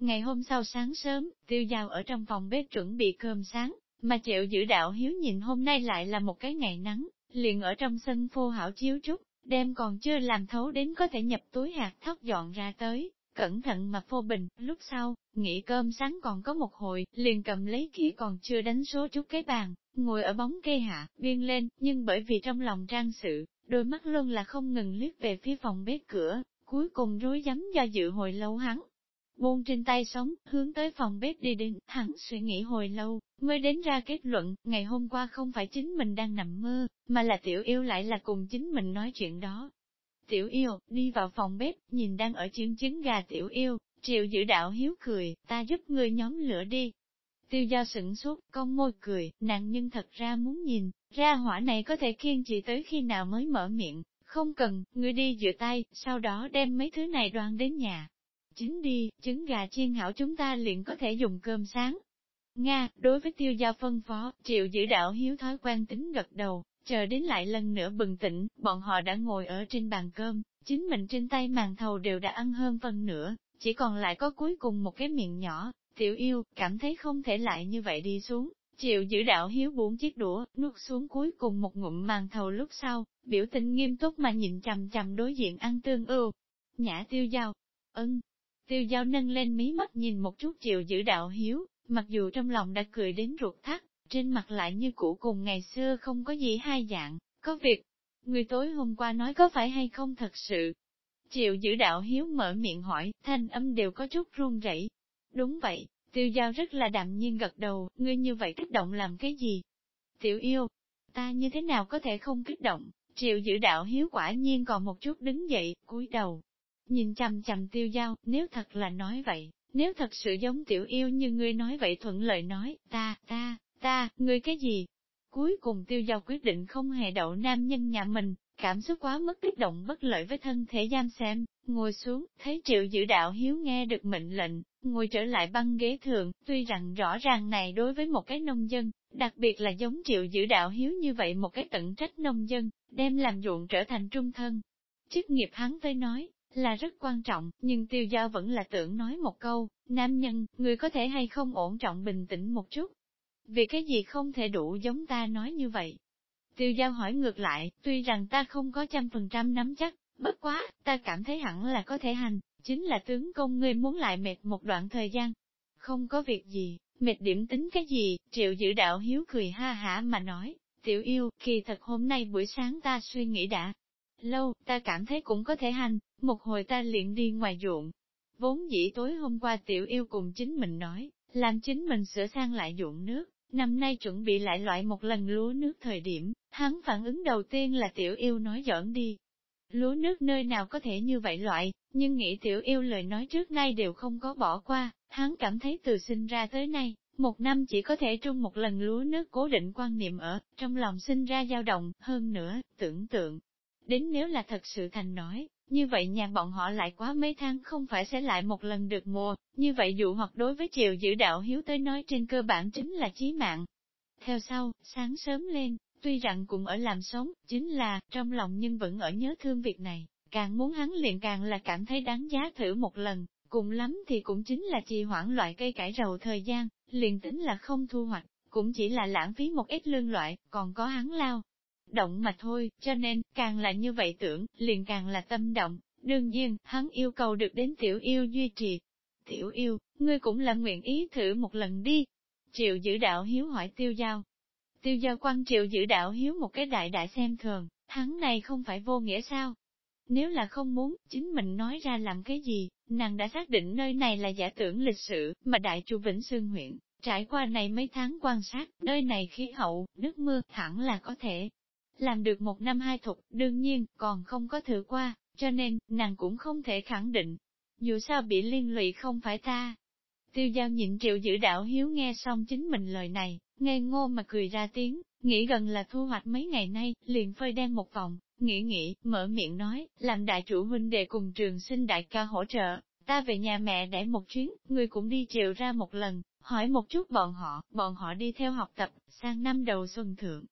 Ngày hôm sau sáng sớm, tiêu giao ở trong phòng bếp chuẩn bị cơm sáng, mà chịu giữ đạo hiếu nhìn hôm nay lại là một cái ngày nắng, liền ở trong sân phô hảo chiếu trúc, đem còn chưa làm thấu đến có thể nhập túi hạt thóc dọn ra tới, cẩn thận mà phô bình, lúc sau, nghỉ cơm sáng còn có một hồi, liền cầm lấy kia còn chưa đánh số chút cái bàn, ngồi ở bóng cây hạ, biên lên, nhưng bởi vì trong lòng trang sự, đôi mắt luôn là không ngừng liếc về phía phòng bếp cửa, cuối cùng rối rắm do dự hồi lâu hắn. Buông trên tay sống, hướng tới phòng bếp đi đến, hắn suy nghĩ hồi lâu, mới đến ra kết luận, ngày hôm qua không phải chính mình đang nằm mơ, mà là tiểu yêu lại là cùng chính mình nói chuyện đó. Tiểu yêu, đi vào phòng bếp, nhìn đang ở chiên trứng gà tiểu yêu, triệu giữ đạo hiếu cười, ta giúp ngươi nhóm lửa đi. Tiêu giao sửng sốt, con môi cười, nàng nhưng thật ra muốn nhìn, ra hỏa này có thể kiên trì tới khi nào mới mở miệng, không cần, ngươi đi dựa tay, sau đó đem mấy thứ này đoan đến nhà. Chính đi, trứng gà chiên hảo chúng ta liền có thể dùng cơm sáng. Nga, đối với tiêu giao phân phó, triệu giữ đạo hiếu thói quen tính gật đầu, chờ đến lại lần nữa bừng tỉnh, bọn họ đã ngồi ở trên bàn cơm, chính mình trên tay màn thầu đều đã ăn hơn phần nữa, chỉ còn lại có cuối cùng một cái miệng nhỏ, tiểu yêu, cảm thấy không thể lại như vậy đi xuống. Triệu giữ đạo hiếu buông chiếc đũa, nuốt xuống cuối cùng một ngụm màn thầu lúc sau, biểu tình nghiêm túc mà nhìn chằm chằm đối diện ăn tương ưu. Nhã tiêu giao, ân, tiêu giao nâng lên mí mắt nhìn một chút triệu giữ đạo hiếu, mặc dù trong lòng đã cười đến ruột thắt, trên mặt lại như cũ cùng ngày xưa không có gì hai dạng, có việc. Người tối hôm qua nói có phải hay không thật sự, Triệu giữ đạo hiếu mở miệng hỏi, thanh âm đều có chút run rẩy. Đúng vậy, tiêu giao rất là đạm nhiên gật đầu, ngươi như vậy kích động làm cái gì? Tiểu yêu, ta như thế nào có thể không kích động? Triệu giữ đạo hiếu quả nhiên còn một chút đứng dậy, cúi đầu. Nhìn chằm chằm tiêu giao, nếu thật là nói vậy, nếu thật sự giống tiểu yêu như ngươi nói vậy thuận lợi nói, ta, ta, ta, ngươi cái gì? Cuối cùng tiêu giao quyết định không hề đậu nam nhân nhà mình, Cảm xúc quá mức kích động bất lợi với thân thể giam xem, ngồi xuống, thấy triệu giữ đạo hiếu nghe được mệnh lệnh, ngồi trở lại băng ghế thường, tuy rằng rõ ràng này đối với một cái nông dân, đặc biệt là giống triệu giữ đạo hiếu như vậy một cái tận trách nông dân, đem làm ruộng trở thành trung thân. Chức nghiệp hắn tới nói, là rất quan trọng, nhưng tiêu gia vẫn là tưởng nói một câu, nam nhân, người có thể hay không ổn trọng bình tĩnh một chút. Vì cái gì không thể đủ giống ta nói như vậy, Tiêu giao hỏi ngược lại, tuy rằng ta không có trăm phần trăm nắm chắc, bất quá, ta cảm thấy hẳn là có thể hành, chính là tướng công ngươi muốn lại mệt một đoạn thời gian. Không có việc gì, mệt điểm tính cái gì, triệu giữ đạo hiếu cười ha hả mà nói, tiểu yêu, kỳ thật hôm nay buổi sáng ta suy nghĩ đã. Lâu, ta cảm thấy cũng có thể hành, một hồi ta liền đi ngoài ruộng. Vốn dĩ tối hôm qua tiểu yêu cùng chính mình nói, làm chính mình sửa sang lại ruộng nước, Năm nay chuẩn bị lại loại một lần lúa nước thời điểm, hắn phản ứng đầu tiên là tiểu yêu nói giỡn đi. Lúa nước nơi nào có thể như vậy loại, nhưng nghĩ tiểu yêu lời nói trước nay đều không có bỏ qua, hắn cảm thấy từ sinh ra tới nay, một năm chỉ có thể trung một lần lúa nước cố định quan niệm ở, trong lòng sinh ra dao động, hơn nữa, tưởng tượng. Đến nếu là thật sự thành nói, như vậy nhà bọn họ lại quá mấy tháng không phải sẽ lại một lần được mùa, như vậy dụ hoặc đối với triều giữ đạo hiếu tới nói trên cơ bản chính là chí mạng. Theo sau, sáng sớm lên, tuy rằng cũng ở làm sống, chính là, trong lòng nhưng vẫn ở nhớ thương việc này, càng muốn hắn liền càng là cảm thấy đáng giá thử một lần, cùng lắm thì cũng chính là trì hoãn loại cây cải rầu thời gian, liền tính là không thu hoạch, cũng chỉ là lãng phí một ít lương loại, còn có hắn lao, động mà thôi, cho nên, càng là như vậy tưởng, liền càng là tâm động. Đương nhiên, hắn yêu cầu được đến tiểu yêu duy trì. Tiểu yêu, ngươi cũng là nguyện ý thử một lần đi. Triệu giữ đạo hiếu hỏi tiêu giao. Tiêu giao quan triệu giữ đạo hiếu một cái đại đại xem thường, hắn này không phải vô nghĩa sao? Nếu là không muốn, chính mình nói ra làm cái gì, nàng đã xác định nơi này là giả tưởng lịch sử, mà đại chu Vĩnh Sương huyện, trải qua này mấy tháng quan sát, nơi này khí hậu, nước mưa, hẳn là có thể, làm được một năm hai thục, đương nhiên, còn không có thử qua, cho nên, nàng cũng không thể khẳng định. Dù sao bị liên lụy không phải ta. Tiêu giao nhịn triệu giữ đạo hiếu nghe xong chính mình lời này, ngây ngô mà cười ra tiếng, nghĩ gần là thu hoạch mấy ngày nay, liền phơi đen một vòng, nghĩ nghĩ, mở miệng nói, làm đại chủ huynh đệ cùng trường sinh đại ca hỗ trợ, ta về nhà mẹ để một chuyến, người cũng đi triệu ra một lần, hỏi một chút bọn họ, bọn họ đi theo học tập, sang năm đầu xuân thượng,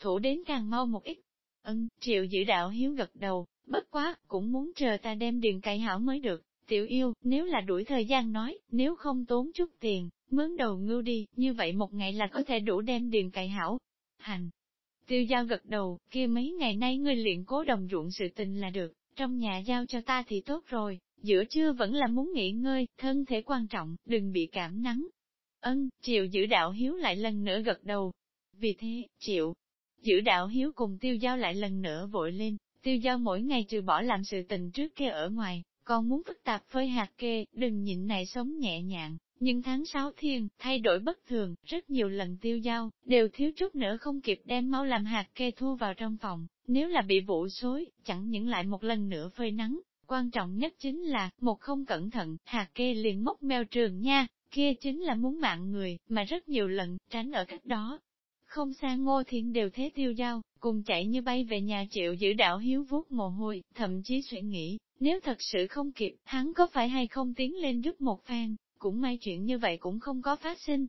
thủ đến càng mau một ít. Ân, triệu giữ đạo hiếu gật đầu, bất quá, cũng muốn chờ ta đem điền cày hảo mới được, Tiểu yêu, nếu là đuổi thời gian nói, nếu không tốn chút tiền, mướn đầu ngưu đi, như vậy một ngày là có thể đủ đem điền cày hảo. Hành. Tiêu giao gật đầu, kia mấy ngày nay ngươi luyện cố đồng ruộng sự tình là được, trong nhà giao cho ta thì tốt rồi, giữa trưa vẫn là muốn nghỉ ngơi, thân thể quan trọng, đừng bị cảm nắng. Ân, triệu giữ đạo hiếu lại lần nữa gật đầu. Vì thế, triệu, giữ đạo hiếu cùng tiêu giao lại lần nữa vội lên, tiêu giao mỗi ngày trừ bỏ làm sự tình trước kia ở ngoài, còn muốn phức tạp phơi hạt kê, đừng nhịn này sống nhẹ nhàng. Nhưng tháng 6 thiên, thay đổi bất thường, rất nhiều lần tiêu giao, đều thiếu chút nữa không kịp đem máu làm hạt kê thu vào trong phòng, nếu là bị vụ xối, chẳng những lại một lần nữa phơi nắng, quan trọng nhất chính là, một không cẩn thận, hạt kê liền mốc meo trường nha, kia chính là muốn mạng người, mà rất nhiều lần, tránh ở cách đó. Không xa ngô thiên đều thế tiêu giao, cùng chạy như bay về nhà chịu giữ đạo hiếu vuốt mồ hôi, thậm chí suy nghĩ, nếu thật sự không kịp, hắn có phải hay không tiến lên giúp một phen, cũng may chuyện như vậy cũng không có phát sinh.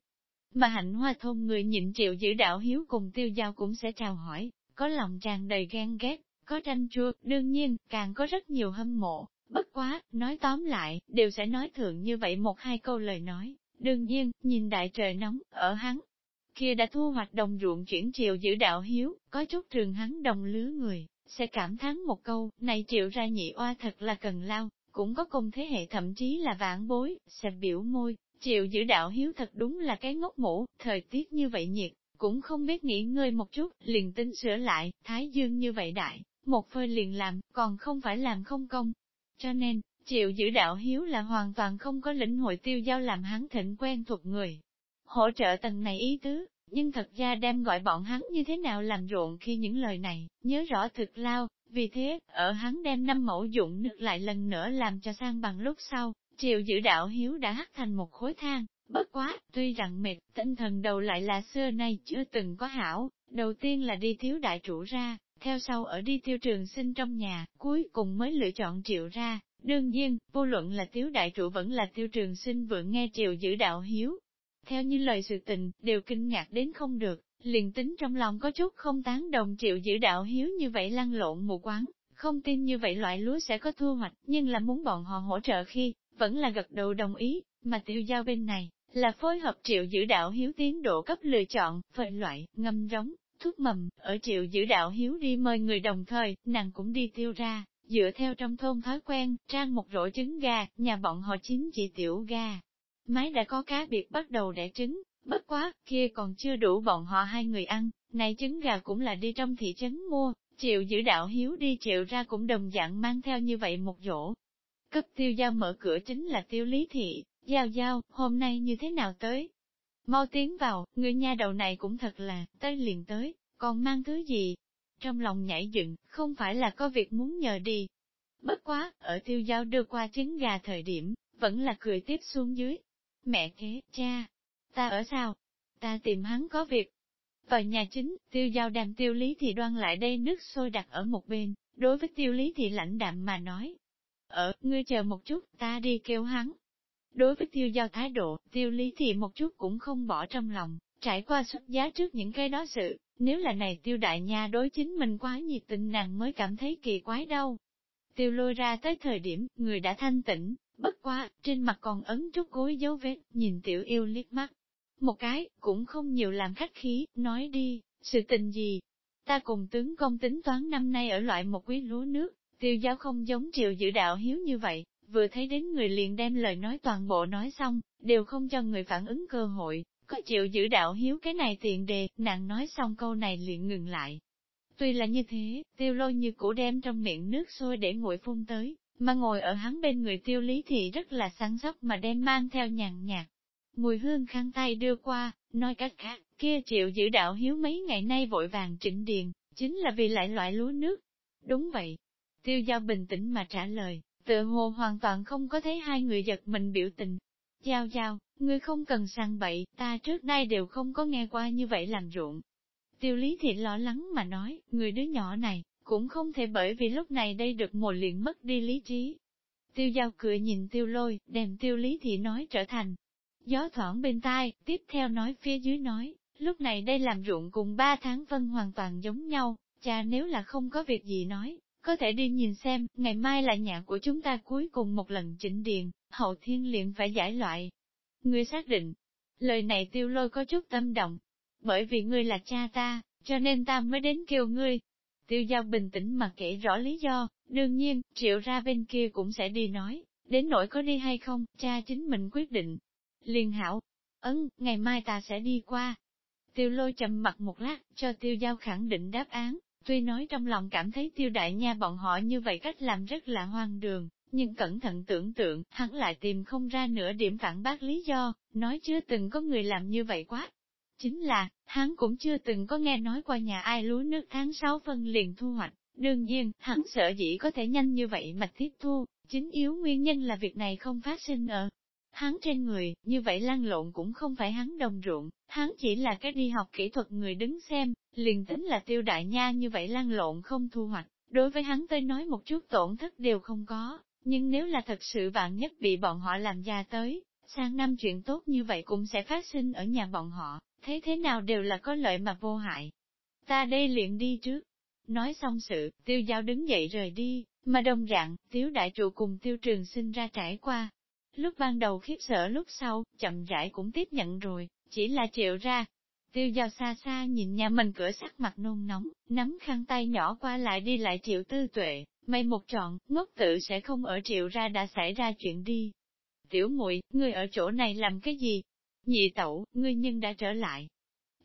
Mà hạnh hoa thôn người nhịn chịu giữ đạo hiếu cùng tiêu giao cũng sẽ chào hỏi, có lòng tràn đầy ghen ghét, có tranh chua, đương nhiên, càng có rất nhiều hâm mộ. Bất quá, nói tóm lại, đều sẽ nói thường như vậy một hai câu lời nói. Đương nhiên, nhìn đại trời nóng, ở hắn, kia đã thu hoạch đồng ruộng chuyển chiều giữ đạo hiếu, có chút trường hắn đồng lứa người, sẽ cảm thán một câu, này triệu ra nhị oa thật là cần lao, cũng có cùng thế hệ thậm chí là vãn bối, sẽ biểu môi, triệu giữ đạo hiếu thật đúng là cái ngốc mũ, thời tiết như vậy nhiệt, cũng không biết nghỉ ngơi một chút, liền tính sửa lại, thái dương như vậy đại, một phơi liền làm, còn không phải làm không công. Cho nên, triệu giữ đạo hiếu là hoàn toàn không có lĩnh hội tiêu giao làm hắn thịnh quen thuộc người. Hỗ trợ tầng này ý tứ, nhưng thật ra đem gọi bọn hắn như thế nào làm ruộng khi những lời này, nhớ rõ thực lao, vì thế, ở hắn đem năm mẫu dụng nước lại lần nữa làm cho sang bằng lúc sau, triệu giữ đạo hiếu đã hắt thành một khối thang, bất quá, tuy rằng mệt, tinh thần đầu lại là xưa nay chưa từng có hảo, đầu tiên là đi thiếu đại chủ ra, theo sau ở đi tiêu trường sinh trong nhà, cuối cùng mới lựa chọn triệu ra. Đương nhiên, vô luận là tiếu đại trụ vẫn là tiêu trường sinh vừa nghe triệu giữ đạo hiếu, theo như lời sự tình, đều kinh ngạc đến không được, liền tính trong lòng có chút không tán đồng chịu giữ đạo hiếu như vậy lăn lộn mù quáng, không tin như vậy loại lúa sẽ có thu hoạch, nhưng là muốn bọn họ hỗ trợ khi, vẫn là gật đầu đồng ý, mà tiêu giao bên này, là phối hợp triệu giữ đạo hiếu tiến độ cấp lựa chọn, phơi loại, ngâm rống, thuốc mầm, ở triệu giữ đạo hiếu đi mời người đồng thời, nàng cũng đi tiêu ra, dựa theo trong thôn thói quen, trang một rổ trứng gà, nhà bọn họ chính chỉ tiểu gà, Máy đã có cá biệt bắt đầu đẻ trứng, bất quá, kia còn chưa đủ bọn họ hai người ăn, này trứng gà cũng là đi trong thị trấn mua, chịu giữ đạo hiếu đi chịu ra cũng đồng dạng mang theo như vậy một dỗ. Cấp tiêu giao mở cửa chính là tiêu lý thị, giao giao, hôm nay như thế nào tới? Mau tiến vào, người nha đầu này cũng thật là, tới liền tới, còn mang thứ gì? Trong lòng nhảy dựng, không phải là có việc muốn nhờ đi. Bất quá, ở tiêu giao đưa qua trứng gà thời điểm, vẫn là cười tiếp xuống dưới, Mẹ kế, cha, ta ở sao? Ta tìm hắn có việc. Vào nhà chính, tiêu giao đàm tiêu lý thì đoan lại đây nước sôi đặt ở một bên, đối với tiêu lý thì lãnh đạm mà nói. Ở, ngươi chờ một chút, ta đi kêu hắn. Đối với tiêu giao thái độ, tiêu lý thì một chút cũng không bỏ trong lòng, trải qua xuất giá trước những cái đó sự, nếu là này tiêu đại nha đối chính mình quá nhiệt tình nàng mới cảm thấy kỳ quái đâu. Tiêu lôi ra tới thời điểm, người đã thanh tĩnh, Bất quá, trên mặt còn ấn chút gối dấu vết, nhìn tiểu yêu liếc mắt. Một cái, cũng không nhiều làm khách khí, nói đi, sự tình gì? Ta cùng tướng công tính toán năm nay ở loại một quý lúa nước, tiêu giáo không giống triệu giữ đạo hiếu như vậy, vừa thấy đến người liền đem lời nói toàn bộ nói xong, đều không cho người phản ứng cơ hội, có chịu giữ đạo hiếu cái này tiện đề, nàng nói xong câu này liền ngừng lại. Tuy là như thế, tiêu lôi như cũ đem trong miệng nước sôi để nguội phun tới, mà ngồi ở hắn bên người tiêu lý thị rất là sáng sóc mà đem mang theo nhàn nhạt. Mùi hương khăn tay đưa qua, nói cách khác, kia triệu giữ đạo hiếu mấy ngày nay vội vàng chỉnh điền, chính là vì lại loại lúa nước. Đúng vậy. Tiêu giao bình tĩnh mà trả lời, tự hồ hoàn toàn không có thấy hai người giật mình biểu tình. Giao giao, ngươi không cần sang bậy, ta trước nay đều không có nghe qua như vậy làm ruộng. Tiêu lý thị lo lắng mà nói, người đứa nhỏ này, cũng không thể bởi vì lúc này đây được một liền mất đi lý trí. Tiêu giao cười nhìn tiêu lôi, đem tiêu lý thị nói trở thành. Gió thoảng bên tai, tiếp theo nói phía dưới nói, lúc này đây làm ruộng cùng ba tháng vân hoàn toàn giống nhau, cha nếu là không có việc gì nói, có thể đi nhìn xem, ngày mai là nhà của chúng ta cuối cùng một lần chỉnh điền, hậu thiên liền phải giải loại. Ngươi xác định, lời này tiêu lôi có chút tâm động, bởi vì ngươi là cha ta, cho nên ta mới đến kêu ngươi. Tiêu giao bình tĩnh mà kể rõ lý do, đương nhiên, triệu ra bên kia cũng sẽ đi nói, đến nỗi có đi hay không, cha chính mình quyết định. Liên hảo, ấn, ngày mai ta sẽ đi qua. Tiêu lôi trầm mặt một lát, cho tiêu giao khẳng định đáp án, tuy nói trong lòng cảm thấy tiêu đại nha bọn họ như vậy cách làm rất là hoang đường, nhưng cẩn thận tưởng tượng, hắn lại tìm không ra nửa điểm phản bác lý do, nói chưa từng có người làm như vậy quá. Chính là, hắn cũng chưa từng có nghe nói qua nhà ai lúa nước tháng 6 phân liền thu hoạch, đương nhiên, hắn sợ dĩ có thể nhanh như vậy mà tiếp thu, chính yếu nguyên nhân là việc này không phát sinh ở hắn trên người, như vậy lăn lộn cũng không phải hắn đồng ruộng, hắn chỉ là cái đi học kỹ thuật người đứng xem, liền tính là tiêu đại nha như vậy lăn lộn không thu hoạch, đối với hắn tới nói một chút tổn thất đều không có, nhưng nếu là thật sự vạn nhất bị bọn họ làm ra tới, sang năm chuyện tốt như vậy cũng sẽ phát sinh ở nhà bọn họ, thế thế nào đều là có lợi mà vô hại. Ta đây luyện đi trước. Nói xong sự, tiêu giao đứng dậy rời đi, mà đồng rạng tiếu đại trụ cùng tiêu trường sinh ra trải qua, Lúc ban đầu khiếp sợ lúc sau, chậm rãi cũng tiếp nhận rồi, chỉ là triệu ra. Tiêu giao xa xa nhìn nhà mình cửa sắc mặt nôn nóng, nắm khăn tay nhỏ qua lại đi lại triệu tư tuệ, may một trọn, ngốc tự sẽ không ở triệu ra đã xảy ra chuyện đi. Tiểu muội ngươi ở chỗ này làm cái gì? Nhị tẩu, ngươi nhưng đã trở lại.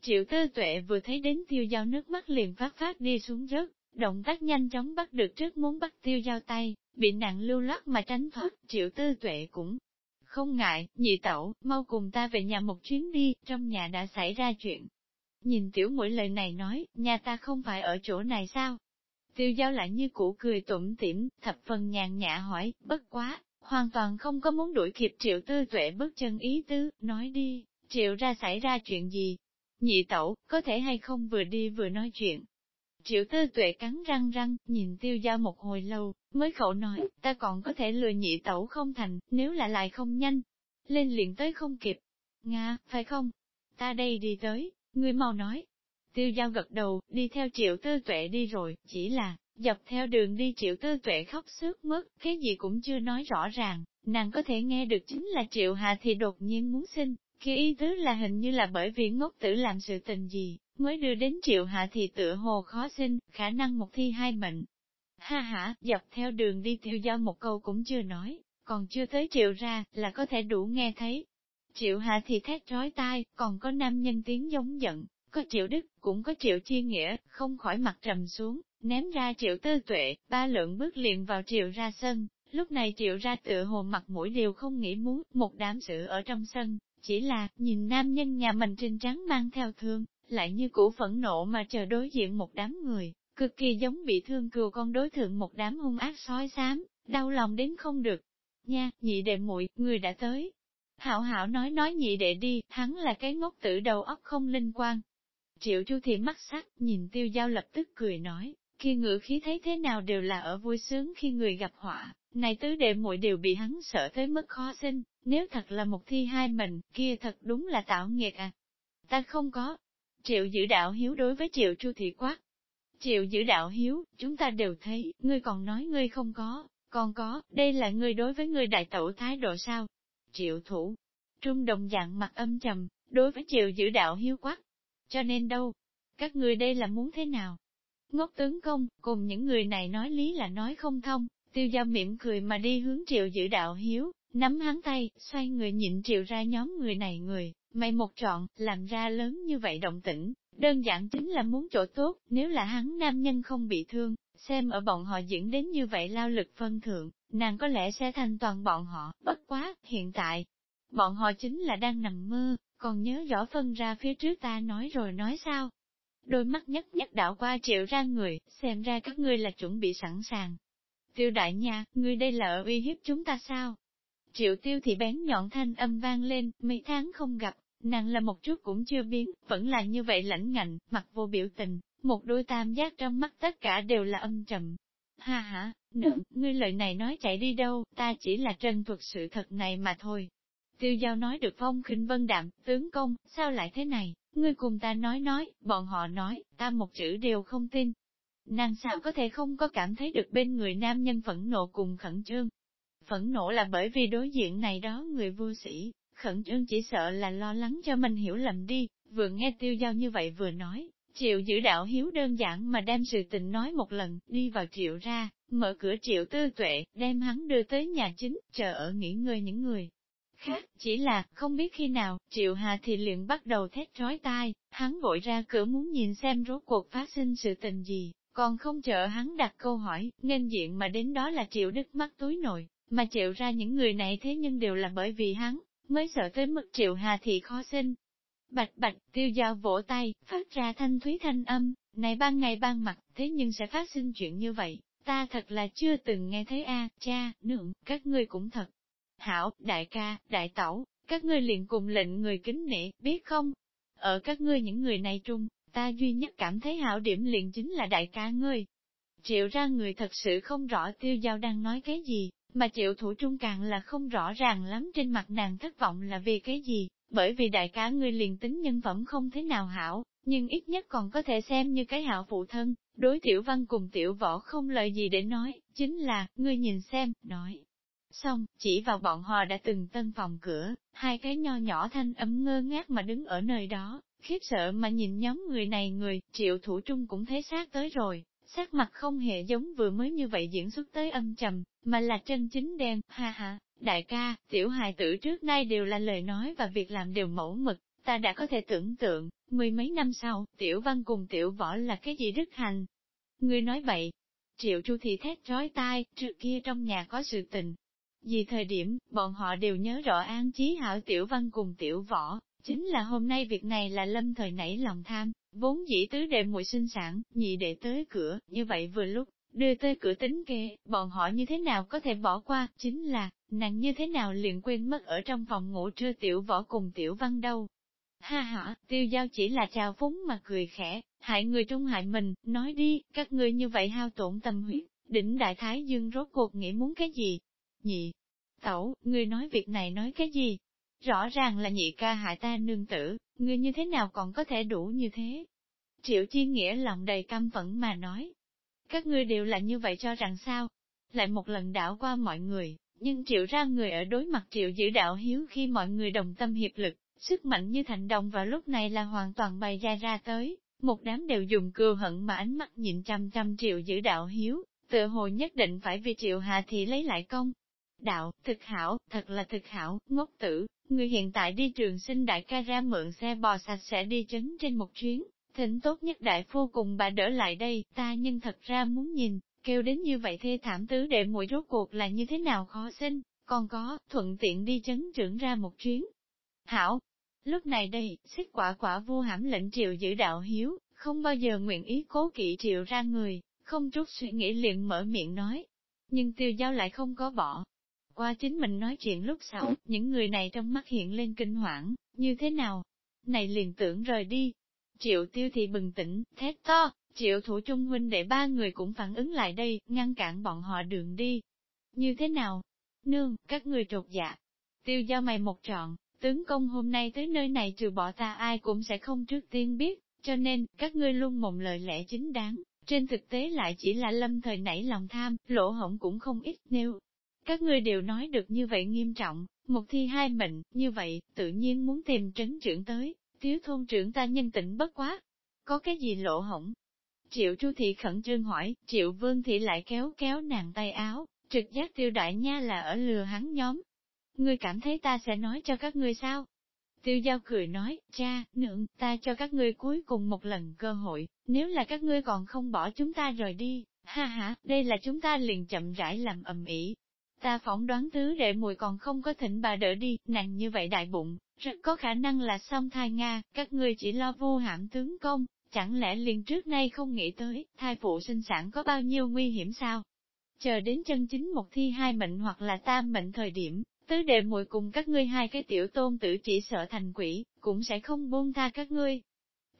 Triệu tư tuệ vừa thấy đến tiêu giao nước mắt liền phát phát đi xuống rớt, động tác nhanh chóng bắt được trước muốn bắt tiêu giao tay, bị nặng lưu lót mà tránh thoát, triệu tư tuệ cũng không ngại, nhị tẩu, mau cùng ta về nhà một chuyến đi, trong nhà đã xảy ra chuyện. Nhìn tiểu mũi lời này nói, nhà ta không phải ở chỗ này sao? Tiêu giao lại như cũ cười tủm tỉm, thập phần nhàn nhã hỏi, bất quá, hoàn toàn không có muốn đuổi kịp triệu tư tuệ bước chân ý tứ, nói đi, triệu ra xảy ra chuyện gì? Nhị tẩu, có thể hay không vừa đi vừa nói chuyện? Triệu tư tuệ cắn răng răng, nhìn tiêu giao một hồi lâu, mới khẩu nói, ta còn có thể lừa nhị tẩu không thành, nếu là lại không nhanh. Lên liền tới không kịp. Nga, phải không? Ta đây đi tới, ngươi mau nói. Tiêu giao gật đầu, đi theo triệu tư tuệ đi rồi, chỉ là, dọc theo đường đi triệu tư tuệ khóc sướt mất, cái gì cũng chưa nói rõ ràng, nàng có thể nghe được chính là triệu hà thì đột nhiên muốn sinh, kia ý tứ là hình như là bởi vì ngốc tử làm sự tình gì, mới đưa đến triệu hạ thì tựa hồ khó sinh, khả năng một thi hai mệnh. Ha ha, dọc theo đường đi tiêu giao một câu cũng chưa nói, còn chưa tới triệu ra, là có thể đủ nghe thấy. Triệu hạ thì thét trói tai, còn có nam nhân tiếng giống giận, có triệu đức, cũng có triệu chi nghĩa, không khỏi mặt trầm xuống, ném ra triệu tư tuệ, ba lượng bước liền vào triệu ra sân, lúc này triệu ra tựa hồ mặt mũi đều không nghĩ muốn, một đám sự ở trong sân, chỉ là, nhìn nam nhân nhà mình trên trắng mang theo thương, lại như cũ phẫn nộ mà chờ đối diện một đám người, cực kỳ giống bị thương cừu con đối thượng một đám hung ác sói xám, đau lòng đến không được. Nha, nhị đệ muội người đã tới. Hảo hảo nói nói nhị đệ đi, hắn là cái ngốc tử đầu óc không linh quan. Triệu chu thị mắt sắc, nhìn tiêu giao lập tức cười nói, khi ngữ khí thấy thế nào đều là ở vui sướng khi người gặp họa, này tứ đệ muội đều bị hắn sợ tới mức khó sinh, nếu thật là một thi hai mình, kia thật đúng là tạo nghiệt à. Ta không có, Triệu giữ đạo hiếu đối với triệu chu thị quát. Triệu giữ đạo hiếu, chúng ta đều thấy, ngươi còn nói ngươi không có, còn có, đây là ngươi đối với ngươi đại tẩu thái độ sao? Triệu thủ, trung đồng dạng mặt âm trầm, đối với triệu giữ đạo hiếu quát. Cho nên đâu? Các ngươi đây là muốn thế nào? Ngốc tướng công, cùng những người này nói lý là nói không thông, tiêu giao mỉm cười mà đi hướng triệu giữ đạo hiếu, nắm hắn tay, xoay người nhịn triệu ra nhóm người này người, Mày một trọn, làm ra lớn như vậy động tĩnh, đơn giản chính là muốn chỗ tốt, nếu là hắn nam nhân không bị thương, xem ở bọn họ diễn đến như vậy lao lực phân thượng, nàng có lẽ sẽ thành toàn bọn họ, bất quá, hiện tại, bọn họ chính là đang nằm mơ, còn nhớ rõ phân ra phía trước ta nói rồi nói sao. Đôi mắt nhất nhất đảo qua triệu ra người, xem ra các ngươi là chuẩn bị sẵn sàng. Tiêu đại nha, ngươi đây là ở uy hiếp chúng ta sao? Triệu tiêu thì bén nhọn thanh âm vang lên, mấy tháng không gặp, nàng là một chút cũng chưa biến, vẫn là như vậy lãnh ngạnh, mặt vô biểu tình, một đôi tam giác trong mắt tất cả đều là âm trầm. Ha ha, nữ, ngươi lời này nói chạy đi đâu, ta chỉ là trần thuật sự thật này mà thôi. Tiêu giao nói được phong khinh vân đạm, tướng công, sao lại thế này, ngươi cùng ta nói nói, bọn họ nói, ta một chữ đều không tin. nàng sao có thể không có cảm thấy được bên người nam nhân phẫn nộ cùng khẩn trương. Phẫn nộ là bởi vì đối diện này đó người vô sĩ, khẩn trương chỉ sợ là lo lắng cho mình hiểu lầm đi, vừa nghe tiêu giao như vậy vừa nói, triệu giữ đạo hiếu đơn giản mà đem sự tình nói một lần, đi vào triệu ra, mở cửa triệu tư tuệ, đem hắn đưa tới nhà chính, chờ ở nghỉ ngơi những người. Khác, chỉ là, không biết khi nào, triệu hà thì liền bắt đầu thét trói tai, hắn vội ra cửa muốn nhìn xem rốt cuộc phát sinh sự tình gì, còn không chờ hắn đặt câu hỏi, nên diện mà đến đó là triệu đức mắt túi nồi, mà triệu ra những người này thế nhưng đều là bởi vì hắn, mới sợ tới mức triệu hà thì khó sinh. Bạch bạch, tiêu giao vỗ tay, phát ra thanh thúy thanh âm, này ban ngày ban mặt, thế nhưng sẽ phát sinh chuyện như vậy, ta thật là chưa từng nghe thấy a cha, nượng, các ngươi cũng thật. Hảo, đại ca, đại tẩu, các ngươi liền cùng lệnh người kính nể, biết không? Ở các ngươi những người này trung, ta duy nhất cảm thấy hảo điểm liền chính là đại ca ngươi. Triệu ra người thật sự không rõ tiêu giao đang nói cái gì, mà triệu thủ trung càng là không rõ ràng lắm trên mặt nàng thất vọng là vì cái gì, bởi vì đại ca ngươi liền tính nhân phẩm không thế nào hảo, nhưng ít nhất còn có thể xem như cái hảo phụ thân, đối tiểu văn cùng tiểu võ không lời gì để nói, chính là, ngươi nhìn xem, nói. Xong, chỉ vào bọn họ đã từng tân phòng cửa, hai cái nho nhỏ thanh ấm ngơ ngác mà đứng ở nơi đó, khiếp sợ mà nhìn nhóm người này người, triệu thủ trung cũng thấy sát tới rồi, sắc mặt không hề giống vừa mới như vậy diễn xuất tới âm trầm, mà là chân chính đen, ha ha, đại ca, tiểu hài tử trước nay đều là lời nói và việc làm đều mẫu mực, ta đã có thể tưởng tượng, mười mấy năm sau, tiểu văn cùng tiểu võ là cái gì đức hành. Người nói vậy triệu chu thì thét trói tai, trước kia trong nhà có sự tình. Vì thời điểm, bọn họ đều nhớ rõ an chí hảo tiểu văn cùng tiểu võ, chính là hôm nay việc này là lâm thời nảy lòng tham, vốn dĩ tứ đệ muội sinh sản, nhị đệ tới cửa, như vậy vừa lúc, đưa tới cửa tính kê, bọn họ như thế nào có thể bỏ qua, chính là, nàng như thế nào liền quên mất ở trong phòng ngủ trưa tiểu võ cùng tiểu văn đâu. Ha ha, tiêu giao chỉ là chào phúng mà cười khẽ, hại người trung hại mình, nói đi, các ngươi như vậy hao tổn tâm huyết, đỉnh đại thái dương rốt cuộc nghĩ muốn cái gì? Nhị, tẩu, ngươi nói việc này nói cái gì? Rõ ràng là nhị ca hại ta nương tử, ngươi như thế nào còn có thể đủ như thế? Triệu chi nghĩa lòng đầy căm phẫn mà nói. Các ngươi đều là như vậy cho rằng sao? Lại một lần đảo qua mọi người, nhưng triệu ra người ở đối mặt triệu giữ đạo hiếu khi mọi người đồng tâm hiệp lực, sức mạnh như thành đồng vào lúc này là hoàn toàn bày ra ra tới, một đám đều dùng cừu hận mà ánh mắt nhìn chăm chăm triệu giữ đạo hiếu, tự hồ nhất định phải vì triệu hạ thì lấy lại công. Đạo, thực hảo, thật là thực hảo, ngốc tử, người hiện tại đi trường sinh đại ca ra mượn xe bò sạch sẽ đi trấn trên một chuyến, thỉnh tốt nhất đại phu cùng bà đỡ lại đây, ta nhưng thật ra muốn nhìn, kêu đến như vậy thê thảm tứ đệ muội rốt cuộc là như thế nào khó sinh, còn có, thuận tiện đi chấn trưởng ra một chuyến. Hảo, lúc này đây, xích quả quả vua hãm lệnh triệu giữ đạo hiếu, không bao giờ nguyện ý cố kỵ triệu ra người, không chút suy nghĩ liền mở miệng nói. Nhưng tiêu giao lại không có bỏ. Qua chính mình nói chuyện lúc sau, những người này trong mắt hiện lên kinh hoảng, như thế nào? Này liền tưởng rời đi. Triệu tiêu thì bừng tỉnh, thét to, Triệu thủ trung huynh để ba người cũng phản ứng lại đây, ngăn cản bọn họ đường đi. Như thế nào? Nương, các người trột dạ. Tiêu giao mày một trọn, tướng công hôm nay tới nơi này trừ bỏ ta ai cũng sẽ không trước tiên biết, cho nên, các ngươi luôn mộng lời lẽ chính đáng. Trên thực tế lại chỉ là lâm thời nảy lòng tham, lỗ hổng cũng không ít nếu. Các ngươi đều nói được như vậy nghiêm trọng, một thi hai mệnh, như vậy, tự nhiên muốn tìm trấn trưởng tới, thiếu thôn trưởng ta nhân tĩnh bất quá. Có cái gì lộ hổng, Triệu Chu Thị khẩn trương hỏi, Triệu Vương Thị lại kéo kéo nàng tay áo, trực giác tiêu đại nha là ở lừa hắn nhóm. Ngươi cảm thấy ta sẽ nói cho các ngươi sao? Tiêu giao cười nói, cha, nượng, ta cho các ngươi cuối cùng một lần cơ hội, nếu là các ngươi còn không bỏ chúng ta rời đi, ha ha, đây là chúng ta liền chậm rãi làm ầm ĩ. Ta phỏng đoán tứ đệ mùi còn không có thỉnh bà đỡ đi, nàng như vậy đại bụng, rất có khả năng là song thai Nga, các ngươi chỉ lo vô hãm tướng công, Chẳng lẽ liền trước nay không nghĩ tới, thai phụ sinh sản có bao nhiêu nguy hiểm sao? Chờ đến chân chính một thi hai mệnh hoặc là tam mệnh thời điểm, tứ đệ muội cùng các ngươi hai cái tiểu tôn tử chỉ sợ thành quỷ, cũng sẽ không buông tha các ngươi.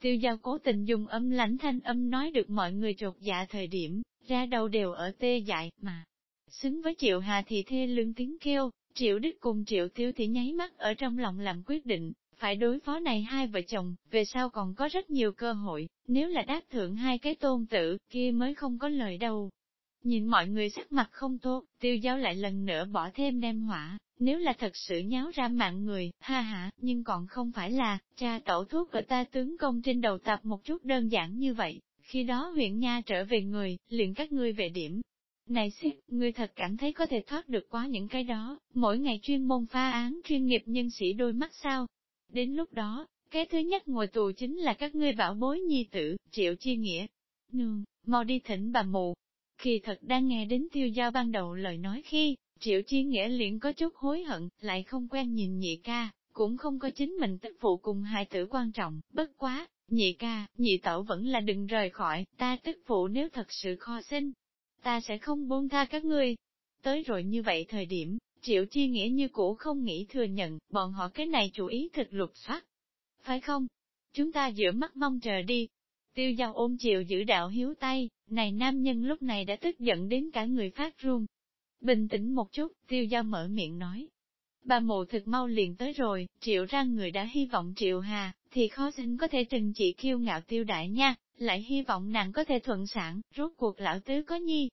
Tiêu giao cố tình dùng âm lãnh thanh âm nói được mọi người trột dạ thời điểm, ra đầu đều ở tê dại mà. Xứng với triệu hà thì thê lương tiếng kêu, Triệu Đức cùng Triệu Tiêu thì nháy mắt ở trong lòng làm quyết định, phải đối phó này hai vợ chồng, về sau còn có rất nhiều cơ hội, nếu là đáp thượng hai cái tôn tử, kia mới không có lời đâu. Nhìn mọi người sắc mặt không tốt, tiêu giáo lại lần nữa bỏ thêm đem hỏa, nếu là thật sự nháo ra mạng người, ha ha, nhưng còn không phải là, cha tẩu thuốc ở ta tướng công trên đầu tập một chút đơn giản như vậy, khi đó huyện Nha trở về người, liền các ngươi về điểm. Này xếp, ngươi thật cảm thấy có thể thoát được quá những cái đó, mỗi ngày chuyên môn pha án chuyên nghiệp nhân sĩ đôi mắt sao, Đến lúc đó, cái thứ nhất ngồi tù chính là các ngươi bảo bối nhi tử, triệu chi nghĩa. Nương, mau đi thỉnh bà mụ. Khi thật đang nghe đến tiêu giao ban đầu lời nói khi, triệu chi nghĩa liền có chút hối hận, lại không quen nhìn nhị ca, cũng không có chính mình tức phụ cùng hai tử quan trọng, bất quá, nhị ca, nhị tẩu vẫn là đừng rời khỏi, ta tức phụ nếu thật sự kho sinh, ta sẽ không buông tha các ngươi. Tới rồi như vậy thời điểm, Triệu Chi Nghĩa như cũ không nghĩ thừa nhận, bọn họ cái này chủ ý thật lục soát. Phải không? Chúng ta giữa mắt mong chờ đi. Tiêu giao ôm Triệu giữ đạo hiếu tay, này nam nhân lúc này đã tức giận đến cả người phát run. Bình tĩnh một chút, tiêu giao mở miệng nói. Bà mụ thực mau liền tới rồi, triệu ra người đã hy vọng triệu hà, thì khó sinh có thể trừng trị kiêu ngạo tiêu đại nha, lại hy vọng nàng có thể thuận sản, rốt cuộc lão tứ có nhi.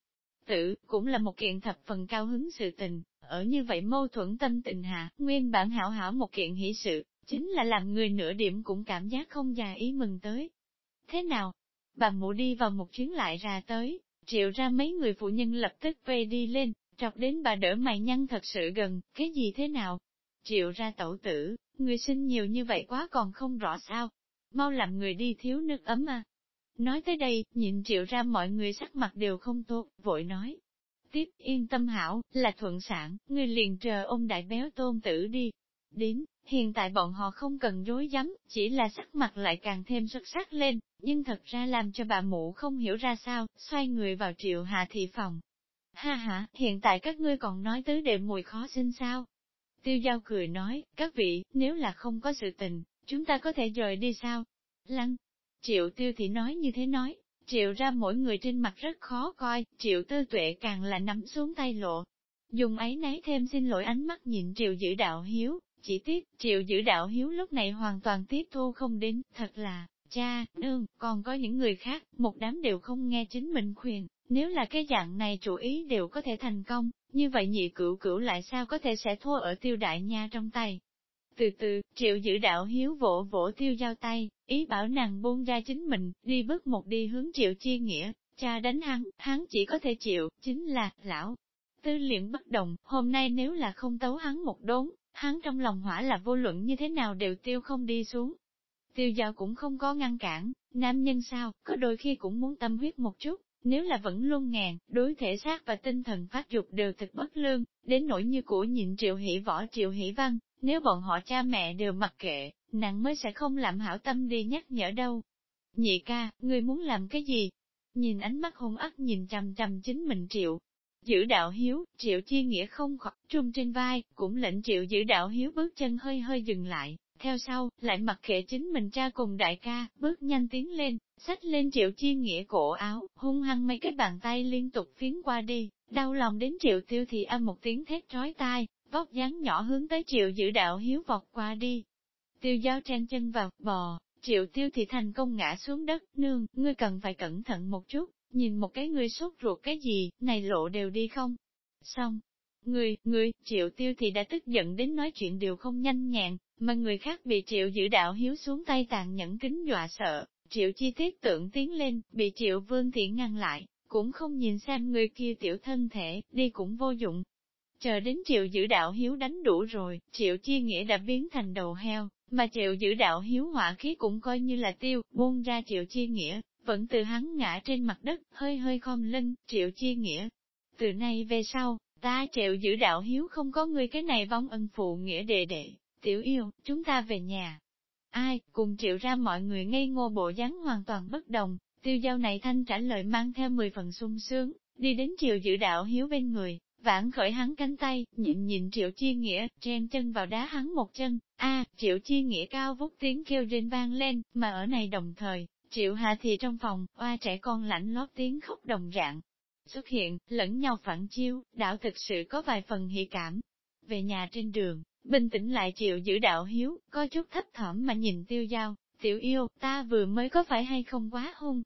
Tử, cũng là một kiện thập phần cao hứng sự tình, ở như vậy mâu thuẫn tâm tình hạ, nguyên bản hảo hảo một kiện hỷ sự, chính là làm người nửa điểm cũng cảm giác không già ý mừng tới. Thế nào? Bà mụ đi vào một chuyến lại ra tới, triệu ra mấy người phụ nhân lập tức về đi lên, trọc đến bà đỡ mày nhăn thật sự gần, cái gì thế nào? Triệu ra tẩu tử, người sinh nhiều như vậy quá còn không rõ sao? Mau làm người đi thiếu nước ấm à? Nói tới đây, nhịn triệu ra mọi người sắc mặt đều không tốt, vội nói, Tiếp yên tâm hảo, là thuận sản, người liền chờ ông đại béo tôn tử đi. Đến, hiện tại bọn họ không cần dối dám, chỉ là sắc mặt lại càng thêm xuất sắc lên, nhưng thật ra làm cho bà mụ không hiểu ra sao, xoay người vào triệu hạ thị phòng. Ha ha, hiện tại các ngươi còn nói tứ đệ mùi khó sinh sao? Tiêu giao cười nói, các vị, nếu là không có sự tình, chúng ta có thể rời đi sao? Lăng, triệu tiêu thì nói như thế nói, triệu ra mỗi người trên mặt rất khó coi, triệu tư tuệ càng là nắm xuống tay lộ. Dùng ấy nấy thêm xin lỗi ánh mắt nhìn triệu giữ đạo hiếu, chỉ tiếc, triệu giữ đạo hiếu lúc này hoàn toàn tiếp thu không đến, thật là, cha, nương, còn có những người khác, một đám đều không nghe chính mình khuyên, nếu là cái dạng này chủ ý đều có thể thành công, như vậy nhị cửu cửu lại sao có thể sẽ thua ở tiêu đại nha trong tay. Từ từ, triệu giữ đạo hiếu vỗ vỗ tiêu giao tay, ý bảo nàng buông ra chính mình, đi bước một đi hướng triệu chi nghĩa, cha đánh hắn, hắn chỉ có thể chịu, chính là, lão. Tư liễn bất đồng, hôm nay nếu là không tấu hắn một đốn, hắn trong lòng hỏa là vô luận như thế nào đều tiêu không đi xuống. Tiêu giao cũng không có ngăn cản, nam nhân sao, có đôi khi cũng muốn tâm huyết một chút, nếu là vẫn luôn ngàn, đối thể xác và tinh thần phát dục đều thực bất lương, đến nỗi như của nhịn triệu hỷ võ triệu hỷ văn, nếu bọn họ cha mẹ đều mặc kệ, nàng mới sẽ không làm hảo tâm đi nhắc nhở đâu. Nhị ca, ngươi muốn làm cái gì? Nhìn ánh mắt hung ác nhìn chằm chằm chính mình triệu. Giữ đạo hiếu, triệu chi nghĩa không khỏi trung trên vai, cũng lệnh triệu giữ đạo hiếu bước chân hơi hơi dừng lại, theo sau, lại mặc kệ chính mình cha cùng đại ca, bước nhanh tiến lên, xách lên triệu chi nghĩa cổ áo, hung hăng mấy cái bàn tay liên tục phiến qua đi, đau lòng đến triệu tiêu thì âm một tiếng thét trói tai, vóc dáng nhỏ hướng tới triệu giữ đạo hiếu vọt qua đi. Tiêu giao chen chân vào, bò, triệu tiêu thì thành công ngã xuống đất, nương, ngươi cần phải cẩn thận một chút, nhìn một cái ngươi sốt ruột cái gì, này lộ đều đi không? Xong, người, người, triệu tiêu thì đã tức giận đến nói chuyện đều không nhanh nhẹn, mà người khác bị triệu giữ đạo hiếu xuống tay tàn nhẫn kính dọa sợ, triệu chi tiết tưởng tiến lên, bị triệu vương tiện ngăn lại, cũng không nhìn xem người kia tiểu thân thể, đi cũng vô dụng, Chờ đến triệu giữ đạo hiếu đánh đủ rồi, triệu chi nghĩa đã biến thành đầu heo, mà triệu giữ đạo hiếu hỏa khí cũng coi như là tiêu, buông ra triệu chi nghĩa, vẫn từ hắn ngã trên mặt đất, hơi hơi khom lưng, triệu chi nghĩa. Từ nay về sau, ta triệu giữ đạo hiếu không có người cái này vong ân phụ nghĩa đệ đệ, tiểu yêu, chúng ta về nhà. Ai, cùng triệu ra mọi người ngây ngô bộ dáng hoàn toàn bất đồng, tiêu giao này thanh trả lời mang theo 10 phần sung sướng, đi đến triệu giữ đạo hiếu bên người, Vãn khởi hắn cánh tay, nhịn nhịn triệu chi nghĩa, chen chân vào đá hắn một chân, a triệu chi nghĩa cao vút tiếng kêu rên vang lên, mà ở này đồng thời, triệu hạ thì trong phòng, oa trẻ con lạnh lót tiếng khóc đồng dạng. Xuất hiện, lẫn nhau phản chiêu, đạo thực sự có vài phần hỷ cảm. về nhà trên đường, bình tĩnh lại chịu giữ đạo hiếu, có chút thấp thỏm mà nhìn tiêu giao, tiểu yêu, ta vừa mới có phải hay không quá hung?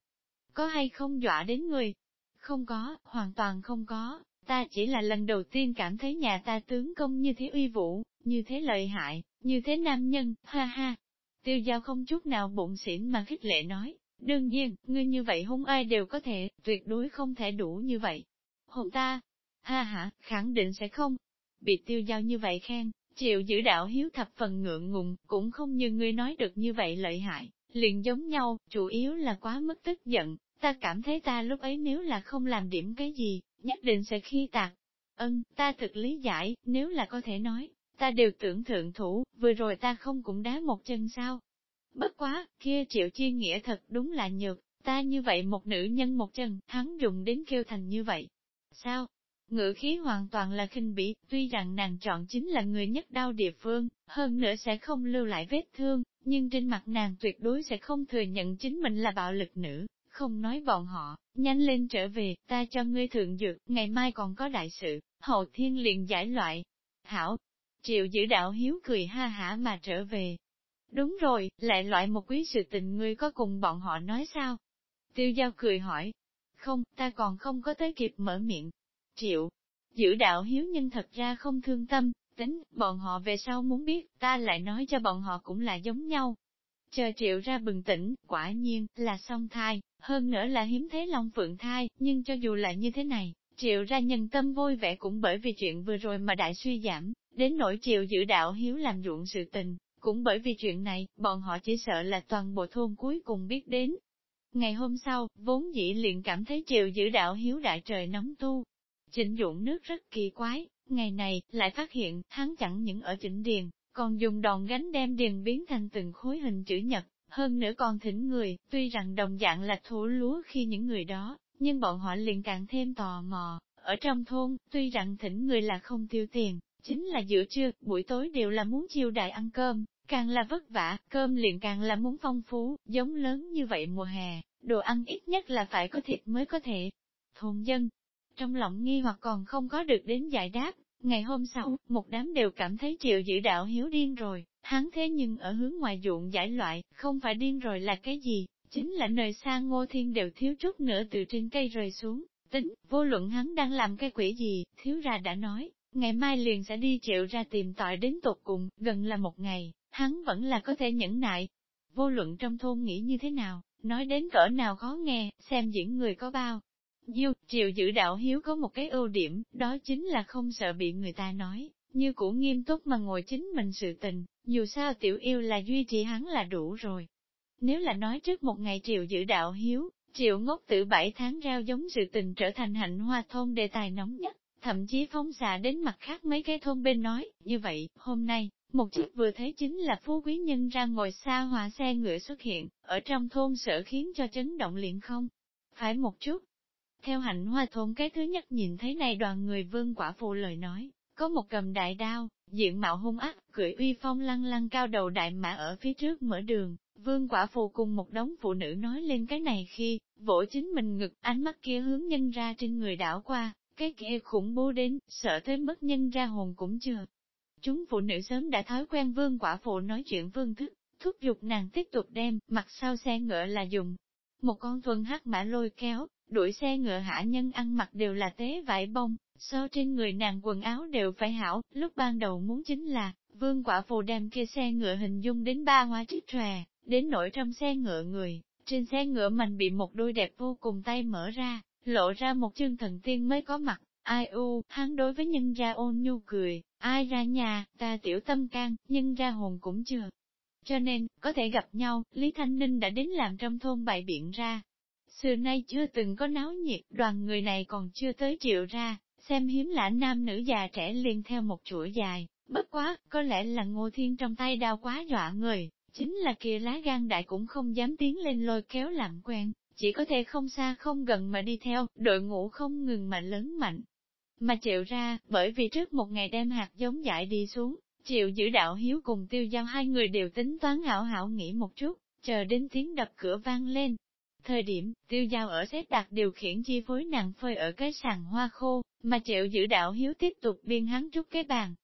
Có hay không dọa đến người? Không có, hoàn toàn không có, ta chỉ là lần đầu tiên cảm thấy nhà ta tướng công như thế uy vũ, như thế lợi hại, như thế nam nhân, ha ha. Tiêu giao không chút nào bụng xỉn mà khích lệ nói, đương nhiên, ngươi như vậy hung ai đều có thể, tuyệt đối không thể đủ như vậy. Hồn ta, ha ha, khẳng định sẽ không. Bị tiêu giao như vậy khen, Triệu giữ đạo hiếu thập phần ngượng ngùng, cũng không như ngươi nói được như vậy lợi hại, liền giống nhau, chủ yếu là quá mức tức giận, ta cảm thấy ta lúc ấy nếu là không làm điểm cái gì, nhất định sẽ khi tạc. Ân, ta thực lý giải, nếu là có thể nói, ta đều tưởng thượng thủ, vừa rồi ta không cũng đá một chân sao. Bất quá, kia triệu chi nghĩa thật đúng là nhược, ta như vậy một nữ nhân một chân, hắn dùng đến kêu thành như vậy. Sao? Ngữ khí hoàn toàn là khinh bỉ, tuy rằng nàng chọn chính là người nhất đau địa phương, hơn nữa sẽ không lưu lại vết thương, nhưng trên mặt nàng tuyệt đối sẽ không thừa nhận chính mình là bạo lực nữ, không nói bọn họ, nhanh lên trở về, ta cho ngươi thượng dược, ngày mai còn có đại sự, hậu thiên liền giải loại. Hảo, triệu giữ đạo hiếu cười ha hả mà trở về. Đúng rồi, lại loại một quý sự tình ngươi có cùng bọn họ nói sao? Tiêu giao cười hỏi. Không, ta còn không có tới kịp mở miệng. Triệu, giữ đạo hiếu nhân thật ra không thương tâm, tính, bọn họ về sau muốn biết, ta lại nói cho bọn họ cũng là giống nhau. Chờ triệu ra bừng tỉnh, quả nhiên, là song thai, hơn nữa là hiếm thế long phượng thai, nhưng cho dù là như thế này, triệu ra nhân tâm vui vẻ cũng bởi vì chuyện vừa rồi mà đại suy giảm, đến nỗi triệu giữ đạo hiếu làm ruộng sự tình, cũng bởi vì chuyện này, bọn họ chỉ sợ là toàn bộ thôn cuối cùng biết đến. Ngày hôm sau, vốn dĩ liền cảm thấy triệu giữ đạo hiếu đại trời nóng tu. Chỉnh dụng nước rất kỳ quái, ngày này, lại phát hiện, hắn chẳng những ở chỉnh điền, còn dùng đòn gánh đem điền biến thành từng khối hình chữ nhật, hơn nữa còn thỉnh người, tuy rằng đồng dạng là thủ lúa khi những người đó, nhưng bọn họ liền càng thêm tò mò. Ở trong thôn, tuy rằng thỉnh người là không tiêu tiền, chính là giữa trưa, buổi tối đều là muốn chiêu đại ăn cơm, càng là vất vả, cơm liền càng là muốn phong phú, giống lớn như vậy mùa hè, đồ ăn ít nhất là phải có thịt mới có thể. Thôn dân, trong lòng nghi hoặc còn không có được đến giải đáp, ngày hôm sau, một đám đều cảm thấy triệu giữ đạo hiếu điên rồi, hắn thế nhưng ở hướng ngoài ruộng giải loại, không phải điên rồi là cái gì, chính là nơi xa ngô thiên đều thiếu chút nữa từ trên cây rơi xuống, tính, vô luận hắn đang làm cái quỷ gì, thiếu ra đã nói, ngày mai liền sẽ đi triệu ra tìm tội đến tột cùng, gần là một ngày, hắn vẫn là có thể nhẫn nại. Vô luận trong thôn nghĩ như thế nào, nói đến cỡ nào khó nghe, xem diễn người có bao. Diêu, triệu giữ đạo hiếu có một cái ưu điểm, đó chính là không sợ bị người ta nói, như cũ nghiêm túc mà ngồi chính mình sự tình, dù sao tiểu yêu là duy trì hắn là đủ rồi. Nếu là nói trước một ngày triệu giữ đạo hiếu, triệu ngốc tử bảy tháng rao giống sự tình trở thành hạnh hoa thôn đề tài nóng nhất, thậm chí phóng xạ đến mặt khác mấy cái thôn bên nói, như vậy, hôm nay, một chiếc vừa thấy chính là phú quý nhân ra ngồi xa hòa xe ngựa xuất hiện, ở trong thôn sở khiến cho chấn động liền không. Phải một chút. Theo hạnh hoa thôn cái thứ nhất nhìn thấy này đoàn người vương quả phụ lời nói, có một cầm đại đao, diện mạo hung ác, cưỡi uy phong lăng lăng cao đầu đại mã ở phía trước mở đường, vương quả phụ cùng một đống phụ nữ nói lên cái này khi, vỗ chính mình ngực, ánh mắt kia hướng nhân ra trên người đảo qua, cái kia khủng bố đến, sợ tới mất nhân ra hồn cũng chưa. Chúng phụ nữ sớm đã thói quen vương quả phụ nói chuyện vương thức, thúc giục nàng tiếp tục đem, mặt sau xe ngựa là dùng. Một con thuần hắc mã lôi kéo, đuổi xe ngựa hạ nhân ăn mặc đều là tế vải bông, so trên người nàng quần áo đều phải hảo, lúc ban đầu muốn chính là, vương quả phù đem kia xe ngựa hình dung đến ba hoa trích tròe, đến nổi trong xe ngựa người, trên xe ngựa mình bị một đôi đẹp vô cùng tay mở ra, lộ ra một chương thần tiên mới có mặt, ai u, hắn đối với nhân ra ôn nhu cười, ai ra nhà, ta tiểu tâm can, nhân ra hồn cũng chưa. Cho nên, có thể gặp nhau, Lý Thanh Ninh đã đến làm trong thôn bày biện ra. Xưa nay chưa từng có náo nhiệt, đoàn người này còn chưa tới triệu ra, xem hiếm lạ nam nữ già trẻ liền theo một chuỗi dài, bất quá, có lẽ là ngô thiên trong tay đao quá dọa người, chính là kia lá gan đại cũng không dám tiến lên lôi kéo làm quen, chỉ có thể không xa không gần mà đi theo, đội ngũ không ngừng mà lớn mạnh. Mà chịu ra, bởi vì trước một ngày đem hạt giống dại đi xuống, chịu giữ đạo hiếu cùng tiêu giao hai người đều tính toán hảo hảo nghĩ một chút, chờ đến tiếng đập cửa vang lên. Thời điểm, tiêu giao ở xếp đặt điều khiển chi phối nàng phơi ở cái sàn hoa khô, mà chịu giữ đạo hiếu tiếp tục biên hắn trúc cái bàn.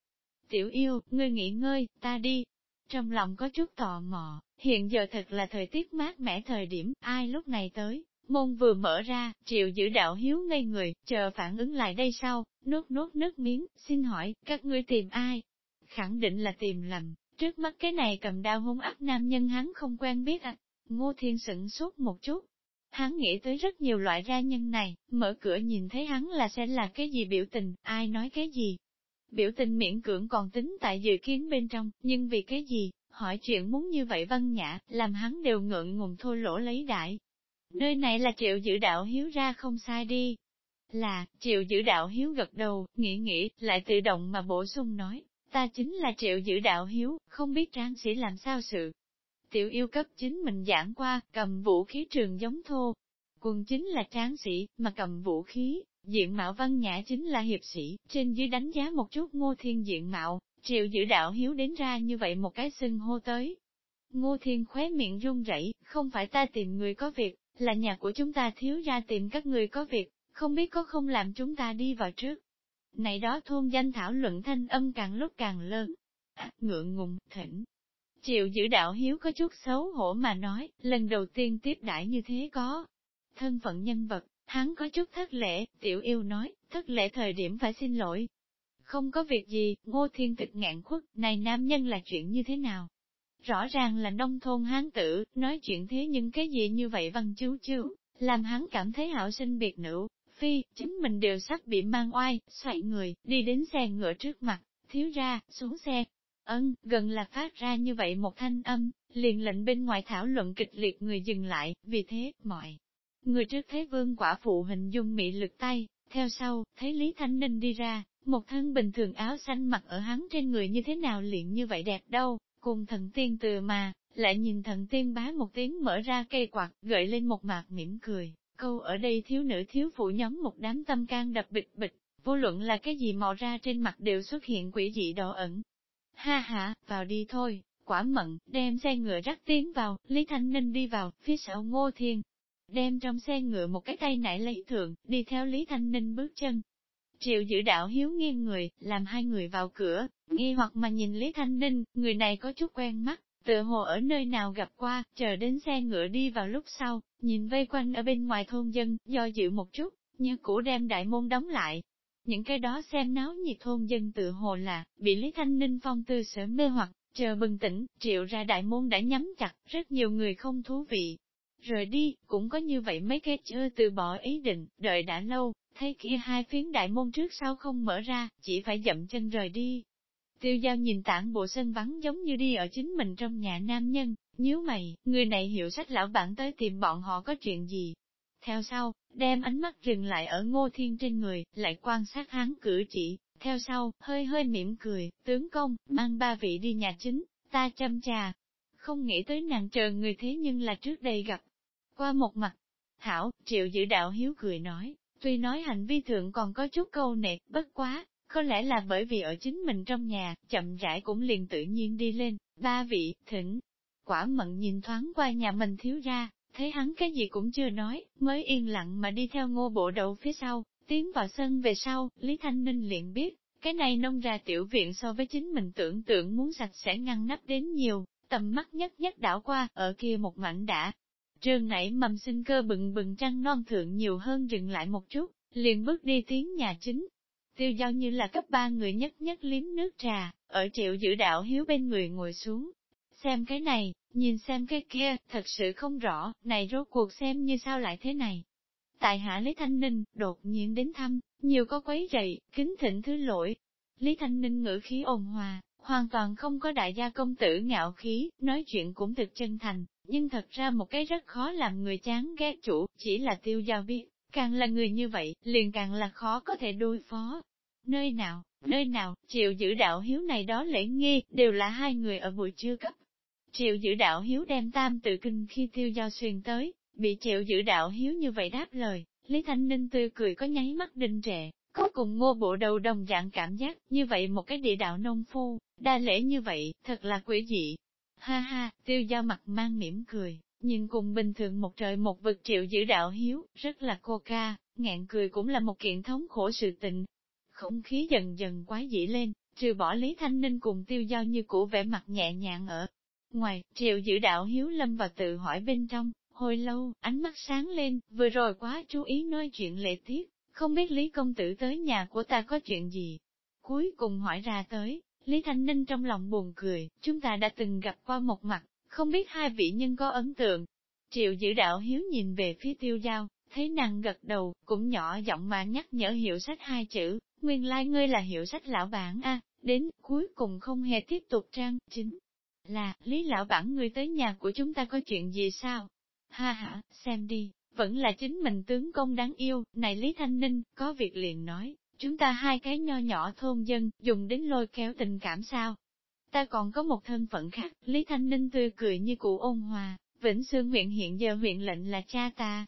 tiểu yêu, ngươi nghỉ ngơi, ta đi. Trong lòng có chút tò mò, hiện giờ thật là thời tiết mát mẻ thời điểm, ai lúc này tới, môn vừa mở ra, triệu giữ đạo hiếu ngây người, chờ phản ứng lại đây sau, nuốt nuốt nước miếng, xin hỏi, các ngươi tìm ai? Khẳng định là tìm lầm, trước mắt cái này cầm đao hung ác nam nhân hắn không quen biết à. Ngô Thiên sửng sốt một chút, Hắn nghĩ tới rất nhiều loại ra nhân này, mở cửa nhìn thấy hắn là sẽ là cái gì biểu tình, ai nói cái gì. Biểu tình miễn cưỡng còn tính tại dự kiến bên trong, nhưng vì cái gì, hỏi chuyện muốn như vậy văn nhã, làm hắn đều ngượng ngùng thô lỗ lấy đại. Nơi này là triệu giữ đạo hiếu ra không sai đi. Là, triệu giữ đạo hiếu gật đầu, nghĩ nghĩ, lại tự động mà bổ sung nói, ta chính là triệu giữ đạo hiếu, không biết tráng sĩ làm sao sự, tiểu yêu cấp chính mình giảng qua, cầm vũ khí trường giống thô. Quân chính là tráng sĩ, mà cầm vũ khí, diện mạo văn nhã chính là hiệp sĩ, trên dưới đánh giá một chút ngô thiên diện mạo, triệu giữ đạo hiếu đến ra như vậy một cái xưng hô tới. Ngô thiên khóe miệng run rẩy, không phải ta tìm người có việc, là nhà của chúng ta thiếu ra tìm các người có việc, không biết có không làm chúng ta đi vào trước. Này đó thôn danh thảo luận thanh âm càng lúc càng lớn. À, ngượng ngùng, thỉnh, Triệu giữ đạo hiếu có chút xấu hổ mà nói, lần đầu tiên tiếp đãi như thế có. Thân phận nhân vật, hắn có chút thất lễ, tiểu yêu nói, thất lễ thời điểm phải xin lỗi. Không có việc gì, ngô thiên tịch ngạn khuất, này nam nhân là chuyện như thế nào? Rõ ràng là nông thôn hán tử, nói chuyện thế nhưng cái gì như vậy văn chú chú, làm hắn cảm thấy hảo sinh biệt nữ, phi, chính mình đều sắp bị mang oai, xoay người, đi đến xe ngựa trước mặt, thiếu ra, xuống xe, Ân, gần là phát ra như vậy một thanh âm, liền lệnh bên ngoài thảo luận kịch liệt người dừng lại, vì thế, mọi người trước thấy vương quả phụ hình dung mị lực tay, theo sau, thấy Lý Thanh Ninh đi ra, một thân bình thường áo xanh mặc ở hắn trên người như thế nào liền như vậy đẹp đâu, cùng thần tiên từ mà, lại nhìn thần tiên bá một tiếng mở ra cây quạt, gợi lên một mạc mỉm cười, câu ở đây thiếu nữ thiếu phụ nhóm một đám tâm can đập bịch bịch, vô luận là cái gì mò ra trên mặt đều xuất hiện quỷ dị đỏ ẩn, Ha ha, vào đi thôi, quả mận, đem xe ngựa rắc tiến vào, Lý Thanh Ninh đi vào, phía sau ngô thiên. Đem trong xe ngựa một cái tay nải lấy thượng, đi theo Lý Thanh Ninh bước chân. Triệu giữ đạo hiếu nghiêng người, làm hai người vào cửa, nghi hoặc mà nhìn Lý Thanh Ninh, người này có chút quen mắt, tựa hồ ở nơi nào gặp qua, chờ đến xe ngựa đi vào lúc sau, nhìn vây quanh ở bên ngoài thôn dân, do dự một chút, như cũ đem đại môn đóng lại, những cái đó xem náo nhiệt thôn dân tự hồ là, bị Lý Thanh Ninh phong tư sở mê hoặc, chờ bừng tỉnh, triệu ra đại môn đã nhắm chặt, rất nhiều người không thú vị. Rời đi, cũng có như vậy mấy cái chưa từ bỏ ý định, đợi đã lâu, thấy kia hai phiến đại môn trước sau không mở ra, chỉ phải dậm chân rời đi. Tiêu giao nhìn tảng bộ sân vắng giống như đi ở chính mình trong nhà nam nhân, nhíu mày, người này hiểu sách lão bản tới tìm bọn họ có chuyện gì, theo sau, đem ánh mắt dừng lại ở ngô thiên trên người, lại quan sát hắn cử chỉ, theo sau, hơi hơi mỉm cười, tướng công, mang ba vị đi nhà chính, ta chăm trà. Không nghĩ tới nàng chờ người thế nhưng là trước đây gặp. Qua một mặt, Thảo, triệu giữ đạo hiếu cười nói, tuy nói hành vi thượng còn có chút câu nệ, bất quá, có lẽ là bởi vì ở chính mình trong nhà, chậm rãi cũng liền tự nhiên đi lên, ba vị, thỉnh. Quả mận nhìn thoáng qua nhà mình thiếu ra, thấy hắn cái gì cũng chưa nói, mới yên lặng mà đi theo ngô bộ đậu phía sau, tiến vào sân về sau, Lý Thanh Ninh liền biết, cái này nông ra tiểu viện so với chính mình tưởng tượng muốn sạch sẽ ngăn nắp đến nhiều, tầm mắt nhất nhất đảo qua, ở kia một mảnh đã. Trường nảy mầm sinh cơ bừng bừng trăng non thượng nhiều hơn dừng lại một chút, liền bước đi tiến nhà chính. Tiêu giao như là cấp ba người nhất nhất liếm nước trà, ở triệu giữ đạo hiếu bên người ngồi xuống. Xem cái này, Nhìn xem cái kia, thật sự không rõ, này rốt cuộc xem như sao lại thế này. Tại hạ Lý Thanh Ninh, đột nhiên đến thăm, nhiều có quấy rầy, kính thỉnh thứ lỗi. Lý Thanh Ninh ngữ khí ồn hòa, hoàn toàn không có đại gia công tử ngạo khí, nói chuyện cũng thực chân thành, nhưng thật ra một cái rất khó làm người chán ghét chủ, chỉ là tiêu giao biết, càng là người như vậy, liền càng là khó có thể đối phó. Nơi nào, nơi nào, chịu giữ đạo hiếu này đó lễ nghi, đều là hai người ở buổi trưa cấp, Triệu giữ đạo hiếu đem tam tự kinh khi tiêu giao xuyên tới, bị triệu giữ đạo hiếu như vậy đáp lời, Lý Thanh Ninh tươi cười có nháy mắt đình trệ, có cùng ngô bộ đầu đồng dạng cảm giác, như vậy một cái địa đạo nông phu, đa lễ như vậy, thật là quỷ dị. Ha ha, tiêu giao mặt mang mỉm cười, nhìn cùng bình thường một trời một vực triệu giữ đạo hiếu, rất là cô ca, ngạn cười cũng là một kiện thống khổ sự tình. Không khí dần dần quái dị lên, trừ bỏ Lý Thanh Ninh cùng tiêu giao như cũ vẻ mặt nhẹ nhàng ở. Ngoài, triệu giữ đạo hiếu lâm và tự hỏi bên trong, hồi lâu, ánh mắt sáng lên, vừa rồi quá chú ý nói chuyện lệ tiết, không biết Lý Công Tử tới nhà của ta có chuyện gì. Cuối cùng hỏi ra tới, Lý Thanh Ninh trong lòng buồn cười, chúng ta đã từng gặp qua một mặt, không biết hai vị nhân có ấn tượng. Triệu giữ đạo hiếu nhìn về phía tiêu giao, thấy nàng gật đầu, cũng nhỏ giọng mà nhắc nhở hiệu sách hai chữ, nguyên lai like ngươi là hiệu sách lão bản a đến, cuối cùng không hề tiếp tục trang, chính là, Lý lão bản ngươi tới nhà của chúng ta có chuyện gì sao? Ha ha, xem đi, vẫn là chính mình tướng công đáng yêu, này Lý Thanh Ninh, có việc liền nói, chúng ta hai cái nho nhỏ thôn dân, dùng đến lôi kéo tình cảm sao? Ta còn có một thân phận khác, Lý Thanh Ninh tươi cười như cụ ôn hòa, Vĩnh Sương huyện hiện giờ huyện lệnh là cha ta.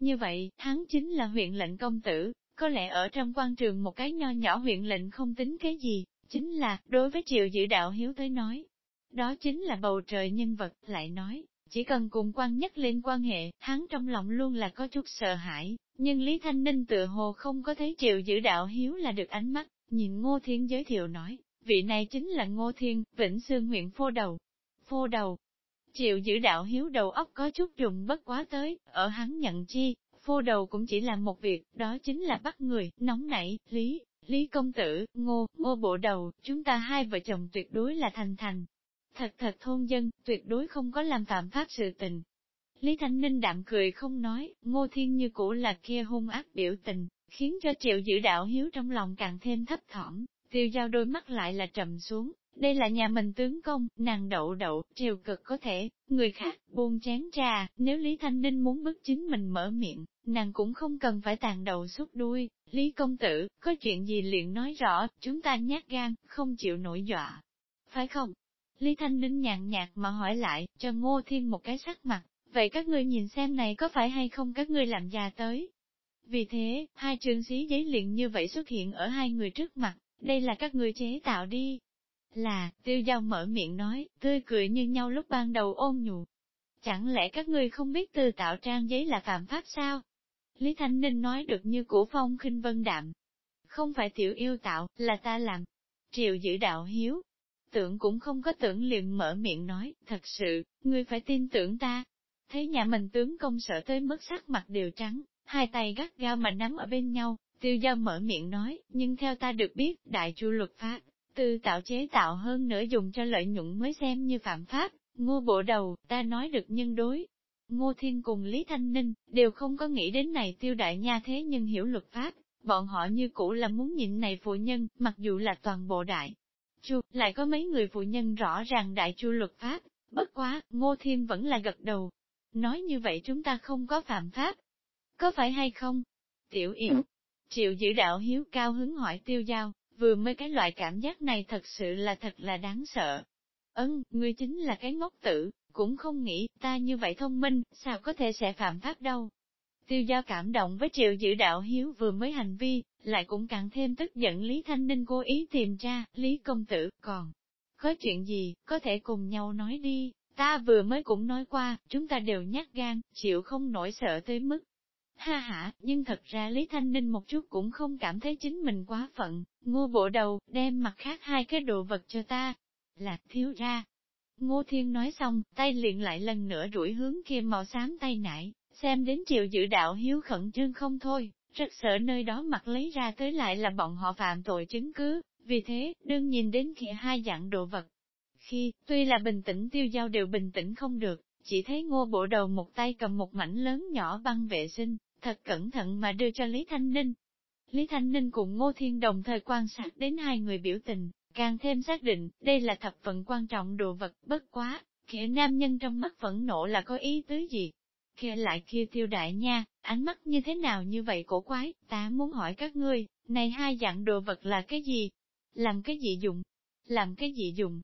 Như vậy, hắn chính là huyện lệnh công tử, có lẽ ở trong quan trường một cái nho nhỏ huyện lệnh không tính cái gì, chính là, đối với triệu giữ đạo hiếu tới nói. Đó chính là bầu trời nhân vật, lại nói, chỉ cần cùng quan nhất lên quan hệ, hắn trong lòng luôn là có chút sợ hãi, nhưng Lý Thanh Ninh tự hồ không có thấy triệu giữ đạo hiếu là được ánh mắt, nhìn Ngô Thiên giới thiệu nói, vị này chính là Ngô Thiên, Vĩnh Sương huyện Phô Đầu. Phô Đầu, triệu giữ đạo hiếu đầu óc có chút dùng bất quá tới, ở hắn nhận chi, phô đầu cũng chỉ là một việc, đó chính là bắt người, nóng nảy, lý, lý công tử, ngô, ngô bộ đầu, chúng ta hai vợ chồng tuyệt đối là thành thành. Thật thật thôn dân, tuyệt đối không có làm phạm pháp sự tình. Lý Thanh Ninh đạm cười không nói, ngô thiên như cũ là kia hung ác biểu tình, khiến cho triệu giữ đạo hiếu trong lòng càng thêm thấp thỏm, tiêu giao đôi mắt lại là trầm xuống, đây là nhà mình tướng công, nàng đậu đậu, triều cực có thể, người khác buông chén trà, nếu Lý Thanh Ninh muốn bức chính mình mở miệng, nàng cũng không cần phải tàn đầu suốt đuôi, Lý công tử, có chuyện gì liền nói rõ, chúng ta nhát gan, không chịu nổi dọa. Phải không? Lý Thanh Ninh nhàn nhạt mà hỏi lại, cho Ngô Thiên một cái sắc mặt, vậy các ngươi nhìn xem này có phải hay không các ngươi làm già tới? Vì thế, hai trường xí giấy liền như vậy xuất hiện ở hai người trước mặt, đây là các ngươi chế tạo đi, là, tiêu giao mở miệng nói, tươi cười như nhau lúc ban đầu ôn nhu. Chẳng lẽ các ngươi không biết từ tạo trang giấy là phạm pháp sao? Lý Thanh Ninh nói được như củ phong khinh vân đạm. Không phải tiểu yêu tạo, là ta làm. Triệu giữ đạo hiếu. Tưởng cũng không có tưởng liền mở miệng nói, thật sự, ngươi phải tin tưởng ta. Thấy nhà mình tướng công sợ tới mức sắc mặt đều trắng, hai tay gắt gao mà nắm ở bên nhau, tiêu giao mở miệng nói, nhưng theo ta được biết, đại chu luật pháp, Tư tạo chế tạo hơn nữa dùng cho lợi nhuận mới xem như phạm pháp, ngô bộ đầu, ta nói được nhân đối. Ngô Thiên cùng Lý Thanh Ninh, đều không có nghĩ đến này tiêu đại nha thế nhưng hiểu luật pháp, bọn họ như cũ là muốn nhịn này phụ nhân, mặc dù là toàn bộ đại. Chu, lại có mấy người phụ nhân rõ ràng đại chu luật pháp, bất quá, Ngô Thiên vẫn là gật đầu. Nói như vậy chúng ta không có phạm pháp. Có phải hay không? Tiểu Yểu, Triệu giữ đạo hiếu cao hứng hỏi tiêu giao, vừa mới cái loại cảm giác này thật sự là thật là đáng sợ. Ấn, ngươi chính là cái ngốc tử, cũng không nghĩ, ta như vậy thông minh, sao có thể sẽ phạm pháp đâu. Tiêu giao cảm động với triệu giữ đạo hiếu vừa mới hành vi, lại cũng càng thêm tức giận Lý Thanh Ninh cố ý tìm ra, Lý Công Tử, còn có chuyện gì, có thể cùng nhau nói đi, ta vừa mới cũng nói qua, chúng ta đều nhát gan, chịu không nổi sợ tới mức, Ha ha, nhưng thật ra Lý Thanh Ninh một chút cũng không cảm thấy chính mình quá phận, ngô bộ đầu, đem mặt khác hai cái đồ vật cho ta. Là thiếu ra. Ngô Thiên nói xong, tay liền lại lần nữa rủi hướng kia màu xám tay nải, xem đến triệu dự đạo hiếu khẩn trương không thôi, rất sợ nơi đó mặt lấy ra tới lại là bọn họ phạm tội chứng cứ, vì thế, đương nhìn đến kia hai dạng đồ vật. Khi, tuy là bình tĩnh tiêu giao đều bình tĩnh không được, chỉ thấy ngô bộ đầu một tay cầm một mảnh lớn nhỏ băng vệ sinh, thật cẩn thận mà đưa cho Lý Thanh Ninh. Lý Thanh Ninh cùng Ngô Thiên đồng thời quan sát đến hai người biểu tình, càng thêm xác định, đây là thập phận quan trọng đồ vật, bất quá, kẻ nam nhân trong mắt phẫn nộ là có ý tứ gì kia lại kia tiêu đại nha, ánh mắt như thế nào như vậy cổ quái, ta muốn hỏi các ngươi, này hai dạng đồ vật là cái gì? Làm cái gì dùng? Làm cái gì dùng?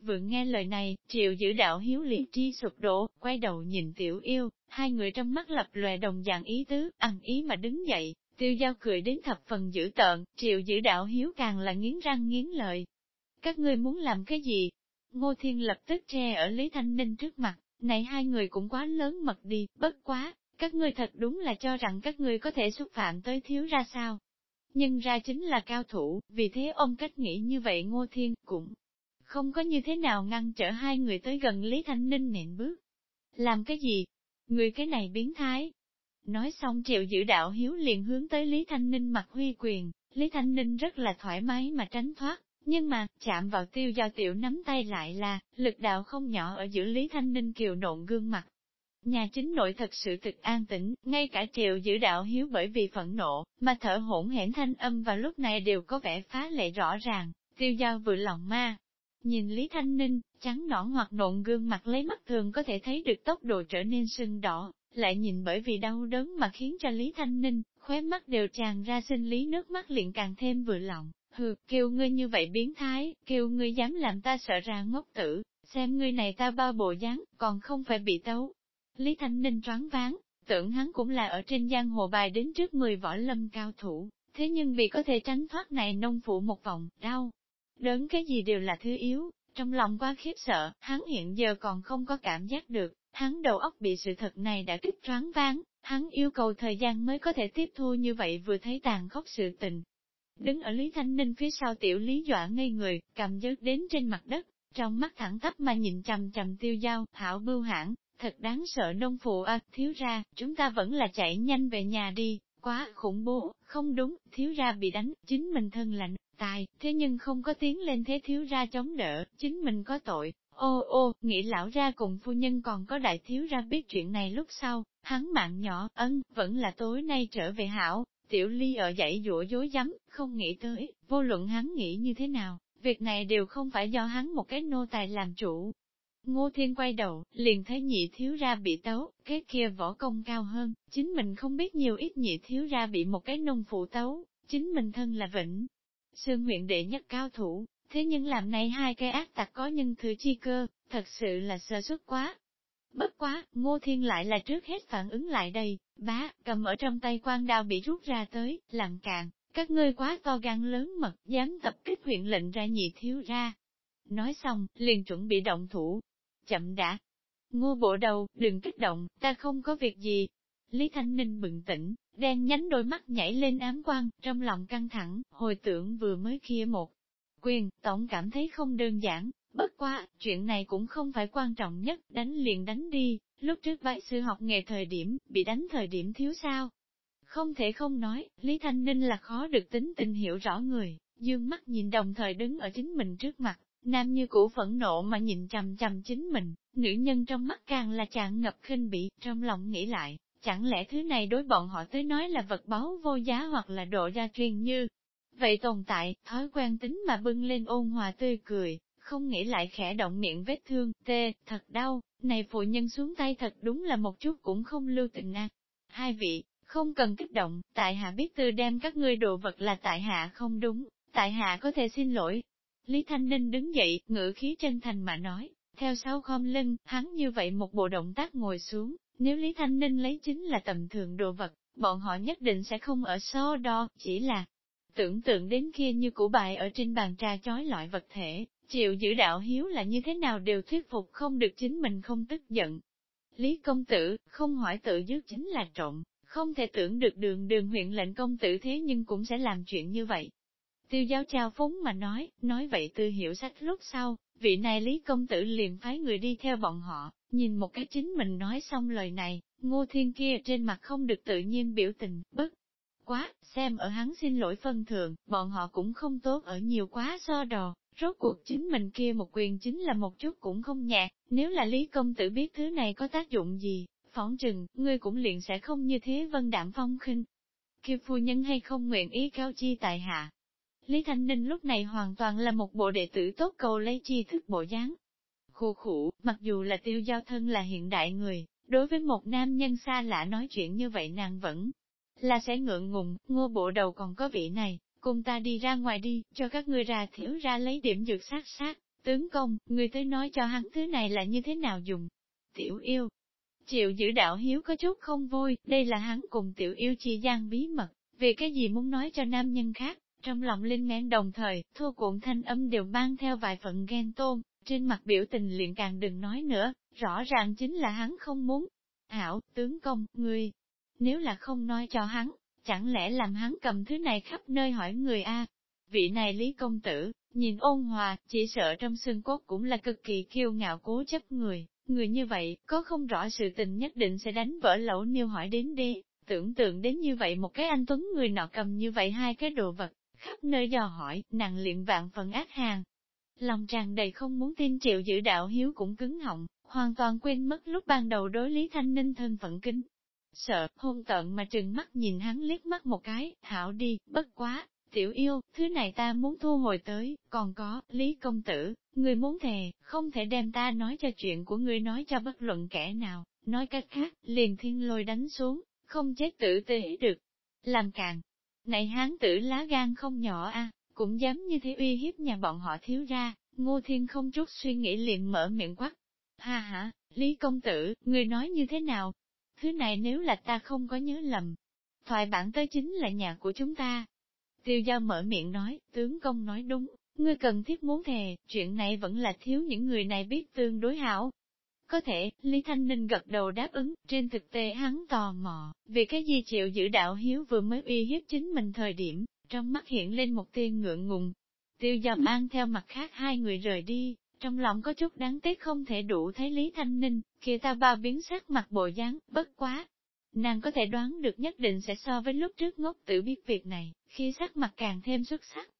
Vừa nghe lời này, triệu giữ đạo hiếu liệt tri sụp đổ, quay đầu nhìn tiểu yêu, hai người trong mắt lập lòe đồng dạng ý tứ, ăn ý mà đứng dậy, tiêu giao cười đến thập phần dữ tợn, triệu giữ đạo hiếu càng là nghiến răng nghiến lợi. Các ngươi muốn làm cái gì? Ngô Thiên lập tức che ở Lý Thanh Ninh trước mặt, này hai người cũng quá lớn mật đi, bất quá, các ngươi thật đúng là cho rằng các ngươi có thể xúc phạm tới thiếu ra sao. nhưng ra chính là cao thủ, vì thế ông cách nghĩ như vậy Ngô Thiên cũng không có như thế nào ngăn trở hai người tới gần Lý Thanh Ninh nện bước. Làm cái gì? Người cái này biến thái. Nói xong triệu giữ đạo hiếu liền hướng tới Lý Thanh Ninh mặt huy quyền, Lý Thanh Ninh rất là thoải mái mà tránh thoát, nhưng mà, chạm vào tiêu giao tiểu nắm tay lại là, lực đạo không nhỏ ở giữa Lý Thanh Ninh kiều nộn gương mặt. Nhà chính nội thật sự thực an tĩnh, ngay cả triệu giữ đạo hiếu bởi vì phẫn nộ, mà thở hỗn hển thanh âm và lúc này đều có vẻ phá lệ rõ ràng, tiêu giao vừa lòng ma. Nhìn Lý Thanh Ninh, trắng nõn hoặc nộn gương mặt lấy mắt thường có thể thấy được tốc độ trở nên sưng đỏ, lại nhìn bởi vì đau đớn mà khiến cho Lý Thanh Ninh, khóe mắt đều tràn ra sinh lý nước mắt liền càng thêm vừa lòng. Hừ, kêu ngươi như vậy biến thái, kêu ngươi dám làm ta sợ ra ngốc tử, xem ngươi này ta bao bộ dáng, còn không phải bị tấu. Lý Thanh Ninh choáng váng, tưởng hắn cũng là ở trên giang hồ bài đến trước 10 võ lâm cao thủ, thế nhưng vì có thể tránh thoát này nông phụ một vòng, đau. Đớn cái gì đều là thứ yếu, trong lòng quá khiếp sợ, hắn hiện giờ còn không có cảm giác được, hắn đầu óc bị sự thật này đã kích choáng váng, hắn yêu cầu thời gian mới có thể tiếp thu như vậy vừa thấy tàn khốc sự tình, Đứng ở Lý Thanh Ninh phía sau tiểu Lý dọa ngây người, cầm dứt đến trên mặt đất, trong mắt thẳng tắp mà nhìn chầm chầm tiêu dao, hảo bưu hãng, thật đáng sợ nông phụ à, thiếu ra, chúng ta vẫn là chạy nhanh về nhà đi, quá khủng bố, không đúng, thiếu ra bị đánh, chính mình thân lạnh, tài, thế nhưng không có tiếng lên thế thiếu ra chống đỡ, chính mình có tội. Ô ô, nghĩ lão ra cùng phu nhân còn có đại thiếu ra biết chuyện này lúc sau, hắn mạng nhỏ, ân, vẫn là tối nay trở về hảo, Tiểu ly ở dãy dũa dối rắm không nghĩ tới, vô luận hắn nghĩ như thế nào, việc này đều không phải do hắn một cái nô tài làm chủ. Ngô Thiên quay đầu, liền thấy nhị thiếu ra bị tấu, cái kia võ công cao hơn, chính mình không biết nhiều ít nhị thiếu ra bị một cái nông phụ tấu, chính mình thân là vĩnh. Sương huyện đệ nhất cao thủ, thế nhưng làm này hai cái ác tặc có nhân thứ chi cơ, thật sự là sơ suất quá, Bất quá, Ngô Thiên lại là trước hết phản ứng lại đây, bá, cầm ở trong tay quan đao bị rút ra tới, làm cạn, các ngươi quá to gan lớn mật, dám tập kích huyện lệnh ra nhị thiếu ra. Nói xong, liền chuẩn bị động thủ. Chậm đã. Ngô bộ đầu, đừng kích động, ta không có việc gì. Lý Thanh Ninh bừng tỉnh, đen nhánh đôi mắt nhảy lên ám quan, trong lòng căng thẳng, hồi tưởng vừa mới kia một. Quyền, tổng cảm thấy không đơn giản, Bất qua, chuyện này cũng không phải quan trọng nhất, đánh liền đánh đi, lúc trước vậy sư học nghề thời điểm, bị đánh thời điểm thiếu sao. Không thể không nói, Lý Thanh Ninh là khó được tính tình hiểu rõ người, dương mắt nhìn đồng thời đứng ở chính mình trước mặt, nam như cũ phẫn nộ mà nhìn chầm chầm chính mình, nữ nhân trong mắt càng là chạng ngập khinh bị, trong lòng nghĩ lại, chẳng lẽ thứ này đối bọn họ tới nói là vật báu vô giá hoặc là độ gia truyền như. Vậy tồn tại, thói quen tính mà bưng lên ôn hòa tươi cười, không nghĩ lại khẽ động miệng vết thương, tê, thật đau, này phụ nhân xuống tay thật đúng là một chút cũng không lưu tình a. Hai vị, không cần kích động, tại hạ biết từ đem các ngươi đồ vật là tại hạ không đúng, tại hạ có thể xin lỗi. Lý Thanh Ninh đứng dậy, ngữ khí chân thành mà nói, theo sau khom lưng, hắn như vậy một bộ động tác ngồi xuống, nếu Lý Thanh Ninh lấy chính là tầm thường đồ vật, bọn họ nhất định sẽ không ở so đo, chỉ là tưởng tượng đến kia như củ bài ở trên bàn trà chói loại vật thể, Chịu giữ đạo hiếu là như thế nào đều thuyết phục không được chính mình không tức giận. Lý công tử, không hỏi tự dứt chính là trộm, không thể tưởng được đường đường huyện lệnh công tử thế nhưng cũng sẽ làm chuyện như vậy. Tiêu giáo trao phúng mà nói, nói vậy tư hiểu sách lúc sau, vị này Lý công tử liền phái người đi theo bọn họ, nhìn một cái chính mình nói xong lời này, ngô thiên kia trên mặt không được tự nhiên biểu tình, bất. Quá, xem ở hắn xin lỗi phân thường, bọn họ cũng không tốt ở nhiều quá so đò, Rốt cuộc chính mình kia một quyền chính là một chút cũng không nhạt, nếu là Lý Công Tử biết thứ này có tác dụng gì, phỏng trừng, ngươi cũng liền sẽ không như thế vân đạm phong khinh. Kia phu nhân hay không nguyện ý cao chi tại hạ. Lý Thanh Ninh lúc này hoàn toàn là một bộ đệ tử tốt cầu lấy chi thức bộ dáng. Khô khủ, mặc dù là tiêu giao thân là hiện đại người, đối với một nam nhân xa lạ nói chuyện như vậy nàng vẫn là sẽ ngượng ngùng, ngô bộ đầu còn có vị này, cùng ta đi ra ngoài đi, cho các ngươi ra thiểu ra lấy điểm dược sát sát, tướng công, người tới nói cho hắn thứ này là như thế nào dùng. Tiểu yêu, chịu giữ đạo hiếu có chút không vui, đây là hắn cùng tiểu yêu chi gian bí mật, vì cái gì muốn nói cho nam nhân khác, trong lòng linh ngang đồng thời, thua cuộn thanh âm đều mang theo vài phận ghen tôn, trên mặt biểu tình liền càng đừng nói nữa, rõ ràng chính là hắn không muốn. Hảo, tướng công, ngươi, nếu là không nói cho hắn, chẳng lẽ làm hắn cầm thứ này khắp nơi hỏi người A. Vị này Lý Công Tử, nhìn ôn hòa, chỉ sợ trong xương cốt cũng là cực kỳ kiêu ngạo cố chấp người, người như vậy, có không rõ sự tình nhất định sẽ đánh vỡ lẩu niêu hỏi đến đi, tưởng tượng đến như vậy một cái anh Tuấn người nọ cầm như vậy hai cái đồ vật, khắp nơi dò hỏi, nặng luyện vạn phần ác hàng. Lòng tràn đầy không muốn tin triệu giữ đạo hiếu cũng cứng họng, hoàn toàn quên mất lúc ban đầu đối Lý Thanh Ninh thân phận kính. Sợ, hôn tận mà trừng mắt nhìn hắn liếc mắt một cái, hảo đi, bất quá, tiểu yêu, thứ này ta muốn thu hồi tới, còn có, Lý Công Tử, người muốn thề, không thể đem ta nói cho chuyện của ngươi nói cho bất luận kẻ nào, nói cách khác, liền thiên lôi đánh xuống, không chết tử tế được. Làm càng, này hán tử lá gan không nhỏ a cũng dám như thế uy hiếp nhà bọn họ thiếu ra, ngô thiên không chút suy nghĩ liền mở miệng quát. Ha ha, Lý Công Tử, người nói như thế nào? Thứ này nếu là ta không có nhớ lầm, thoại bản tới chính là nhà của chúng ta. Tiêu giao mở miệng nói, tướng công nói đúng, ngươi cần thiết muốn thề, chuyện này vẫn là thiếu những người này biết tương đối hảo. Có thể, Lý Thanh Ninh gật đầu đáp ứng, trên thực tế hắn tò mò, vì cái gì chịu giữ đạo hiếu vừa mới uy hiếp chính mình thời điểm, trong mắt hiện lên một tia ngượng ngùng. Tiêu giao an theo mặt khác hai người rời đi, trong lòng có chút đáng tiếc không thể đủ thấy Lý Thanh Ninh, kia ta ba biến sắc mặt bộ dáng, bất quá. Nàng có thể đoán được nhất định sẽ so với lúc trước ngốc tự biết việc này, khi sắc mặt càng thêm xuất sắc.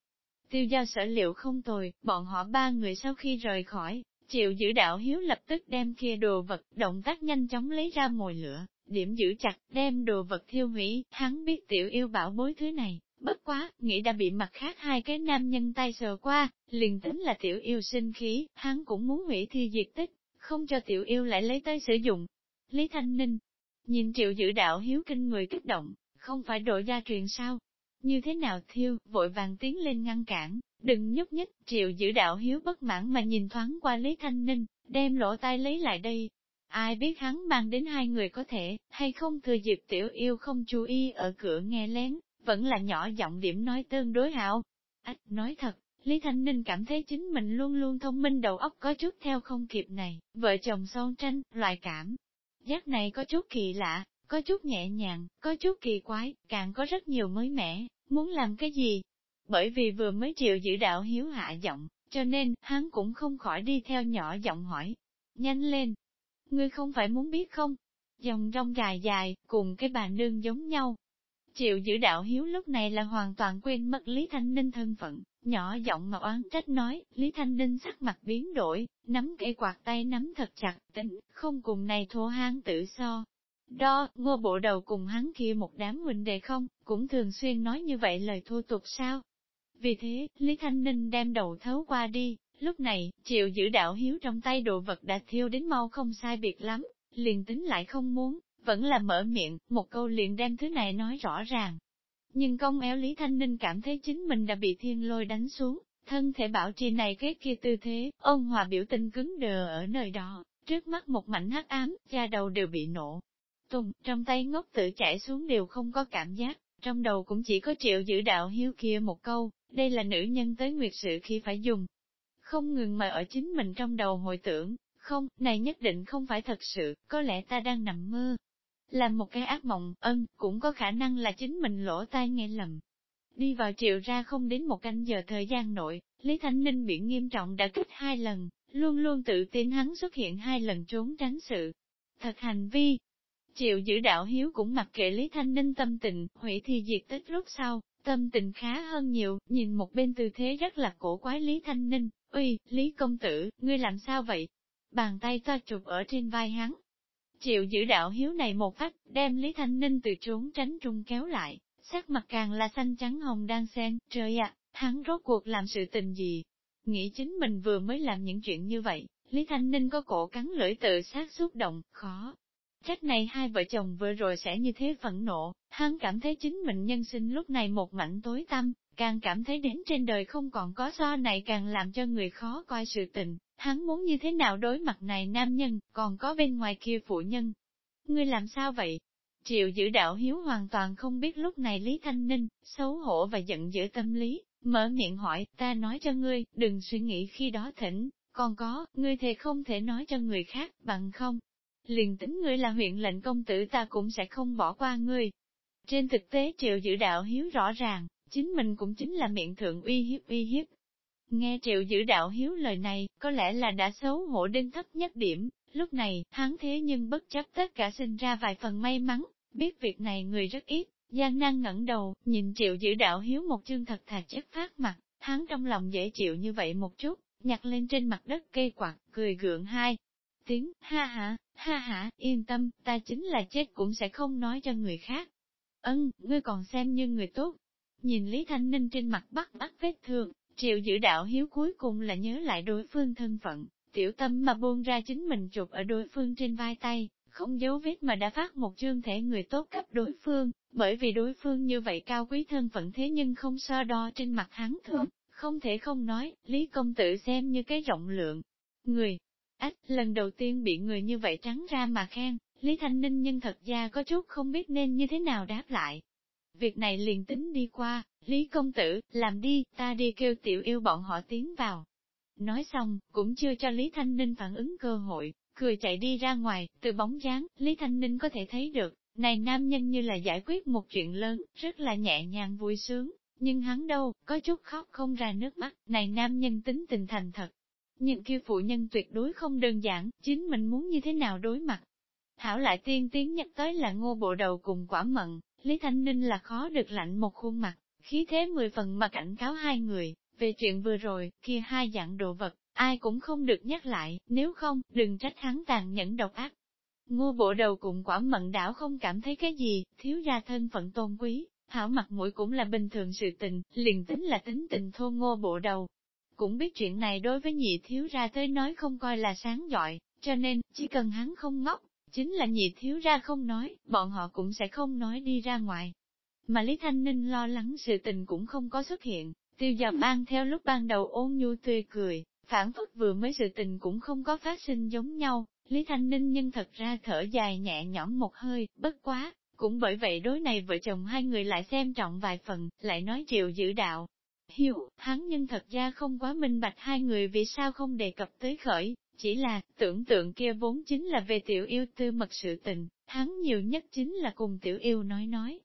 Tiêu giao sở liệu không tồi, bọn họ ba người sau khi rời khỏi, chịu giữ đạo hiếu lập tức đem kia đồ vật, động tác nhanh chóng lấy ra mồi lửa, điểm giữ chặt, đem đồ vật thiêu hủy, hắn biết tiểu yêu bảo bối thứ này, bất quá, nghĩ đã bị mặt khác hai cái nam nhân tay sờ qua, liền tính là tiểu yêu sinh khí, hắn cũng muốn hủy thi diệt tích, không cho tiểu yêu lại lấy tới sử dụng. Lý Thanh Ninh, nhìn triệu giữ đạo hiếu kinh người kích động, không phải đội gia truyền sao? Như thế nào thiêu, vội vàng tiến lên ngăn cản, đừng nhúc nhích, triệu giữ đạo hiếu bất mãn mà nhìn thoáng qua Lý Thanh Ninh, đem lỗ tai lấy lại đây. Ai biết hắn mang đến hai người có thể, hay không thừa dịp tiểu yêu không chú ý ở cửa nghe lén, vẫn là nhỏ giọng điểm nói tương đối hảo. Ách, nói thật, Lý Thanh Ninh cảm thấy chính mình luôn luôn thông minh đầu óc có chút theo không kịp này, vợ chồng son tranh, loại cảm. Giác này có chút kỳ lạ, có chút nhẹ nhàng, có chút kỳ quái, càng có rất nhiều mới mẻ, muốn làm cái gì? Bởi vì vừa mới chịu giữ đạo hiếu hạ giọng, cho nên, hắn cũng không khỏi đi theo nhỏ giọng hỏi. Nhanh lên! Ngươi không phải muốn biết không? Dòng rong dài dài, cùng cái bà nương giống nhau, Chịu giữ đạo hiếu lúc này là hoàn toàn quên mất Lý Thanh Ninh thân phận, nhỏ giọng mà oán trách nói, Lý Thanh Ninh sắc mặt biến đổi, nắm cây quạt tay nắm thật chặt, tỉnh, không cùng này thô hang tự so. Đo, ngô bộ đầu cùng hắn kia một đám huynh đệ không, cũng thường xuyên nói như vậy lời thô tục sao. Vì thế, Lý Thanh Ninh đem đầu thấu qua đi, lúc này, chịu giữ đạo hiếu trong tay đồ vật đã thiêu đến mau không sai biệt lắm, liền tính lại không muốn, vẫn là mở miệng, một câu liền đem thứ này nói rõ ràng. Nhưng công éo Lý Thanh Ninh cảm thấy chính mình đã bị thiên lôi đánh xuống, thân thể bảo trì này cái kia tư thế, ôn hòa biểu tình cứng đờ ở nơi đó, trước mắt một mảnh hắc ám, da đầu đều bị nổ. Tùng, trong tay ngốc tự chảy xuống đều không có cảm giác, trong đầu cũng chỉ có triệu giữ đạo hiếu kia một câu, đây là nữ nhân tới nguyệt sự khi phải dùng. Không ngừng mà ở chính mình trong đầu hồi tưởng, không, này nhất định không phải thật sự, có lẽ ta đang nằm mơ, làm một cái ác mộng, ân, cũng có khả năng là chính mình lỗ tai nghe lầm. Đi vào triệu ra không đến một canh giờ thời gian nội, Lý thánh Ninh bị nghiêm trọng đã kích hai lần, luôn luôn tự tin hắn xuất hiện hai lần trốn tránh sự. Thật hành vi, Triệu giữ đạo hiếu cũng mặc kệ Lý Thanh Ninh tâm tình, hủy thi diệt tích lúc sau, tâm tình khá hơn nhiều, nhìn một bên tư thế rất là cổ quái Lý Thanh Ninh, uy, Lý Công Tử, ngươi làm sao vậy? Bàn tay toa chụp ở trên vai hắn, Chịu giữ đạo hiếu này một phát, đem Lý Thanh Ninh từ trốn tránh trung kéo lại, sắc mặt càng là xanh trắng hồng đang xen, trời ạ, hắn rốt cuộc làm sự tình gì? Nghĩ chính mình vừa mới làm những chuyện như vậy, Lý Thanh Ninh có cổ cắn lưỡi tự sát xúc động, khó. Trách này hai vợ chồng vừa rồi sẽ như thế phẫn nộ, hắn cảm thấy chính mình nhân sinh lúc này một mảnh tối tăm, càng cảm thấy đến trên đời không còn có so này càng làm cho người khó coi sự tình, hắn muốn như thế nào đối mặt này nam nhân, còn có bên ngoài kia phụ nhân. Ngươi làm sao vậy? Triệu giữ đạo hiếu hoàn toàn không biết lúc này Lý Thanh Ninh, xấu hổ và giận dữ tâm lý, mở miệng hỏi, ta nói cho ngươi, đừng suy nghĩ khi đó thỉnh, còn có, ngươi thề không thể nói cho người khác, bằng không. Liền tính ngươi là huyện lệnh công tử ta cũng sẽ không bỏ qua ngươi. Trên thực tế triệu giữ đạo hiếu rõ ràng, chính mình cũng chính là miệng thượng uy hiếp uy hiếp. Nghe triệu giữ đạo hiếu lời này, có lẽ là đã xấu hổ đến thấp nhất điểm, lúc này, hắn thế nhưng bất chấp tất cả sinh ra vài phần may mắn, biết việc này người rất ít, gian nan ngẩng đầu, nhìn triệu giữ đạo hiếu một chương thật thà chất phát mặt, hắn trong lòng dễ chịu như vậy một chút, nhặt lên trên mặt đất cây quạt, cười gượng hai. Tiếng, ha ha, ha ha, yên tâm, ta chính là chết cũng sẽ không nói cho người khác. Ân, ngươi còn xem như người tốt. Nhìn Lý Thanh Ninh trên mặt bắt bắt vết thương, triệu giữ đạo hiếu cuối cùng là nhớ lại đối phương thân phận, tiểu tâm mà buông ra chính mình chụp ở đối phương trên vai tay, không giấu vết mà đã phát một chương thể người tốt cấp đối phương, bởi vì đối phương như vậy cao quý thân phận thế nhưng không so đo trên mặt hắn thương, không thể không nói, Lý Công Tử xem như cái rộng lượng. Người, ách, lần đầu tiên bị người như vậy trắng ra mà khen, Lý Thanh Ninh nhân thật ra có chút không biết nên như thế nào đáp lại. Việc này liền tính đi qua, Lý Công Tử, làm đi, ta đi kêu tiểu yêu bọn họ tiến vào. Nói xong, cũng chưa cho Lý Thanh Ninh phản ứng cơ hội, cười chạy đi ra ngoài, từ bóng dáng, Lý Thanh Ninh có thể thấy được, này nam nhân như là giải quyết một chuyện lớn, rất là nhẹ nhàng vui sướng, nhưng hắn đâu, có chút khóc không ra nước mắt, này nam nhân tính tình thành thật. Nhưng kia phụ nhân tuyệt đối không đơn giản, chính mình muốn như thế nào đối mặt. Thảo lại tiên tiến nhắc tới là ngô bộ đầu cùng quả mận, Lý Thanh Ninh là khó được lạnh một khuôn mặt, khí thế mười phần mà cảnh cáo hai người, về chuyện vừa rồi, kia hai dạng đồ vật, ai cũng không được nhắc lại, nếu không, đừng trách hắn tàn nhẫn độc ác. Ngô bộ đầu cùng quả mận đảo không cảm thấy cái gì, thiếu ra thân phận tôn quý, hảo mặt mũi cũng là bình thường sự tình, liền tính là tính tình thô ngô bộ đầu. Cũng biết chuyện này đối với nhị thiếu ra tới nói không coi là sáng giỏi, cho nên, chỉ cần hắn không ngốc, chính là nhị thiếu ra không nói, bọn họ cũng sẽ không nói đi ra ngoài. Mà Lý Thanh Ninh lo lắng sự tình cũng không có xuất hiện, tiêu dọc ban theo lúc ban đầu ôn nhu tươi cười, phản phất vừa mới sự tình cũng không có phát sinh giống nhau, Lý Thanh Ninh nhưng thật ra thở dài nhẹ nhõm một hơi, bất quá, cũng bởi vậy đối này vợ chồng hai người lại xem trọng vài phần, lại nói chịu giữ đạo. Hiểu, hắn nhưng thật ra không quá minh bạch hai người vì sao không đề cập tới khởi, chỉ là, tưởng tượng kia vốn chính là về tiểu yêu tư mật sự tình, hắn nhiều nhất chính là cùng tiểu yêu nói nói.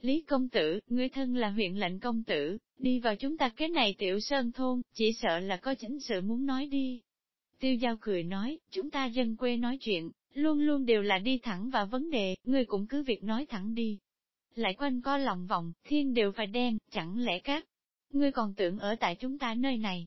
Lý công tử, ngươi thân là huyện lệnh công tử, đi vào chúng ta cái này tiểu sơn thôn, chỉ sợ là có chính sự muốn nói đi. Tiêu giao cười nói, chúng ta dân quê nói chuyện, luôn luôn đều là đi thẳng vào vấn đề, ngươi cũng cứ việc nói thẳng đi. Lại quanh co lòng vòng, thiên đều phải đen, chẳng lẽ các ngươi còn tưởng ở tại chúng ta nơi này.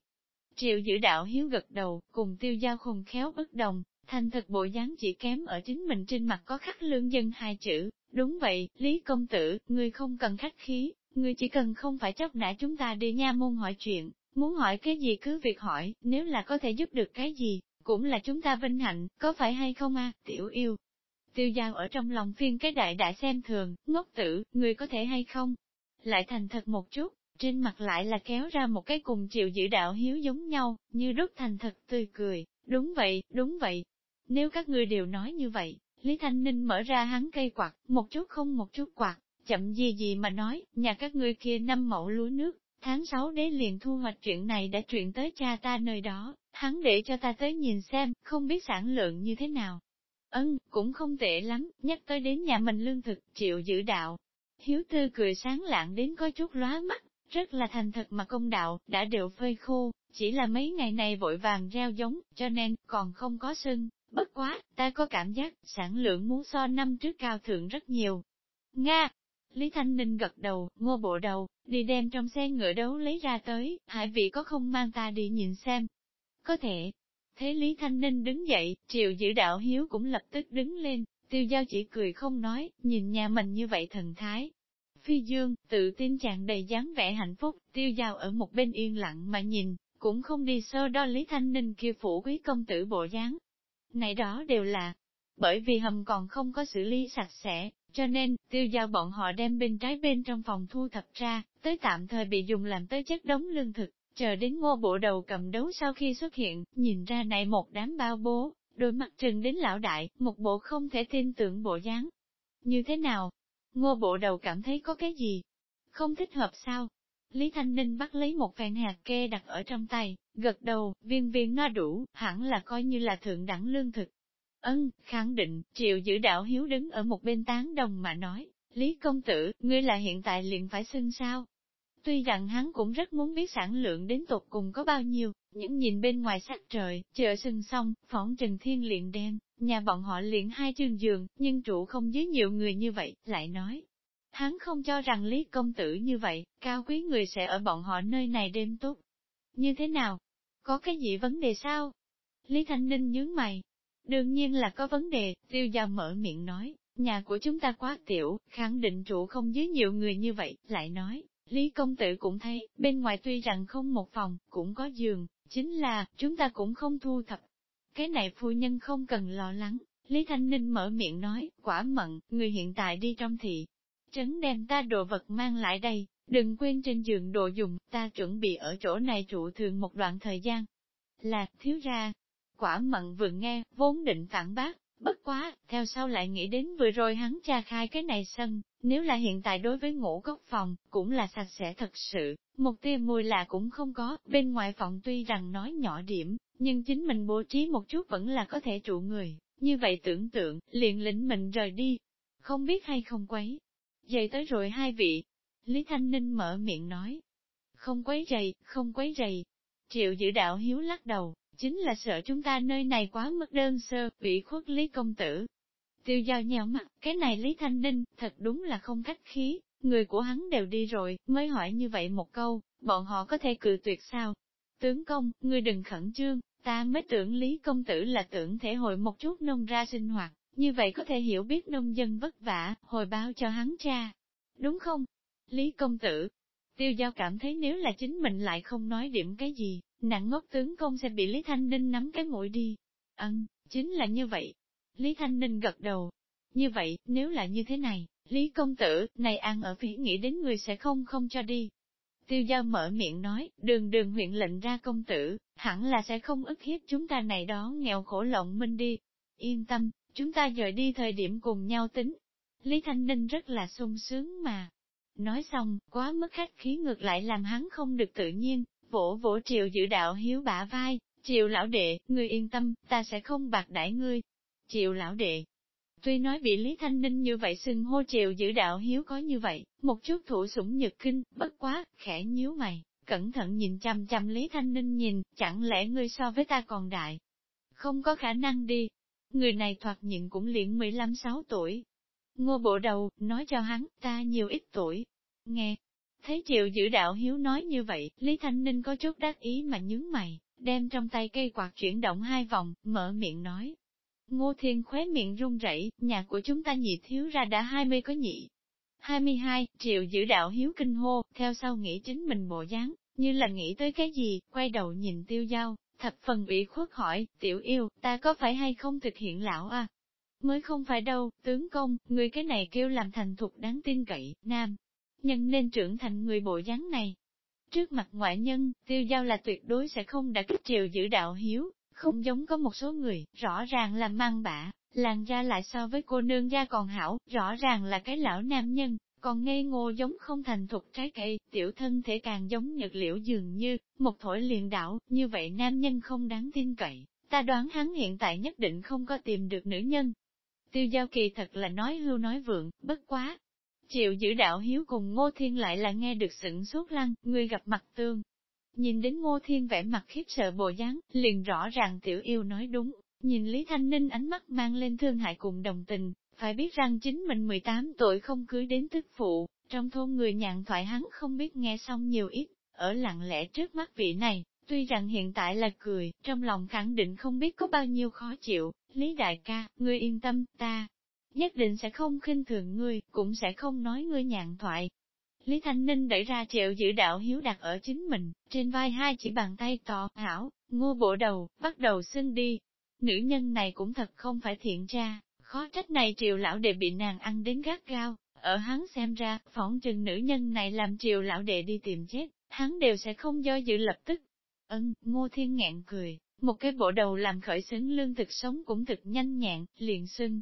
Triệu giữ đạo hiếu gật đầu, cùng tiêu giao khùng khéo bất đồng, thành thật bộ dáng chỉ kém ở chính mình trên mặt có khắc lương dân hai chữ. Đúng vậy, Lý Công Tử, ngươi không cần khách khí, ngươi chỉ cần không phải chấp nã chúng ta đi nha môn hỏi chuyện, muốn hỏi cái gì cứ việc hỏi, nếu là có thể giúp được cái gì, cũng là chúng ta vinh hạnh, có phải hay không a tiểu yêu. Tiêu giao ở trong lòng phiên cái đại đại xem thường, ngốc tử, người có thể hay không? Lại thành thật một chút, trên mặt lại là kéo ra một cái cùng chịu giữ đạo hiếu giống nhau, như rất thành thật tươi cười, đúng vậy, đúng vậy. Nếu các ngươi đều nói như vậy, Lý Thanh Ninh mở ra hắn cây quạt, một chút không một chút quạt, chậm gì gì mà nói, nhà các ngươi kia năm mẫu lúa nước, tháng 6 đế liền thu hoạch chuyện này đã chuyển tới cha ta nơi đó, hắn để cho ta tới nhìn xem, không biết sản lượng như thế nào. Ân, cũng không tệ lắm, nhắc tới đến nhà mình lương thực, chịu giữ đạo. Hiếu tư cười sáng lạng đến có chút lóa mắt, rất là thành thật mà công đạo, đã đều phơi khô, chỉ là mấy ngày này vội vàng gieo giống, cho nên, còn không có sưng, bất quá, ta có cảm giác, sản lượng muốn so năm trước cao thượng rất nhiều. Nga, Lý Thanh Ninh gật đầu, ngô bộ đầu, đi đem trong xe ngựa đấu lấy ra tới, hải vị có không mang ta đi nhìn xem. Có thể. Thế Lý Thanh Ninh đứng dậy, triệu giữ đạo hiếu cũng lập tức đứng lên, tiêu giao chỉ cười không nói, nhìn nhà mình như vậy thần thái. Phi Dương, tự tin chàng đầy dáng vẻ hạnh phúc, tiêu giao ở một bên yên lặng mà nhìn, cũng không đi sơ đo Lý Thanh Ninh kia phủ quý công tử bộ dáng. Này đó đều là, bởi vì hầm còn không có xử lý sạch sẽ, cho nên, tiêu giao bọn họ đem bên trái bên trong phòng thu thập ra, tới tạm thời bị dùng làm tới chất đống lương thực, chờ đến ngô bộ đầu cầm đấu sau khi xuất hiện, nhìn ra này một đám bao bố, đôi mặt trừng đến lão đại, một bộ không thể tin tưởng bộ dáng. Như thế nào? Ngô bộ đầu cảm thấy có cái gì? Không thích hợp sao? Lý Thanh Ninh bắt lấy một phèn hạt kê đặt ở trong tay, gật đầu, viên viên no đủ, hẳn là coi như là thượng đẳng lương thực, Ân, khẳng định, triệu giữ đạo hiếu đứng ở một bên tán đồng mà nói, Lý công tử, ngươi là hiện tại liền phải xưng sao? Tuy rằng hắn cũng rất muốn biết sản lượng đến tột cùng có bao nhiêu, những nhìn bên ngoài sắc trời, chợ sừng xong, phỏng trừng thiên liền đen, nhà bọn họ liền hai chương giường, nhưng trụ không dưới nhiều người như vậy, lại nói. Hắn không cho rằng Lý công tử như vậy, cao quý người sẽ ở bọn họ nơi này đêm tốt. Như thế nào? Có cái gì vấn đề sao? Lý Thanh Ninh nhướng mày. Đương nhiên là có vấn đề, tiêu giao mở miệng nói, nhà của chúng ta quá tiểu, khẳng định trụ không dưới nhiều người như vậy, lại nói, Lý công tử cũng thấy, bên ngoài tuy rằng không một phòng, cũng có giường, chính là, chúng ta cũng không thu thập. Cái này phu nhân không cần lo lắng, Lý Thanh Ninh mở miệng nói, quả mận, người hiện tại đi trong thị. Trấn đem ta đồ vật mang lại đây, đừng quên trên giường đồ dùng, ta chuẩn bị ở chỗ này trụ thường một đoạn thời gian. Là, thiếu ra. Quả mận vừa nghe, vốn định phản bác, bất quá, theo sau lại nghĩ đến vừa rồi hắn tra khai cái này sân, nếu là hiện tại đối với ngũ góc phòng, cũng là sạch sẽ thật sự, một tia mùi lạ cũng không có, bên ngoài phòng tuy rằng nói nhỏ điểm, nhưng chính mình bố trí một chút vẫn là có thể trụ người, như vậy tưởng tượng, liền lĩnh mình rời đi, không biết hay không quấy. Dậy tới rồi hai vị, Lý Thanh Ninh mở miệng nói, không quấy rầy, không quấy rầy. Triệu giữ đạo hiếu lắc đầu, chính là sợ chúng ta nơi này quá mức đơn sơ, bị khuất Lý Công Tử, Tiêu giao nhéo mặt, cái này Lý Thanh Ninh, thật đúng là không khách khí, người của hắn đều đi rồi, mới hỏi như vậy một câu, bọn họ có thể cự tuyệt sao? Tướng công, ngươi đừng khẩn trương, ta mới tưởng Lý Công Tử là tưởng thể hội một chút nông ra sinh hoạt, như vậy có thể hiểu biết nông dân vất vả, hồi báo cho hắn cha. Đúng không? Lý Công Tử, Tiêu giao cảm thấy nếu là chính mình lại không nói điểm cái gì, nặng ngốc tướng công sẽ bị Lý Thanh Ninh nắm cái mũi đi. Ân, chính là như vậy, Lý Thanh Ninh gật đầu. Như vậy, nếu là như thế này, Lý công tử, này ăn ở phía nghĩ đến người sẽ không không cho đi. Tiêu giao mở miệng nói, đường đường huyện lệnh ra công tử, hẳn là sẽ không ức hiếp chúng ta này đó nghèo khổ lộng minh đi. Yên tâm, chúng ta rời đi thời điểm cùng nhau tính. Lý Thanh Ninh rất là sung sướng mà. Nói xong, quá mức khách khí ngược lại làm hắn không được tự nhiên, vỗ vỗ triều giữ đạo hiếu bả vai, triều lão đệ, ngươi yên tâm, ta sẽ không bạc đãi ngươi, Triệu lão đệ. Tuy nói bị Lý Thanh Ninh như vậy xưng hô triệu giữ đạo hiếu có như vậy, một chút thủ sủng nhật kinh, bất quá, khẽ nhíu mày, cẩn thận nhìn chăm chăm Lý Thanh Ninh nhìn, chẳng lẽ ngươi so với ta còn đại? Không có khả năng đi. Người này thoạt nhìn cũng liền 15-6 tuổi. Ngô bộ đầu, nói cho hắn, ta nhiều ít tuổi. Nghe, thấy triệu giữ đạo hiếu nói như vậy, Lý Thanh Ninh có chút đắc ý mà nhướng mày, đem trong tay cây quạt chuyển động hai vòng, mở miệng nói, Ngô Thiên khóe miệng run rẩy, nhà của chúng ta nhị thiếu ra đã 20 có nhị. 22, triệu giữ đạo hiếu kinh hô, theo sau nghĩ chính mình bộ dáng, như là nghĩ tới cái gì, quay đầu nhìn tiêu giao, thập phần ủy khuất hỏi, tiểu yêu, ta có phải hay không thực hiện lão à? Mới không phải đâu, tướng công, người cái này kêu làm thành thục đáng tin cậy, nam. Nhân nên trưởng thành người bộ dáng này. Trước mặt ngoại nhân, tiêu giao là tuyệt đối sẽ không đã kích triều giữ đạo hiếu, không giống có một số người, rõ ràng là mang bả, làn da lại so với cô nương da còn hảo, rõ ràng là cái lão nam nhân, còn ngây ngô giống không thành thục trái cây, tiểu thân thể càng giống nhật liễu dường như, một thổi liền đảo, như vậy nam nhân không đáng tin cậy, ta đoán hắn hiện tại nhất định không có tìm được nữ nhân. Tiêu giao kỳ thật là nói hưu nói vượng, bất quá. Chịu giữ đạo hiếu cùng ngô thiên lại là nghe được sửng sốt lăng, người gặp mặt tương, Nhìn đến ngô thiên vẻ mặt khiếp sợ bộ dáng, liền rõ ràng tiểu yêu nói đúng, nhìn Lý Thanh Ninh ánh mắt mang lên thương hại cùng đồng tình, phải biết rằng chính mình 18 tuổi không cưới đến tức phụ, trong thôn người nhàn thoại hắn không biết nghe xong nhiều ít, ở lặng lẽ trước mắt vị này, tuy rằng hiện tại là cười, trong lòng khẳng định không biết có bao nhiêu khó chịu, Lý Đại ca, ngươi yên tâm, ta nhất định sẽ không khinh thường ngươi, cũng sẽ không nói ngươi nhàn thoại, Lý Thanh Ninh đẩy ra triệu giữ đạo hiếu đặt ở chính mình, trên vai hai chỉ bàn tay to, hảo, ngô bộ đầu, bắt đầu xưng đi. Nữ nhân này cũng thật không phải thiện tra, khó trách này triệu lão đệ bị nàng ăn đến gắt gao, ở hắn xem ra, phỏng chừng nữ nhân này làm triều lão đệ đi tìm chết, hắn đều sẽ không do dự lập tức. Ân, ngô thiên ngạn cười, một cái bộ đầu làm khởi xứng lương thực sống cũng thực nhanh nhẹn, liền xưng.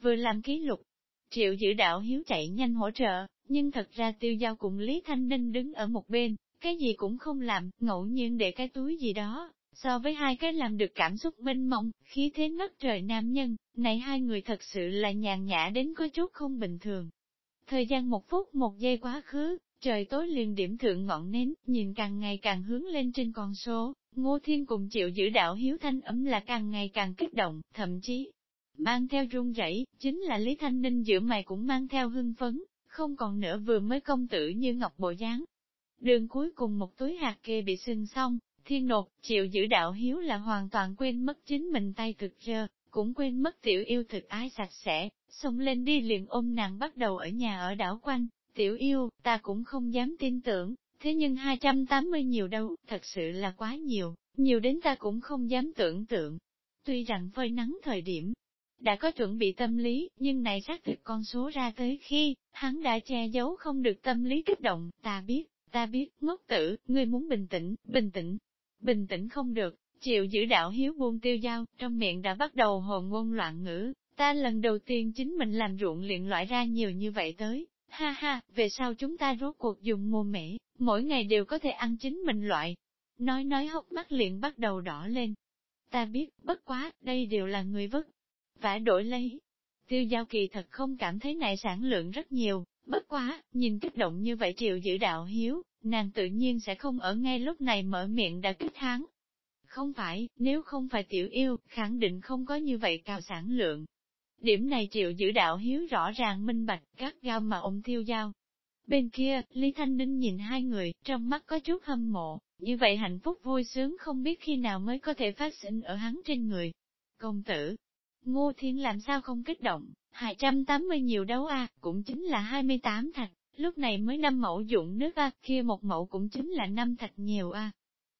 Vừa làm ký lục, triệu giữ đạo hiếu chạy nhanh hỗ trợ, nhưng thật ra tiêu giao cùng Lý Thanh Ninh đứng ở một bên, cái gì cũng không làm, ngẫu nhiên để cái túi gì đó. So với hai cái làm được cảm xúc mênh mông, khí thế ngất trời nam nhân, này hai người thật sự là nhàn nhã đến có chút không bình thường. Thời gian một phút một giây quá khứ, trời tối liền điểm thượng ngọn nến, nhìn càng ngày càng hướng lên trên con số, Ngô Thiên cùng chịu giữ đạo hiếu thanh ấm là càng ngày càng kích động, thậm chí mang theo run rẩy, chính là Lý Thanh Ninh giữa mày cũng mang theo hưng phấn, không còn nữa vừa mới công tử như ngọc bộ dáng. Đường cuối cùng một túi hạt kê bị sưng xong, thiên nột, chịu giữ đạo hiếu là hoàn toàn quên mất chính mình tay thực rơ, cũng quên mất tiểu yêu thực ái sạch sẽ, xông lên đi liền ôm nàng bắt đầu ở nhà ở đảo quanh, tiểu yêu, ta cũng không dám tin tưởng, thế nhưng 280 nhiều đâu, thật sự là quá nhiều, nhiều đến ta cũng không dám tưởng tượng. Tuy rằng phơi nắng thời điểm, đã có chuẩn bị tâm lý, nhưng này xác thực con số ra tới khi, hắn đã che giấu không được tâm lý kích động, ta biết, ta biết, ngốc tử, ngươi muốn bình tĩnh, bình tĩnh, bình tĩnh không được, chịu giữ đạo hiếu buông tiêu dao, trong miệng đã bắt đầu hồn ngôn loạn ngữ, ta lần đầu tiên chính mình làm ruộng luyện loại ra nhiều như vậy tới, ha ha, về sau chúng ta rốt cuộc dùng mô mẻ, mỗi ngày đều có thể ăn chính mình loại. Nói nói hốc mắt liền bắt đầu đỏ lên. Ta biết, bất quá, đây đều là người vất, vả đổi lấy. Tiêu giao kỳ thật không cảm thấy này sản lượng rất nhiều, bất quá, nhìn kích động như vậy triệu giữ đạo hiếu, nàng tự nhiên sẽ không ở ngay lúc này mở miệng đã kích tháng. Không phải, nếu không phải tiểu yêu, khẳng định không có như vậy cao sản lượng. Điểm này triệu giữ đạo hiếu rõ ràng minh bạch, các gao mà ôm tiêu giao. Bên kia, Lý Thanh Ninh nhìn hai người, trong mắt có chút hâm mộ, như vậy hạnh phúc vui sướng không biết khi nào mới có thể phát sinh ở hắn trên người. Công tử, Ngô Thiên làm sao không kích động, 280 nhiều đấu a, cũng chính là 28 thạch, lúc này mới năm mẫu dụng nước a, kia một mẫu cũng chính là năm thạch nhiều a.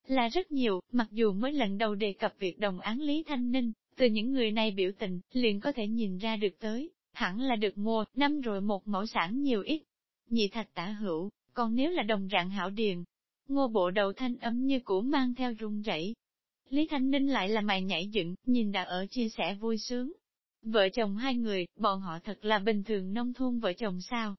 Là rất nhiều, mặc dù mới lần đầu đề cập việc đồng án Lý Thanh Ninh, từ những người này biểu tình, liền có thể nhìn ra được tới, hẳn là được mua, năm rồi một mẫu sản nhiều ít. Nhị thạch tả hữu, còn nếu là đồng rạng hảo điền, ngô bộ đầu thanh ấm như cũ mang theo rung rẩy, Lý Thanh Ninh lại là mày nhảy dựng, nhìn đã ở chia sẻ vui sướng. Vợ chồng hai người, bọn họ thật là bình thường nông thôn vợ chồng sao.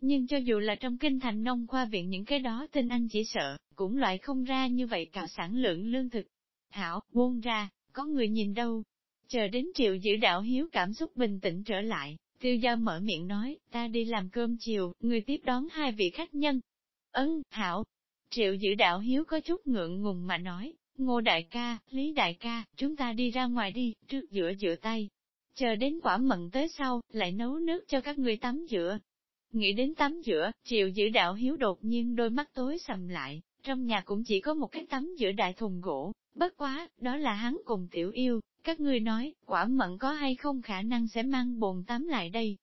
Nhưng cho dù là trong kinh thành nông khoa viện những cái đó tin anh chỉ sợ, cũng loại không ra như vậy cả sản lượng lương thực. Hảo, buông ra, có người nhìn đâu. Chờ đến triệu giữ đạo hiếu cảm xúc bình tĩnh trở lại, tiêu giao mở miệng nói, ta đi làm cơm chiều, người tiếp đón hai vị khách nhân. Ấn, Hảo. Triệu giữ đạo hiếu có chút ngượng ngùng mà nói, Ngô đại ca, Lý đại ca, chúng ta đi ra ngoài đi, trước giữa giữa tay. Chờ đến quả mận tới sau, lại nấu nước cho các người tắm giữa. Nghĩ đến tắm giữa, chịu giữ đạo hiếu đột nhiên đôi mắt tối sầm lại, trong nhà cũng chỉ có một cái tắm giữa đại thùng gỗ, bất quá, đó là hắn cùng tiểu yêu, các ngươi nói, quả mận có hay không khả năng sẽ mang bồn tắm lại đây.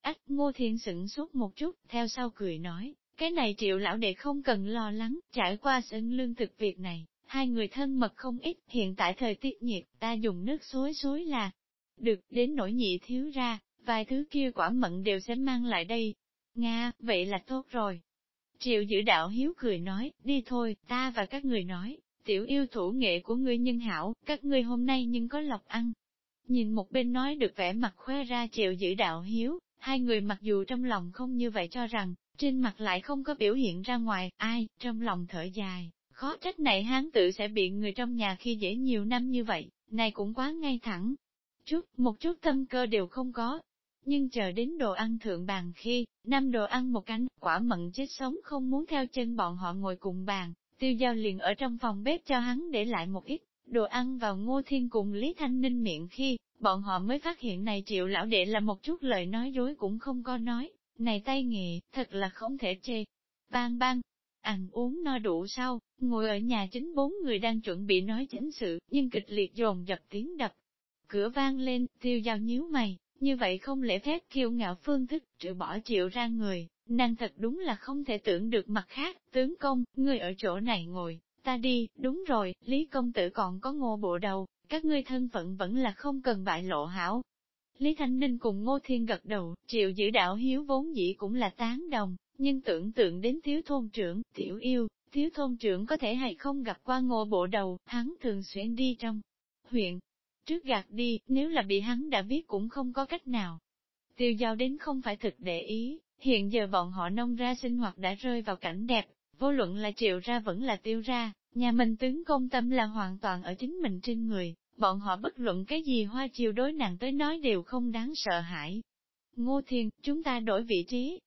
Ách, ngô thiên sửng suốt một chút, theo sau cười nói, cái này triệu lão đệ không cần lo lắng, trải qua sân lương thực việc này, Hai người thân mật không ít, hiện tại thời tiết nhiệt, ta dùng nước suối suối là được, đến nỗi nhị thiếu ra, vài thứ kia quả mận đều sẽ mang lại đây. Nga, vậy là tốt rồi. Triệu giữ đạo hiếu cười nói, đi thôi, ta và các người nói, tiểu yêu thủ nghệ của ngươi nhân hảo, các ngươi hôm nay nhưng có lộc ăn. Nhìn một bên nói được vẻ mặt khoe ra triệu giữ đạo hiếu, hai người mặc dù trong lòng không như vậy cho rằng, trên mặt lại không có biểu hiện ra ngoài, ai, trong lòng thở dài, Khó trách này hán tự sẽ bị người trong nhà khi dễ nhiều năm như vậy, này cũng quá ngay thẳng. Chút, một chút tâm cơ đều không có. Nhưng chờ đến đồ ăn thượng bàn khi, năm đồ ăn một cánh, quả mận chết sống không muốn theo chân bọn họ ngồi cùng bàn, tiêu giao liền ở trong phòng bếp cho hắn để lại một ít, đồ ăn vào ngô thiên cùng Lý Thanh Ninh miệng khi, bọn họ mới phát hiện này triệu lão đệ là một chút lời nói dối cũng không có nói, này tay nghề, thật là không thể chê. Bang bang, ăn uống no đủ sau, ngồi ở nhà chính bốn người đang chuẩn bị nói chính sự, nhưng kịch liệt dồn dập tiếng đập. Cửa vang lên, tiêu giao nhíu mày, như vậy không lẽ phép kiêu ngạo phương thức, trừ bỏ triệu ra người, nàng thật đúng là không thể tưởng được mặt khác, tướng công, người ở chỗ này ngồi, ta đi, đúng rồi, Lý Công Tử còn có ngô bộ đầu, các ngươi thân phận vẫn là không cần bại lộ hảo. Lý Thanh Ninh cùng Ngô Thiên gật đầu, triệu giữ đạo hiếu vốn dĩ cũng là tán đồng, nhưng tưởng tượng đến thiếu thôn trưởng, tiểu yêu, thiếu thôn trưởng có thể hay không gặp qua ngô bộ đầu, hắn thường xuyên đi trong huyện. Trước gạt đi, nếu là bị hắn đã biết cũng không có cách nào. Tiêu giao đến không phải thực để ý, hiện giờ bọn họ nông ra sinh hoạt đã rơi vào cảnh đẹp, vô luận là triệu ra vẫn là tiêu ra, nhà mình tướng công tâm là hoàn toàn ở chính mình trên người, bọn họ bất luận cái gì hoa chiều đối nàng tới nói đều không đáng sợ hãi. Ngô Thiên, chúng ta đổi vị trí,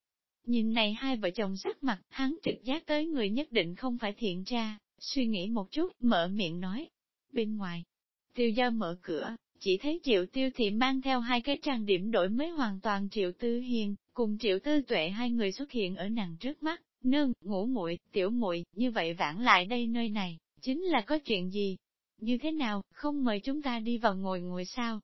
Nhìn này hai vợ chồng sắc mặt, hắn trực giác tới người nhất định không phải thiện tra, suy nghĩ một chút, mở miệng nói. Bên ngoài, tiêu gia mở cửa, chỉ thấy triệu tiêu thị mang theo hai cái trang điểm đổi mới hoàn toàn triệu tư hiền, cùng triệu tư tuệ hai người xuất hiện ở nàng trước mắt, nương, ngủ muội tiểu muội như vậy vãng lại đây nơi này, chính là có chuyện gì? Như thế nào, không mời chúng ta đi vào ngồi ngồi sao?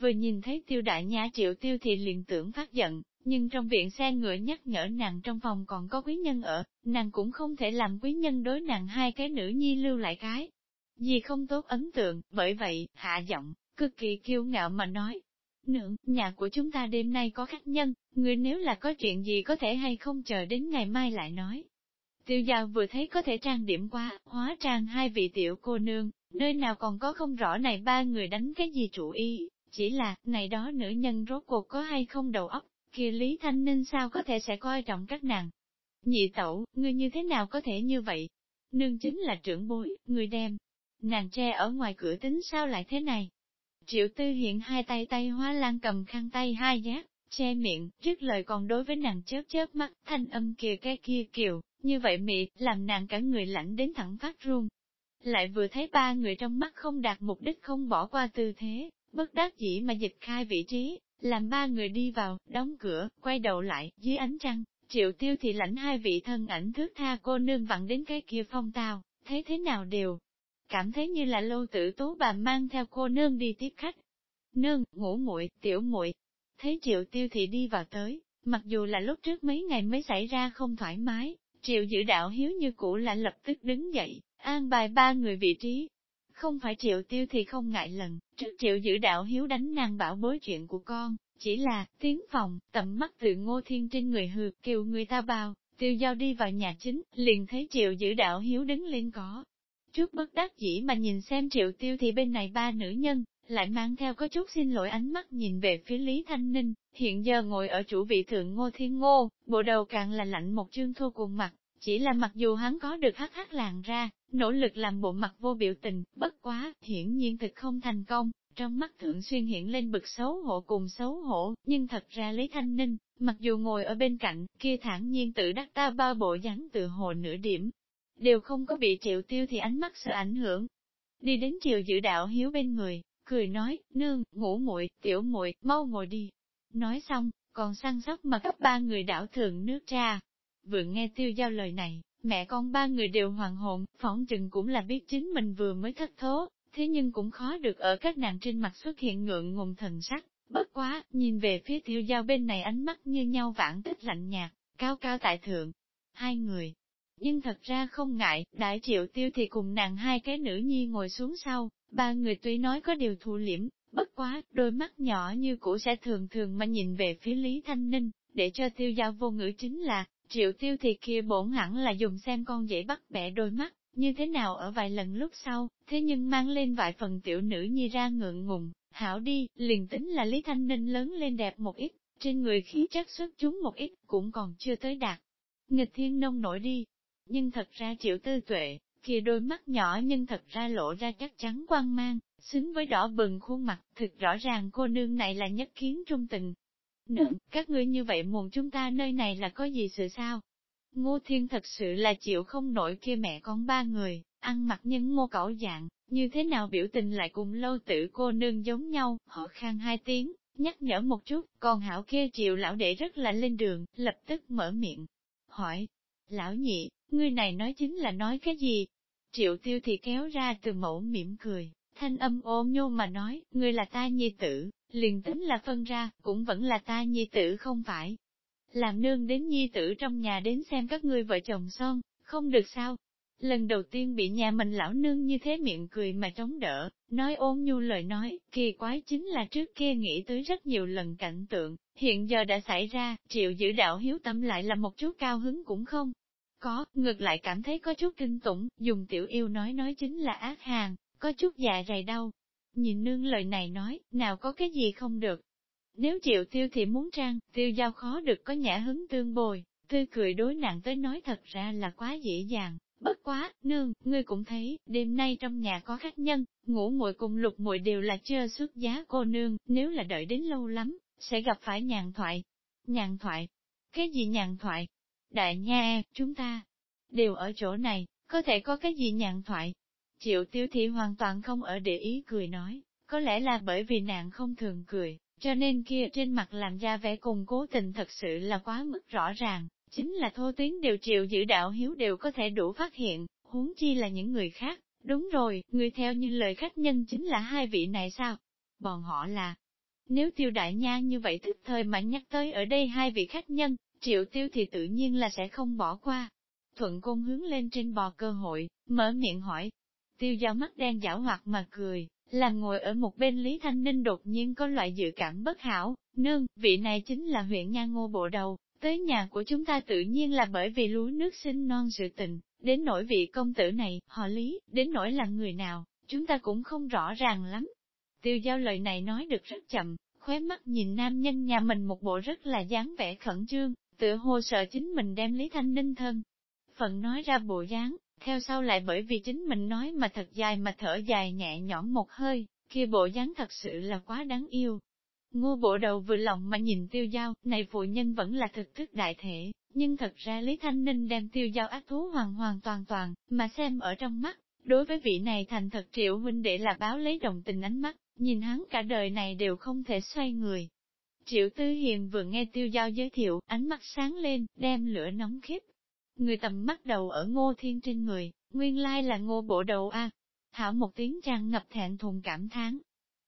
Vừa nhìn thấy tiêu đại nhã triệu tiêu thì liền tưởng phát giận, nhưng trong viện xe ngựa nhắc nhở nàng trong phòng còn có quý nhân ở, nàng cũng không thể làm quý nhân đối nàng hai cái nữ nhi lưu lại cái. Gì không tốt ấn tượng, bởi vậy, hạ giọng, cực kỳ kiêu ngạo mà nói. Nượng, nhà của chúng ta đêm nay có khách nhân, người nếu là có chuyện gì có thể hay không chờ đến ngày mai lại nói. Tiêu giao vừa thấy có thể trang điểm qua, hóa trang hai vị tiểu cô nương, nơi nào còn có không rõ này ba người đánh cái gì chủ ý, chỉ là, này đó nữ nhân rốt cuộc có hay không đầu óc, kia Lý Thanh Ninh sao có thể sẽ coi trọng các nàng. Nhị tẩu, ngươi như thế nào có thể như vậy? Nương chính là trưởng bối, người đem. Nàng tre ở ngoài cửa tính sao lại thế này? Triệu tư hiện hai tay tay hóa lan cầm khăn tay hai giác, che miệng, trước lời còn đối với nàng chớp chớp mắt, thanh âm kia cái kia kiều, như vậy mị, làm nàng cả người lạnh đến thẳng phát run. Lại vừa thấy ba người trong mắt không đạt mục đích không bỏ qua tư thế, bất đắc dĩ mà dịch khai vị trí, làm ba người đi vào, đóng cửa, quay đầu lại, dưới ánh trăng, triệu tiêu thì lãnh hai vị thân ảnh thước tha cô nương vặn đến cái kia phong tao, thấy thế nào đều. Cảm thấy như là lâu tử tố bà mang theo cô nương đi tiếp khách. Nương, ngủ muội tiểu muội Thấy triệu tiêu thì đi vào tới, mặc dù là lúc trước mấy ngày mới xảy ra không thoải mái, triệu giữ đạo hiếu như cũ là lập tức đứng dậy, an bài ba người vị trí, không phải triệu tiêu thì không ngại lần, trước triệu giữ đạo hiếu đánh nàng bảo bối chuyện của con, chỉ là, tiếng phòng, tầm mắt từ ngô thiên trên người hư, kêu người ta bao, tiêu giao đi vào nhà chính, liền thấy triệu giữ đạo hiếu đứng lên có. Trước bất đắc dĩ mà nhìn xem triệu tiêu thì bên này ba nữ nhân, lại mang theo có chút xin lỗi ánh mắt nhìn về phía Lý Thanh Ninh, hiện giờ ngồi ở chủ vị thượng ngô thiên ngô, bộ đầu càng là lạnh một chương thô cuồng mặt, chỉ là mặc dù hắn có được hắc hắc làng ra, nỗ lực làm bộ mặt vô biểu tình, bất quá, hiển nhiên thực không thành công, trong mắt thượng xuyên hiện lên bực xấu hổ cùng xấu hổ, nhưng thật ra Lý Thanh Ninh, mặc dù ngồi ở bên cạnh, kia thản nhiên tự đắc ta ba bộ dáng tự hồ nửa điểm, đều không có bị triệu tiêu thì ánh mắt sợ ảnh hưởng. Đi đến chiều giữ đạo hiếu bên người, cười nói, nương, ngủ muội tiểu muội mau ngồi đi. Nói xong, còn săn sóc mà cấp ba người đảo thường nước trà. Vừa nghe tiêu giao lời này, mẹ con ba người đều hoàng hồn, phỏng chừng cũng là biết chính mình vừa mới thất thố, thế nhưng cũng khó được ở các nàng trên mặt xuất hiện ngượng ngùng thần sắc. Bất quá, nhìn về phía tiêu giao bên này ánh mắt như nhau vãn tích lạnh nhạt, cao cao tại thượng. Hai người. Nhưng thật ra không ngại, đại triệu tiêu thì cùng nàng hai cái nữ nhi ngồi xuống sau, ba người tuy nói có điều thù liễm, bất quá, đôi mắt nhỏ như cũ sẽ thường thường mà nhìn về phía Lý Thanh Ninh, để cho tiêu giao vô ngữ chính là, Triệu tiêu thì kia bổn hẳn là dùng xem con dễ bắt bẻ đôi mắt, như thế nào ở vài lần lúc sau, thế nhưng mang lên vài phần tiểu nữ nhi ra ngượng ngùng, hảo đi, liền tính là Lý Thanh Ninh lớn lên đẹp một ít, trên người khí chất xuất chúng một ít, cũng còn chưa tới đạt. Nghịch thiên nông nổi đi, nhưng thật ra triệu tư tuệ, kia đôi mắt nhỏ nhưng thật ra lộ ra chắc chắn quan mang, xứng với đỏ bừng khuôn mặt, thực rõ ràng cô nương này là nhất kiến trung tình, Nượng, các ngươi như vậy muộn chúng ta nơi này là có gì sự sao? Ngô Thiên thật sự là chịu không nổi kia mẹ con ba người, ăn mặc nhân mô cẩu dạng, như thế nào biểu tình lại cùng lâu tử cô nương giống nhau, họ khang hai tiếng, nhắc nhở một chút, còn hảo kia chịu lão đệ rất là lên đường, lập tức mở miệng, hỏi, lão nhị, ngươi này nói chính là nói cái gì? Triệu tiêu thì kéo ra từ mẫu mỉm cười, thanh âm ôn nhô mà nói, ngươi là ta nhi tử, liền tính là phân ra, cũng vẫn là ta nhi tử không phải. Làm nương đến nhi tử trong nhà đến xem các ngươi vợ chồng son, không được sao. Lần đầu tiên bị nhà mình lão nương như thế miệng cười mà chống đỡ, nói ôn nhu lời nói, kỳ quái chính là trước kia nghĩ tới rất nhiều lần cảnh tượng, hiện giờ đã xảy ra, triệu giữ đạo hiếu tâm lại là một chút cao hứng cũng không. Có, ngược lại cảm thấy có chút kinh tủng, dùng tiểu yêu nói nói chính là ác hàng, có chút dạ dày đau, Nhìn nương lời này nói, nào có cái gì không được. Nếu chịu tiêu thì muốn trang, tiêu giao khó được có nhã hứng tương bồi, tươi cười đối nặng tới nói thật ra là quá dễ dàng. Bất quá, nương, ngươi cũng thấy, đêm nay trong nhà có khách nhân, ngủ muội cùng lục muội đều là chưa xuất giá cô nương, nếu là đợi đến lâu lắm, sẽ gặp phải nhàn thoại. Nhàn thoại. Cái gì nhàn thoại? Đại nha, chúng ta đều ở chỗ này, có thể có cái gì nhàn thoại? Triệu tiêu thị hoàn toàn không ở để ý cười nói, có lẽ là bởi vì nàng không thường cười, cho nên kia trên mặt làm ra vẻ cùng cố tình thật sự là quá mức rõ ràng, chính là thô tuyến đều triệu giữ đạo hiếu đều có thể đủ phát hiện, huống chi là những người khác. Đúng rồi, người theo như lời khách nhân chính là hai vị này sao? Bọn họ là, nếu tiêu đại nha như vậy thức thời mà nhắc tới ở đây hai vị khách nhân, triệu tiêu thì tự nhiên là sẽ không bỏ qua. Thuận côn hướng lên trên bò cơ hội, mở miệng hỏi. Tiêu giao mắt đen giảo hoạt mà cười, làm ngồi ở một bên Lý Thanh Ninh đột nhiên có loại dự cảm bất hảo, nương, vị này chính là huyện Nha Ngô Bộ Đầu, tới nhà của chúng ta tự nhiên là bởi vì lúa nước sinh non sự tình, đến nỗi vị công tử này, họ Lý, đến nỗi là người nào, chúng ta cũng không rõ ràng lắm. Tiêu giao lời này nói được rất chậm, khóe mắt nhìn nam nhân nhà mình một bộ rất là dáng vẻ khẩn trương, tựa hồ sợ chính mình đem Lý Thanh Ninh thân. Phận nói ra bộ dáng, theo sau lại bởi vì chính mình nói mà thật dài mà thở dài nhẹ nhõm một hơi, kia bộ dáng thật sự là quá đáng yêu. Ngô bộ đầu vừa lòng mà nhìn tiêu giao, này phụ nhân vẫn là thực thức đại thể, nhưng thật ra Lý Thanh Ninh đem tiêu giao ác thú hoàn hoàn toàn toàn, mà xem ở trong mắt, đối với vị này thành thật triệu huynh để là báo lấy đồng tình ánh mắt, nhìn hắn cả đời này đều không thể xoay người. Triệu Tư Hiền vừa nghe tiêu giao giới thiệu, ánh mắt sáng lên, đem lửa nóng khiếp. Người tầm mắt đầu ở ngô thiên trên người, nguyên lai là ngô bộ đầu a. Thảo một tiếng tràn ngập thẹn thùng cảm thán.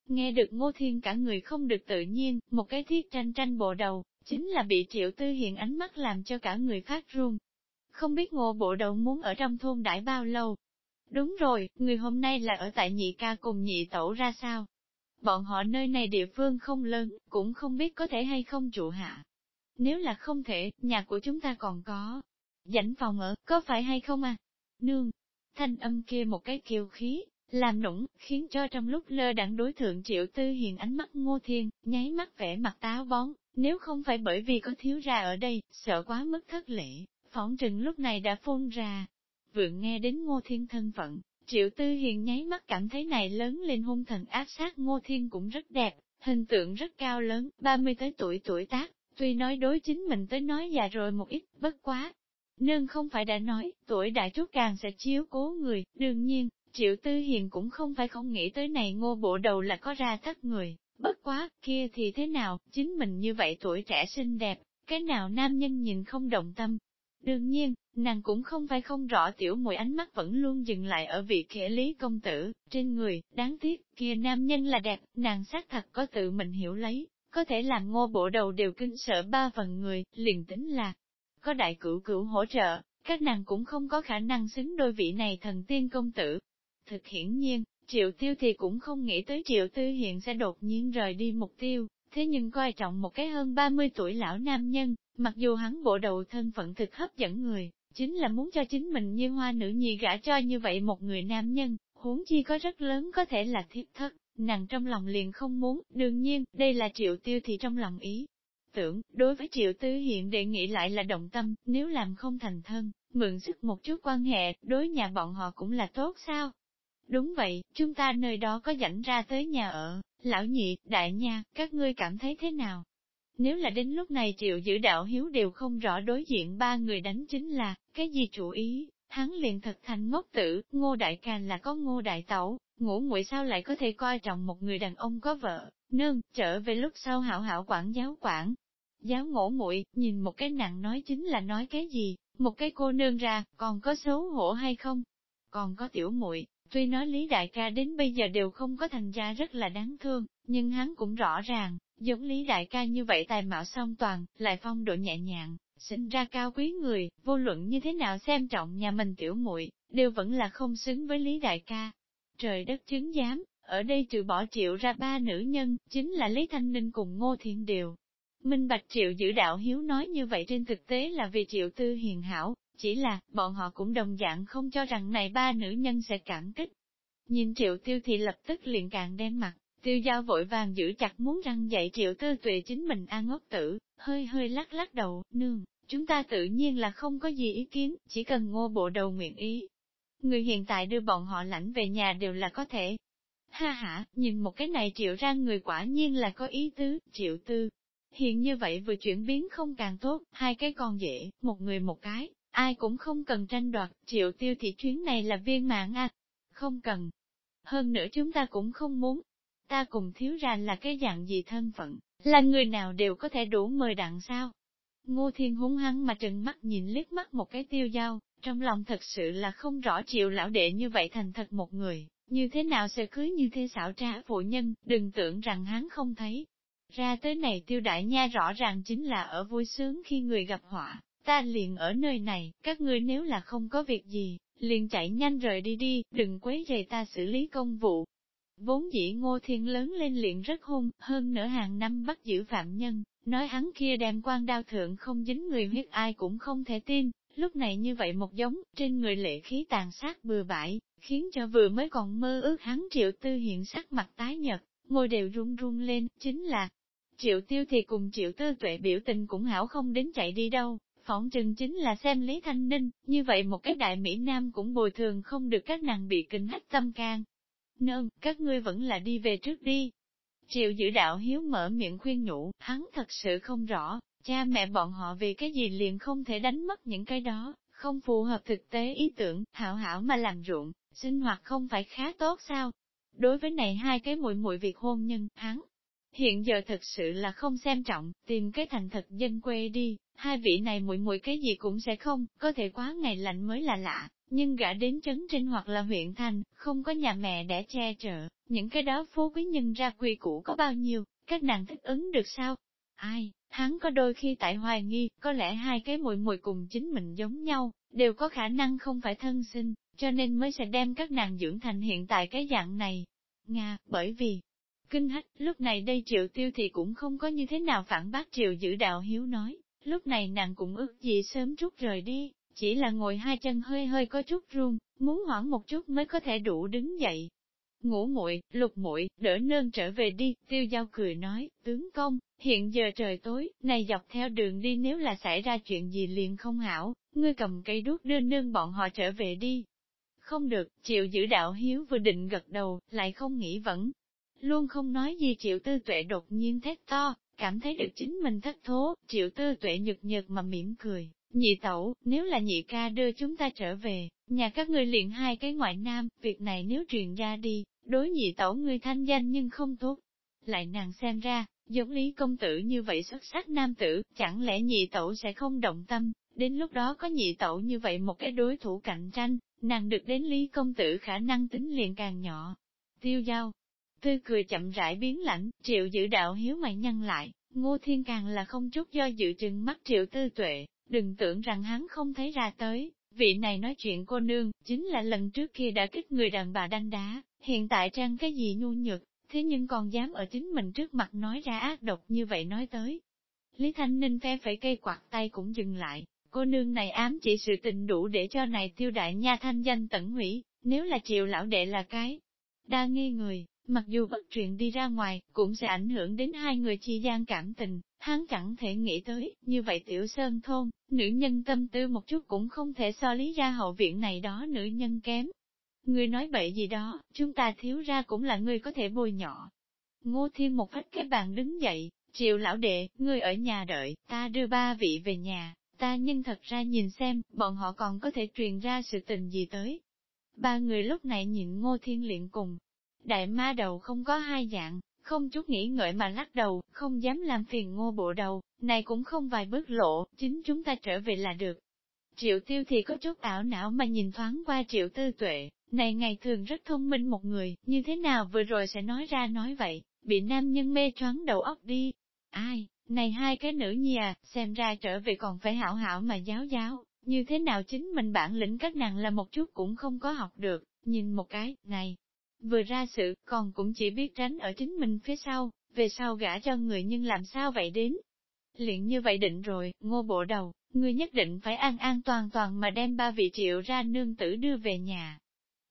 Nghe được ngô thiên cả người không được tự nhiên, một cái thiết tranh tranh bộ đầu, chính là bị triệu tư hiện ánh mắt làm cho cả người phát run. Không biết ngô bộ đầu muốn ở trong thôn đãi bao lâu. Đúng rồi, người hôm nay là ở tại nhị ca cùng nhị tẩu ra sao? Bọn họ nơi này địa phương không lớn, cũng không biết có thể hay không trụ hạ. Nếu là không thể, nhà của chúng ta còn có. Dãnh phòng ở, có phải hay không à? Nương, thanh âm kia một cái kiều khí, làm nũng, khiến cho trong lúc lơ đẳng đối thượng triệu tư hiền ánh mắt ngô thiên, nháy mắt vẻ mặt táo bón, nếu không phải bởi vì có thiếu ra ở đây, sợ quá mức thất lễ, phỏng trừng lúc này đã phun ra. Vượng nghe đến ngô thiên thân phận, triệu tư hiền nháy mắt cảm thấy này lớn lên hung thần ác sát ngô thiên cũng rất đẹp, hình tượng rất cao lớn, 30 tới tuổi tuổi tác, tuy nói đối chính mình tới nói già rồi một ít, bất quá. Nương không phải đã nói, tuổi đại chút càng sẽ chiếu cố người, đương nhiên, triệu tư hiền cũng không phải không nghĩ tới này ngô bộ đầu là có ra thất người, Bất quá, kia thì thế nào, chính mình như vậy tuổi trẻ xinh đẹp, cái nào nam nhân nhìn không động tâm. Đương nhiên, nàng cũng không phải không rõ tiểu mùi ánh mắt vẫn luôn dừng lại ở vị khẽ lý công tử, trên người, đáng tiếc, kia nam nhân là đẹp, nàng xác thật có tự mình hiểu lấy, có thể làm ngô bộ đầu đều kinh sợ ba phần người, liền tính là có đại cửu cửu hỗ trợ, các nàng cũng không có khả năng xứng đôi vị này thần tiên công tử. Thực hiển nhiên, Triệu tiêu thì cũng không nghĩ tới triệu tư hiện sẽ đột nhiên rời đi mục tiêu, thế nhưng coi trọng một cái hơn 30 tuổi lão nam nhân, mặc dù hắn bộ đầu thân phận thực hấp dẫn người, chính là muốn cho chính mình như hoa nữ nhi gả cho như vậy một người nam nhân, huống chi có rất lớn có thể là thiếp thất, nàng trong lòng liền không muốn, đương nhiên, đây là triệu tiêu thì trong lòng ý. Tưởng, đối với triệu tư hiện đề nghị lại là động tâm, nếu làm không thành thân, mượn sức một chút quan hệ, đối nhà bọn họ cũng là tốt sao? Đúng vậy, chúng ta nơi đó có dẫn ra tới nhà ở, lão nhị, đại nha, các ngươi cảm thấy thế nào? Nếu là đến lúc này triệu giữ đạo hiếu đều không rõ đối diện ba người đánh chính là, cái gì chủ ý, hắn liền thật thành ngốc tử, ngô đại càng là có ngô đại tẩu, ngủ ngụy sao lại có thể coi trọng một người đàn ông có vợ, nương, trở về lúc sau hảo hảo quản giáo quản. Giáo ngỗ muội nhìn một cái nặng nói chính là nói cái gì, một cái cô nương ra, còn có xấu hổ hay không? Còn có tiểu muội Tuy nói Lý Đại ca đến bây giờ đều không có thành ra rất là đáng thương, nhưng hắn cũng rõ ràng, giống Lý Đại ca như vậy tài mạo song toàn, lại phong độ nhẹ nhàng, sinh ra cao quý người, vô luận như thế nào xem trọng nhà mình tiểu muội đều vẫn là không xứng với Lý Đại ca. Trời đất chứng giám, ở đây trừ bỏ triệu ra ba nữ nhân, chính là Lý Thanh Ninh cùng Ngô thiện Điều. Minh Bạch Triệu giữ đạo hiếu nói như vậy trên thực tế là vì Triệu Tư hiền hảo, chỉ là, bọn họ cũng đồng dạng không cho rằng này ba nữ nhân sẽ cảm kích. Nhìn triệu tiêu thì lập tức liền càng đen mặt, tiêu giao vội vàng giữ chặt muốn răng dạy triệu tư tuệ chính mình an ngốc tử, hơi hơi lắc lắc đầu, nương, chúng ta tự nhiên là không có gì ý kiến, chỉ cần ngô bộ đầu nguyện ý. Người hiện tại đưa bọn họ lãnh về nhà đều là có thể. Ha ha, nhìn một cái này triệu ra người quả nhiên là có ý tứ, triệu tư. Hiện như vậy vừa chuyển biến không càng tốt, hai cái còn dễ, một người một cái, ai cũng không cần tranh đoạt, triệu tiêu thị chuyến này là viên mạng à? Không cần. Hơn nữa chúng ta cũng không muốn. Ta cùng thiếu ra là cái dạng gì thân phận, là người nào đều có thể đủ mời đặng sao. Ngô Thiên húng hăng mà trừng mắt nhìn liếc mắt một cái tiêu dao, trong lòng thật sự là không rõ triệu lão đệ như vậy thành thật một người, như thế nào sẽ cưới như thế xảo trá phụ nhân, đừng tưởng rằng hắn không thấy. Ra tới này tiêu đại nha rõ ràng chính là ở vui sướng khi người gặp họa, ta liền ở nơi này, các ngươi nếu là không có việc gì, liền chạy nhanh rời đi đi, đừng quấy rầy ta xử lý công vụ. Vốn dĩ ngô thiên lớn lên liền rất hung, hơn nửa hàng năm bắt giữ phạm nhân, nói hắn kia đem quan đao thượng không dính người huyết ai cũng không thể tin, lúc này như vậy một giống, trên người lệ khí tàn sát bừa bãi, khiến cho vừa mới còn mơ ước hắn triệu tư hiện sắc mặt tái nhật, ngôi đều run run lên, chính là triệu tiêu thì cùng triệu tư tuệ biểu tình cũng hảo không đến chạy đi đâu, phỏng chừng chính là xem Lý Thanh Ninh, như vậy một cái đại Mỹ Nam cũng bồi thường không được các nàng bị kinh hách tâm can. Nương, các ngươi vẫn là đi về trước đi. Triệu giữ đạo hiếu mở miệng khuyên nhủ, hắn thật sự không rõ, cha mẹ bọn họ vì cái gì liền không thể đánh mất những cái đó, không phù hợp thực tế ý tưởng, hảo hảo mà làm ruộng, sinh hoạt không phải khá tốt sao? Đối với này hai cái muội muội việc hôn nhân, hắn hiện giờ thật sự là không xem trọng, tìm cái thành thật dân quê đi, hai vị này muội muội cái gì cũng sẽ không, có thể quá ngày lạnh mới là lạ, nhưng gã đến trấn trên hoặc là huyện thành, không có nhà mẹ để che chở, những cái đó phú quý nhân ra quy củ có bao nhiêu, các nàng thích ứng được sao? Ai, hắn có đôi khi tại hoài nghi, có lẽ hai cái muội muội cùng chính mình giống nhau, đều có khả năng không phải thân sinh, cho nên mới sẽ đem các nàng dưỡng thành hiện tại cái dạng này. Nga, bởi vì, kinh hách, lúc này đây triệu tiêu thì cũng không có như thế nào phản bác triệu giữ đạo hiếu nói, lúc này nàng cũng ước gì sớm chút rời đi, chỉ là ngồi hai chân hơi hơi có chút run, muốn hoảng một chút mới có thể đủ đứng dậy. Ngủ muội, lục muội, đỡ nương trở về đi, tiêu giao cười nói, tướng công, hiện giờ trời tối, này dọc theo đường đi nếu là xảy ra chuyện gì liền không hảo, ngươi cầm cây đuốc đưa nương bọn họ trở về đi. Không được, chịu giữ đạo hiếu vừa định gật đầu, lại không nghĩ vẫn. Luôn không nói gì triệu tư tuệ đột nhiên thét to, cảm thấy được chính mình thất thố, triệu tư tuệ nhực nhực mà mỉm cười. Nhị tẩu, nếu là nhị ca đưa chúng ta trở về, nhà các ngươi liền hai cái ngoại nam, việc này nếu truyền ra đi, đối nhị tẩu ngươi thanh danh nhưng không tốt. Lại nàng xem ra, giống lý công tử như vậy xuất sắc nam tử, chẳng lẽ nhị tẩu sẽ không động tâm, đến lúc đó có nhị tẩu như vậy một cái đối thủ cạnh tranh, nàng được đến lý công tử khả năng tính liền càng nhỏ. Tiêu giao, tươi cười chậm rãi biến lạnh, triệu giữ đạo hiếu mày nhăn lại, ngô thiên càng là không chút do dự trừng mắt triệu tư tuệ, đừng tưởng rằng hắn không thấy ra tới, vị này nói chuyện cô nương, chính là lần trước kia đã kích người đàn bà đanh đá, hiện tại trang cái gì nhu nhược, thế nhưng còn dám ở chính mình trước mặt nói ra ác độc như vậy nói tới. Lý Thanh Ninh phe phải cây quạt tay cũng dừng lại, cô nương này ám chỉ sự tình đủ để cho này tiêu đại nha thanh danh tận hủy, nếu là triệu lão đệ là cái. Đa nghi người, mặc dù bất chuyện đi ra ngoài, cũng sẽ ảnh hưởng đến hai người chi gian cảm tình, hắn chẳng thể nghĩ tới, như vậy tiểu sơn thôn, nữ nhân tâm tư một chút cũng không thể so lý ra hậu viện này đó nữ nhân kém. Người nói bậy gì đó, chúng ta thiếu ra cũng là người có thể bôi nhỏ. Ngô Thiên một phách cái bàn đứng dậy, triệu lão đệ, người ở nhà đợi, ta đưa ba vị về nhà, ta nhưng thật ra nhìn xem, bọn họ còn có thể truyền ra sự tình gì tới. Ba người lúc này nhìn Ngô Thiên liền cùng, Đại ma đầu không có hai dạng, không chút nghĩ ngợi mà lắc đầu, không dám làm phiền ngô bộ đầu, này cũng không vài bước lộ, chính chúng ta trở về là được. Triệu tiêu thì có chút ảo não mà nhìn thoáng qua triệu tư tuệ, này ngày thường rất thông minh một người, như thế nào vừa rồi sẽ nói ra nói vậy, bị nam nhân mê choáng đầu óc đi. Ai, này hai cái nữ nhi à, xem ra trở về còn phải hảo hảo mà giáo giáo, như thế nào chính mình bản lĩnh các nàng là một chút cũng không có học được, nhìn một cái, này, Vừa ra sự, còn cũng chỉ biết tránh ở chính mình phía sau, về sau gả cho người nhưng làm sao vậy đến. Luyện như vậy định rồi, ngô bộ đầu, người nhất định phải an an toàn toàn mà đem ba vị triệu ra nương tử đưa về nhà.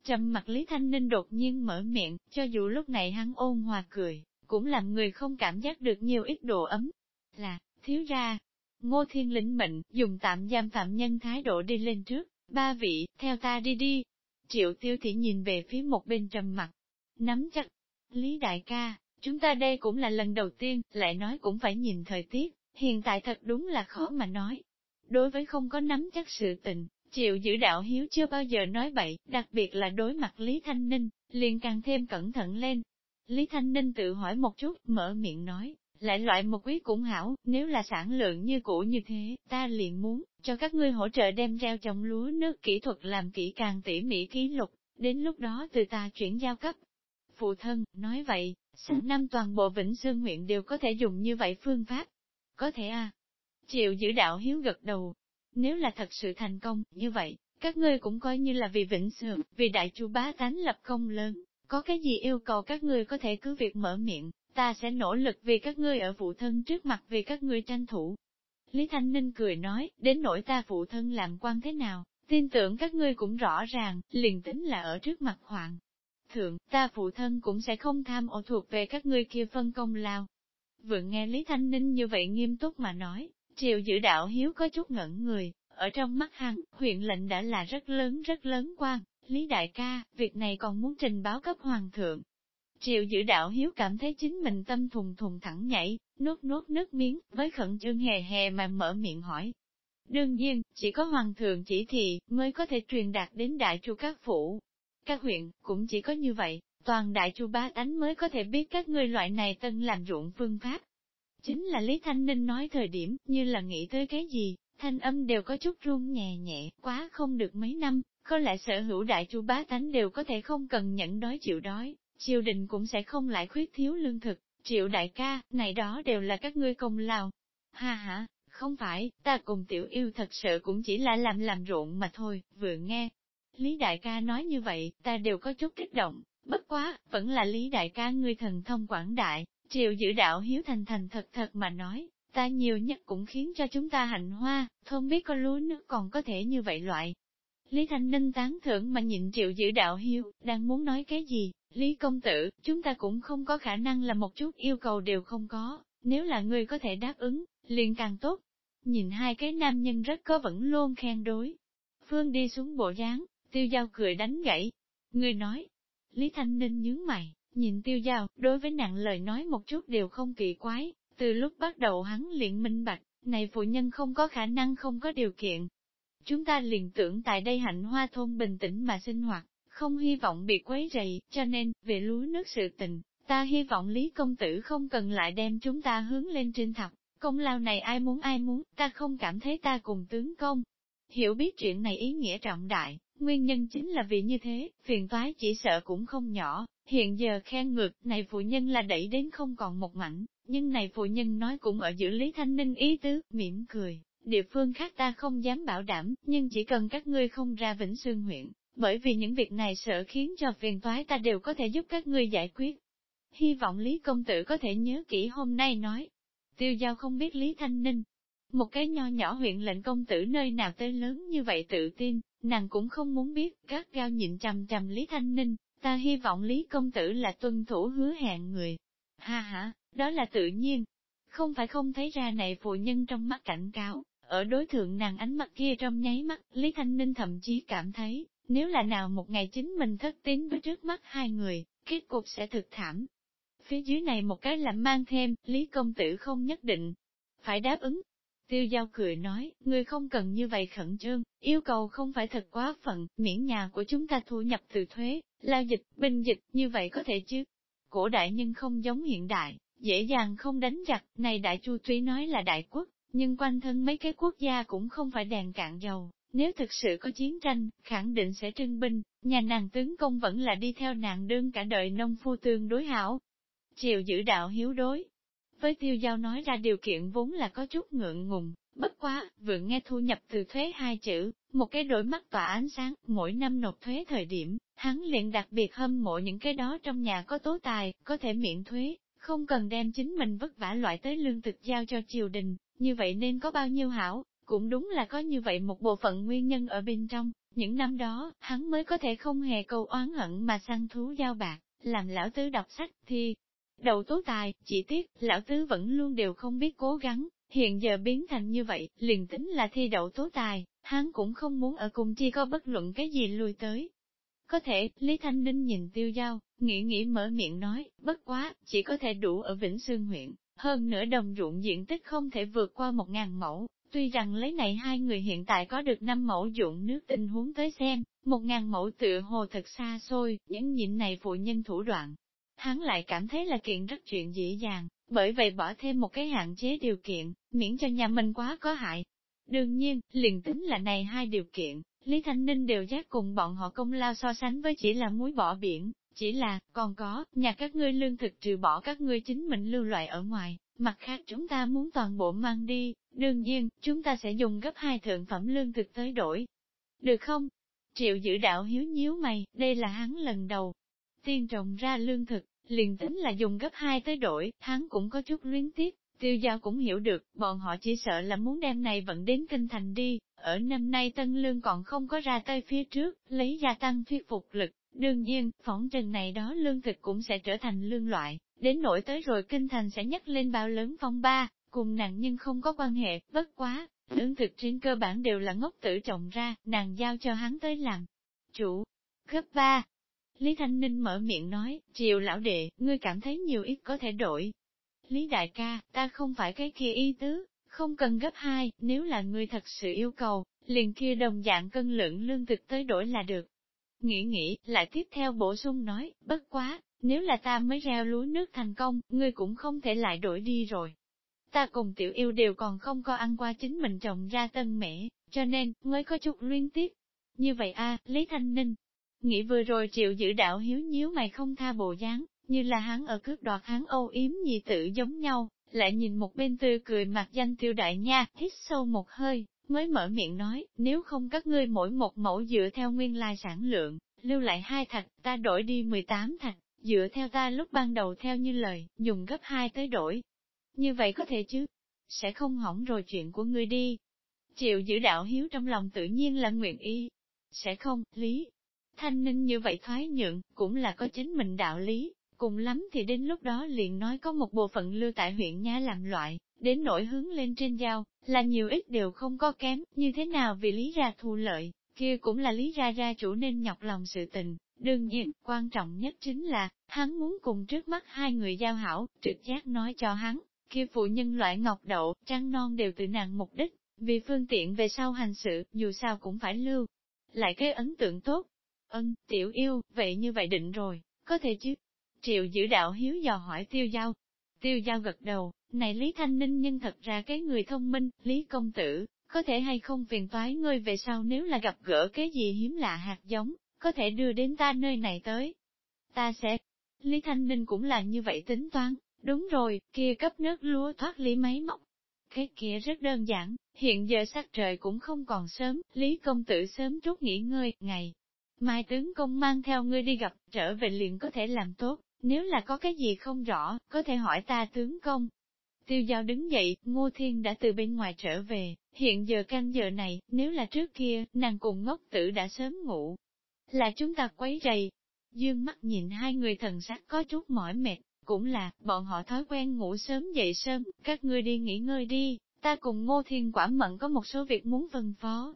Trầm mặt Lý Thanh Ninh đột nhiên mở miệng, cho dù lúc này hắn ôn hòa cười, cũng làm người không cảm giác được nhiều ít độ ấm. Là, thiếu ra, ngô thiên lĩnh mệnh, dùng tạm giam phạm nhân thái độ đi lên trước, ba vị, theo ta đi đi, Triệu tiêu thị nhìn về phía một bên trầm mặt, nắm chắc. Lý đại ca, Chúng ta đây cũng là lần đầu tiên, lại nói cũng phải nhìn thời tiết, hiện tại thật đúng là khó mà nói. Đối với không có nắm chắc sự tình, chịu giữ đạo hiếu chưa bao giờ nói bậy, đặc biệt là đối mặt Lý Thanh Ninh, liền càng thêm cẩn thận lên. Lý Thanh Ninh tự hỏi một chút, mở miệng nói, lại loại một quý cũng hảo, nếu là sản lượng như cũ như thế, ta liền muốn, cho các ngươi hỗ trợ đem rau trồng lúa nước kỹ thuật làm kỹ càng tỉ mỉ ký lục, đến lúc đó từ ta chuyển giao cấp. Phụ thân, nói vậy, sang năm toàn bộ Vĩnh Sương huyện đều có thể dùng như vậy phương pháp. Có thể à? Chịu giữ đạo hiếu gật đầu. Nếu là thật sự thành công, như vậy, các ngươi cũng coi như là vì Vĩnh sườn, vì đại chu bá tánh lập công lớn. Có cái gì yêu cầu các ngươi có thể cứ việc mở miệng, ta sẽ nỗ lực vì các ngươi ở phụ thân trước mặt vì các ngươi tranh thủ. Lý Thanh Ninh cười nói, đến nỗi ta phụ thân làm quan thế nào, tin tưởng các ngươi cũng rõ ràng, liền tính là ở trước mặt hoàng. Thượng, ta phụ thân cũng sẽ không tham ô thuộc về các ngươi kia phân công lao. Vừa nghe Lý Thanh Ninh như vậy nghiêm túc mà nói, triều giữ đạo hiếu có chút ngẩn người, ở trong mắt hắn, huyện lệnh đã là rất lớn rất lớn quan, Lý Đại ca, việc này còn muốn trình báo cấp hoàng thượng, Triệu giữ đạo hiếu cảm thấy chính mình tâm thùng thùng thẳng nhảy, nuốt nuốt nước miếng, với khẩn trương hề hề mà mở miệng hỏi. Đương nhiên, chỉ có hoàng thượng chỉ thị, mới có thể truyền đạt đến đại chu các phủ. Các huyện, cũng chỉ có như vậy, toàn đại chu ba đánh mới có thể biết các ngươi loại này tân làm ruộng phương pháp. Chính là Lý Thanh Ninh nói thời điểm, như là nghĩ tới cái gì, thanh âm đều có chút run nhẹ nhẹ, quá không được mấy năm, có lẽ sở hữu đại chu bá tánh đều có thể không cần nhẫn đói chịu đói, triều đình cũng sẽ không lại khuyết thiếu lương thực, triệu đại ca, này đó đều là các ngươi công lao. Ha ha, không phải, ta cùng tiểu yêu thật sự cũng chỉ là làm làm ruộng mà thôi, vừa nghe. Lý đại ca nói như vậy, ta đều có chút kích động, bất quá, vẫn là Lý đại ca ngươi thần thông quảng đại, triệu giữ đạo hiếu thành thành thật thật mà nói, ta nhiều nhất cũng khiến cho chúng ta hạnh hoa, không biết có lúa nước còn có thể như vậy loại. Lý Thanh Ninh tán thưởng mà nhịn triệu giữ đạo hiếu, đang muốn nói cái gì, Lý công tử, chúng ta cũng không có khả năng là một chút yêu cầu đều không có, nếu là người có thể đáp ứng, liền càng tốt. Nhìn hai cái nam nhân rất có vẫn luôn khen đối. Phương đi xuống bộ dáng, tiêu giao cười đánh gãy. Người nói, Lý Thanh Ninh nhướng mày, nhìn tiêu giao, đối với nặng lời nói một chút đều không kỳ quái, từ lúc bắt đầu hắn liền minh bạch, này phụ nhân không có khả năng không có điều kiện. Chúng ta liền tưởng tại đây hạnh hoa thôn bình tĩnh mà sinh hoạt, không hy vọng bị quấy rầy, cho nên, về lúa nước sự tình, ta hy vọng Lý Công Tử không cần lại đem chúng ta hướng lên trên thập, công lao này ai muốn ai muốn, ta không cảm thấy ta cùng tướng công. Hiểu biết chuyện này ý nghĩa trọng đại, nguyên nhân chính là vì như thế, phiền toái chỉ sợ cũng không nhỏ, hiện giờ khen ngược, này phụ nhân là đẩy đến không còn một mảnh, nhưng này phụ nhân nói cũng ở giữa Lý Thanh Ninh ý tứ, mỉm cười, địa phương khác ta không dám bảo đảm, nhưng chỉ cần các ngươi không ra Vĩnh Sương huyện, bởi vì những việc này sợ khiến cho phiền toái ta đều có thể giúp các ngươi giải quyết. Hy vọng Lý Công Tử có thể nhớ kỹ hôm nay nói. Tiêu giao không biết Lý Thanh Ninh. Một cái nho nhỏ huyện lệnh công tử nơi nào tới lớn như vậy tự tin, nàng cũng không muốn biết, các gao nhịn trầm trầm Lý Thanh Ninh, ta hy vọng Lý Công Tử là tuân thủ hứa hẹn người. Ha ha, đó là tự nhiên. Không phải không thấy ra này phụ nhân trong mắt cảnh cáo, ở đối thượng nàng ánh mắt kia trong nháy mắt, Lý Thanh Ninh thậm chí cảm thấy, nếu là nào một ngày chính mình thất tín với trước mắt hai người, kết cục sẽ thực thảm. Phía dưới này một cái làm mang thêm, Lý Công Tử không nhất định, phải đáp ứng. Tiêu giao cười nói, người không cần như vậy khẩn trương, yêu cầu không phải thật quá phận, miễn nhà của chúng ta thu nhập từ thuế, lao dịch, binh dịch, như vậy có thể chứ. Cổ đại nhưng không giống hiện đại, dễ dàng không đánh giặc, này đại chu tuy nói là đại quốc, nhưng quanh thân mấy cái quốc gia cũng không phải đèn cạn dầu, nếu thực sự có chiến tranh, khẳng định sẽ trưng binh, nhà nàng tướng công vẫn là đi theo nàng đương cả đời nông phu tương đối hảo. Triều giữ đạo hiếu đối. Với tiêu giao nói ra điều kiện vốn là có chút ngượng ngùng, bất quá, vừa nghe thu nhập từ thuế hai chữ, một cái đôi mắt tỏa ánh sáng, mỗi năm nộp thuế thời điểm, hắn liền đặc biệt hâm mộ những cái đó trong nhà có tố tài, có thể miễn thuế, không cần đem chính mình vất vả loại tới lương thực giao cho triều đình, như vậy nên có bao nhiêu hảo, cũng đúng là có như vậy một bộ phận nguyên nhân ở bên trong, những năm đó, hắn mới có thể không hề câu oán hận mà săn thú giao bạc, làm lão tứ đọc sách thì đầu tố tài, chỉ tiếc, lão tứ vẫn luôn đều không biết cố gắng, hiện giờ biến thành như vậy, liền tính là thi đậu tố tài, hắn cũng không muốn ở cùng chi có bất luận cái gì lui tới. Có thể, Lý Thanh Ninh nhìn tiêu giao, nghĩ nghĩ mở miệng nói, bất quá, chỉ có thể đủ ở Vĩnh Sương huyện, hơn nửa đồng ruộng diện tích không thể vượt qua một ngàn mẫu, tuy rằng lấy này hai người hiện tại có được năm mẫu ruộng nước tình huống tới xem, một ngàn mẫu tựa hồ thật xa xôi, những nhịn này phụ nhân thủ đoạn. Hắn lại cảm thấy là kiện rất chuyện dễ dàng, bởi vậy bỏ thêm một cái hạn chế điều kiện, miễn cho nhà mình quá có hại. Đương nhiên, liền tính là này hai điều kiện, Lý Thanh Ninh đều giác cùng bọn họ công lao so sánh với chỉ là muối bỏ biển, chỉ là, còn có, nhà các ngươi lương thực trừ bỏ các ngươi chính mình lưu loại ở ngoài, mặt khác chúng ta muốn toàn bộ mang đi, đương nhiên, chúng ta sẽ dùng gấp hai thượng phẩm lương thực tới đổi. Được không? Triệu giữ đạo hiếu nhíu mày, đây là hắn lần đầu. Tiên trồng ra lương thực, liền tính là dùng gấp hai tới đổi, hắn cũng có chút luyến tiếc, tiêu gia cũng hiểu được, bọn họ chỉ sợ là muốn đem này vận đến kinh thành đi, ở năm nay tân lương còn không có ra tới phía trước, lấy gia tăng thuyết phục lực, đương nhiên, phỏng trần này đó lương thực cũng sẽ trở thành lương loại, đến nỗi tới rồi kinh thành sẽ nhắc lên bao lớn phong ba, cùng nàng nhưng không có quan hệ, bất quá, lương thực trên cơ bản đều là ngốc tử trồng ra, nàng giao cho hắn tới làm. Chủ, gấp ba. Lý Thanh Ninh mở miệng nói, triều lão đệ, ngươi cảm thấy nhiều ít có thể đổi. Lý đại ca, ta không phải cái kia y tứ, không cần gấp hai, nếu là ngươi thật sự yêu cầu, liền kia đồng dạng cân lượng lương thực tới đổi là được. Nghĩ nghĩ, lại tiếp theo bổ sung nói, bất quá, nếu là ta mới gieo lúa nước thành công, ngươi cũng không thể lại đổi đi rồi. Ta cùng tiểu yêu đều còn không có ăn qua chính mình trồng ra tân mẻ, cho nên, mới có chút liên tiếp. Như vậy a Lý Thanh Ninh, nghĩ vừa rồi triệu giữ đạo hiếu nhíu mày không tha bộ dáng, như là hắn ở cướp đoạt hắn âu yếm nhị tử giống nhau, lại nhìn một bên tươi cười mặt danh tiêu đại nha, hít sâu một hơi, mới mở miệng nói, nếu không các ngươi mỗi một mẫu dựa theo nguyên lai sản lượng, lưu lại hai thạch, ta đổi đi 18 thạch, dựa theo ta lúc ban đầu theo như lời, dùng gấp hai tới đổi. Như vậy có thể chứ? Sẽ không hỏng rồi chuyện của ngươi đi. Triệu giữ đạo hiếu trong lòng tự nhiên là nguyện ý. Sẽ không, lý. Thanh ninh như vậy thoái nhượng, cũng là có chính mình đạo lý, cùng lắm thì đến lúc đó liền nói có một bộ phận lưu tại huyện Nha làm loại, đến nổi hướng lên trên giao, là nhiều ít đều không có kém, như thế nào vì lý ra thu lợi, kia cũng là lý ra ra chủ nên nhọc lòng sự tình. Đương nhiên, quan trọng nhất chính là, hắn muốn cùng trước mắt hai người giao hảo, trực giác nói cho hắn, kia phụ nhân loại ngọc đậu, trăng non đều tự nàng mục đích, vì phương tiện về sau hành sự, dù sao cũng phải lưu. Lại cái ấn tượng tốt. Ân, tiểu yêu, vậy như vậy định rồi, có thể chứ? Triệu giữ đạo hiếu dò hỏi tiêu giao. Tiêu giao gật đầu, này Lý Thanh Ninh nhưng thật ra cái người thông minh, Lý Công Tử, có thể hay không phiền toái ngươi về sau nếu là gặp gỡ cái gì hiếm lạ hạt giống, có thể đưa đến ta nơi này tới. Ta sẽ... Lý Thanh Ninh cũng là như vậy tính toán, đúng rồi, kia cấp nước lúa thoát lý máy móc. Cái kia rất đơn giản, hiện giờ sắc trời cũng không còn sớm, Lý Công Tử sớm chút nghỉ ngơi, ngày. Mai tướng công mang theo ngươi đi gặp, trở về liền có thể làm tốt. Nếu là có cái gì không rõ, có thể hỏi ta tướng công. Tiêu giao đứng dậy, Ngô Thiên đã từ bên ngoài trở về, hiện giờ canh giờ này, nếu là trước kia, nàng cùng ngốc tử đã sớm ngủ. Là chúng ta quấy rầy. Dương mắt nhìn hai người thần sắc có chút mỏi mệt, cũng là, bọn họ thói quen ngủ sớm dậy sớm, các ngươi đi nghỉ ngơi đi, ta cùng Ngô Thiên quả mận có một số việc muốn phân phó.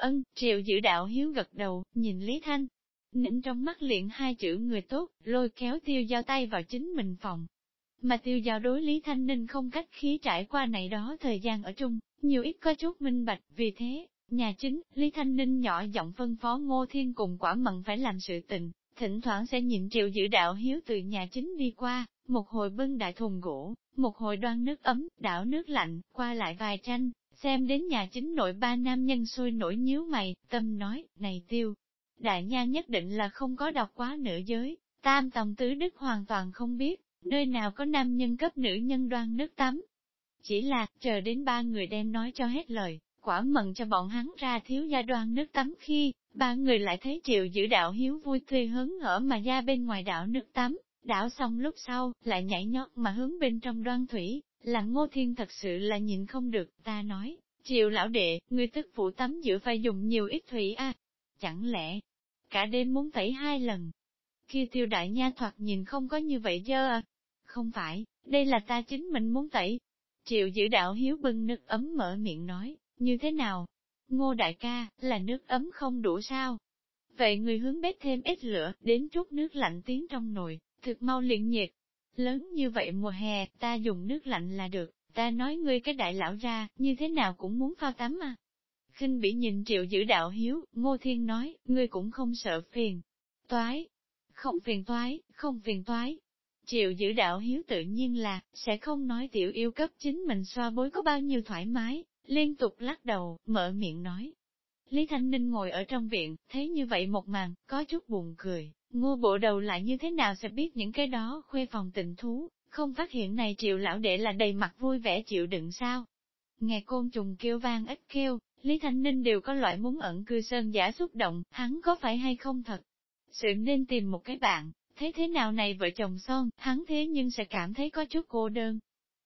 Ân, triệu giữ đạo hiếu gật đầu, nhìn Lý Thanh, Nịnh trong mắt liền hai chữ người tốt, lôi kéo tiêu giao tay vào chính mình phòng. Mà tiêu giao đối Lý Thanh Ninh không cách khí trải qua này đó thời gian ở chung, nhiều ít có chút minh bạch, vì thế, nhà chính, Lý Thanh Ninh nhỏ giọng phân phó Ngô Thiên cùng quả mận phải làm sự tình, thỉnh thoảng sẽ nhịn triệu giữ đạo hiếu từ nhà chính đi qua, một hồi bưng đại thùng gỗ, một hồi đoan nước ấm, đảo nước lạnh, qua lại vài tranh, xem đến nhà chính nội ba nam nhân sôi nổi nhíu mày, tâm nói, này tiêu, Đại nha nhất định là không có đọc quá nữ giới, tam tòng tứ đức hoàn toàn không biết, nơi nào có nam nhân cấp nữ nhân đoan nước tắm. Chỉ là, chờ đến ba người đem nói cho hết lời, quả mừng cho bọn hắn ra thiếu gia đoan nước tắm khi, ba người lại thấy triệu giữ đạo hiếu vui tươi hớn ở mà ra bên ngoài đảo nước tắm, đảo xong lúc sau, lại nhảy nhót mà hướng bên trong đoan thủy, làm ngô thiên thật sự là nhìn không được, ta nói, triệu lão đệ, người tức phụ tắm giữa phải dùng nhiều ít thủy a Chẳng lẽ, cả đêm muốn tẩy hai lần. Kia tiêu đại nha thoạt nhìn không có như vậy dơ à. Không phải, đây là ta chính mình muốn tẩy. Triệu giữ đạo hiếu bưng nước ấm mở miệng nói, như thế nào? Ngô đại ca, là nước ấm không đủ sao? Vậy người hướng bếp thêm ít lửa, đến chút nước lạnh tiến trong nồi, thực mau liền nhiệt. Lớn như vậy mùa hè, ta dùng nước lạnh là được, ta nói ngươi cái đại lão ra, như thế nào cũng muốn phao tắm à. khinh bị nhìn triệu giữ đạo hiếu, ngô thiên nói, ngươi cũng không sợ phiền. Toái, không phiền toái, không phiền toái. Triệu giữ đạo hiếu tự nhiên là, sẽ không nói tiểu yêu cấp chính mình xoa bối có bao nhiêu thoải mái, liên tục lắc đầu, mở miệng nói. Lý Thanh Ninh ngồi ở trong viện, thấy như vậy một màn, có chút buồn cười, ngô bộ đầu lại như thế nào sẽ biết những cái đó khuê phòng tình thú, không phát hiện này triệu lão đệ là đầy mặt vui vẻ chịu đựng sao. Nghe côn trùng kêu vang ít kêu, Lý Thanh Ninh đều có loại muốn ẩn cư sơn giả xúc động, hắn có phải hay không thật? Sự nên tìm một cái bạn, thế thế nào này vợ chồng son, hắn thế nhưng sẽ cảm thấy có chút cô đơn.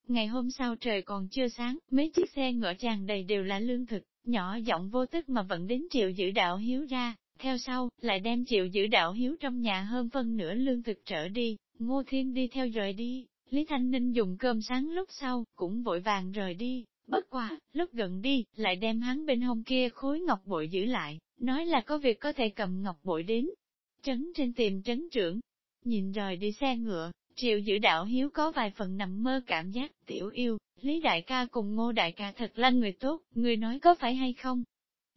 Ngày hôm sau trời còn chưa sáng, mấy chiếc xe ngựa tràn đầy đều là lương thực, nhỏ giọng vô tức mà vẫn đến triệu giữ đạo hiếu ra, theo sau, lại đem triệu giữ đạo hiếu trong nhà hơn phân nửa lương thực trở đi, ngô thiên đi theo rời đi, Lý Thanh Ninh dùng cơm sáng lúc sau, cũng vội vàng rời đi, bất quá, lúc gần đi, lại đem hắn bên hông kia khối ngọc bội giữ lại, nói là có việc có thể cầm ngọc bội đến. Trấn trên tìm trấn trưởng, nhìn rời đi xe ngựa, triệu giữ đạo hiếu có vài phần nằm mơ cảm giác tiểu yêu, Lý đại ca cùng ngô đại ca thật là người tốt, người nói có phải hay không?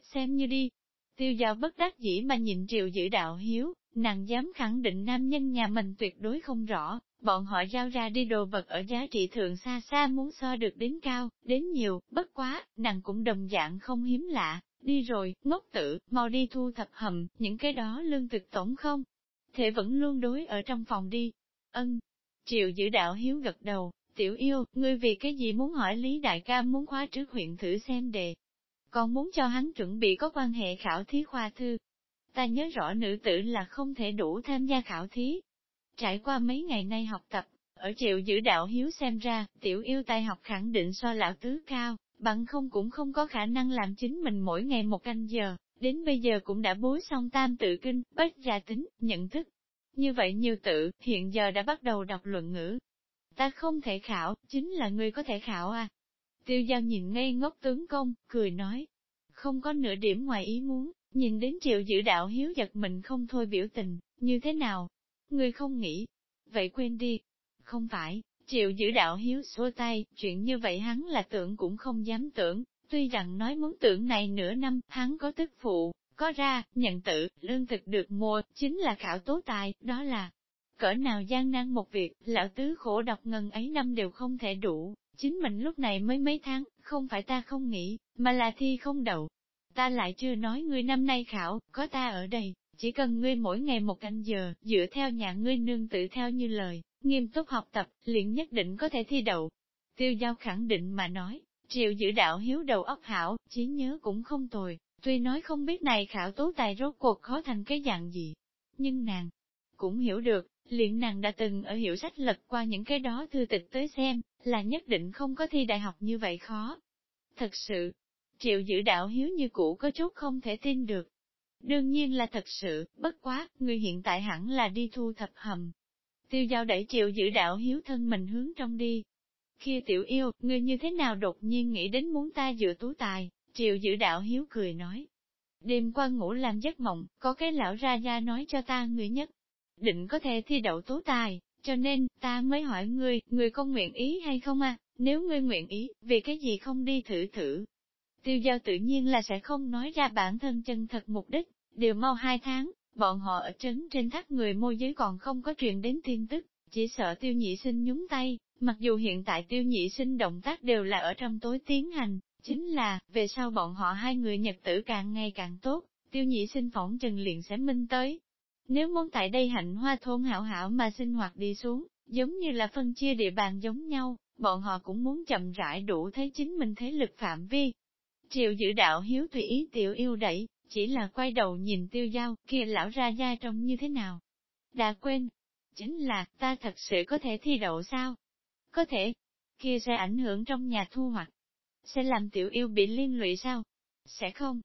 Xem như đi. Tiêu giao bất đắc dĩ mà nhìn triệu giữ đạo hiếu, nàng dám khẳng định nam nhân nhà mình tuyệt đối không rõ, bọn họ giao ra đi đồ vật ở giá trị thượng xa xa muốn so được đến cao, đến nhiều, bất quá, nàng cũng đồng dạng không hiếm lạ, đi rồi, ngốc tử, mau đi thu thập hầm, những cái đó lương thực tổng không. Thể vẫn luôn đối ở trong phòng đi. Ân, triệu giữ đạo hiếu gật đầu, tiểu yêu, ngươi vì cái gì muốn hỏi Lý Đại ca muốn khóa trước huyện thử xem đề. Còn muốn cho hắn chuẩn bị có quan hệ khảo thí khoa thư. Ta nhớ rõ nữ tử là không thể đủ tham gia khảo thí, Trải qua mấy ngày nay học tập, ở triệu giữ đạo hiếu xem ra, tiểu yêu tài học khẳng định so lão tứ cao, bằng không cũng không có khả năng làm chính mình mỗi ngày một canh giờ, đến bây giờ cũng đã bối xong tam tự kinh, bất gia tính, nhận thức. Như vậy nhiều tự, hiện giờ đã bắt đầu đọc luận ngữ. Ta không thể khảo, chính là ngươi có thể khảo à. Tiêu giao nhìn ngây ngốc tướng công, cười nói. Không có nửa điểm ngoài ý muốn, nhìn đến triệu giữ đạo hiếu giật mình không thôi biểu tình, như thế nào, Ngươi không nghĩ. Vậy quên đi. Không phải, triệu giữ đạo hiếu xua tay, chuyện như vậy hắn là tưởng cũng không dám tưởng, tuy rằng nói muốn tưởng này nửa năm, hắn có tức phụ, có ra, nhận tự, lương thực được mua, chính là khảo tố tài, đó là cỡ nào gian nan một việc, lão tứ khổ đọc ngần ấy năm đều không thể đủ, chính mình lúc này mới mấy tháng, không phải ta không nghĩ, mà là thi không đậu. Ta lại chưa nói ngươi năm nay khảo, có ta ở đây, chỉ cần ngươi mỗi ngày một canh giờ, dựa theo nhà ngươi nương tự theo như lời, nghiêm túc học tập, liền nhất định có thể thi đậu. Tiêu giao khẳng định mà nói, triệu giữ đạo hiếu đầu óc hảo, trí nhớ cũng không tồi, tuy nói không biết này khảo tố tài rốt cuộc khó thành cái dạng gì. Nhưng nàng cũng hiểu được, liền nàng đã từng ở hiểu sách lật qua những cái đó thư tịch tới xem, là nhất định không có thi đại học như vậy khó. Thật sự, triệu giữ đạo hiếu như cũ có chút không thể tin được, Đương nhiên là thật sự, bất quá, người hiện tại hẳn là đi thu thập hầm. Tiêu giao đẩy triệu giữ đạo hiếu thân mình hướng trong đi. Kia tiểu yêu, người như thế nào đột nhiên nghĩ đến muốn ta dựa tú tài, triệu giữ đạo hiếu cười nói. Đêm qua ngủ làm giấc mộng, có cái lão ra gia nói cho ta người nhất. Định có thể thi đậu tố tài, cho nên, ta mới hỏi ngươi, ngươi có nguyện ý hay không à? Nếu ngươi nguyện ý, vì cái gì không đi thử thử, Tiêu giao tự nhiên là sẽ không nói ra bản thân chân thật mục đích, đều mau hai tháng, bọn họ ở trấn trên thác người môi giới còn không có truyền đến tin tức, chỉ sợ tiêu nhị sinh nhúng tay, mặc dù hiện tại tiêu nhị sinh động tác đều là ở trong tối tiến hành, chính là, về sau bọn họ hai người nhật tử càng ngày càng tốt, tiêu nhị sinh phỏng trần liền sẽ minh tới. Nếu muốn tại đây hạnh hoa thôn hảo hảo mà sinh hoạt đi xuống, giống như là phân chia địa bàn giống nhau, bọn họ cũng muốn chậm rãi đủ thấy chính mình thế lực phạm vi, Triệu giữ đạo hiếu tùy ý tiểu yêu đẩy, chỉ là quay đầu nhìn tiêu giao, kia lão ra gia trông như thế nào. Đã quên, chính là, ta thật sự có thể thi đậu sao? Có thể, kia sẽ ảnh hưởng trong nhà thu hoạch. Sẽ làm tiểu yêu bị liên lụy sao? Sẽ không.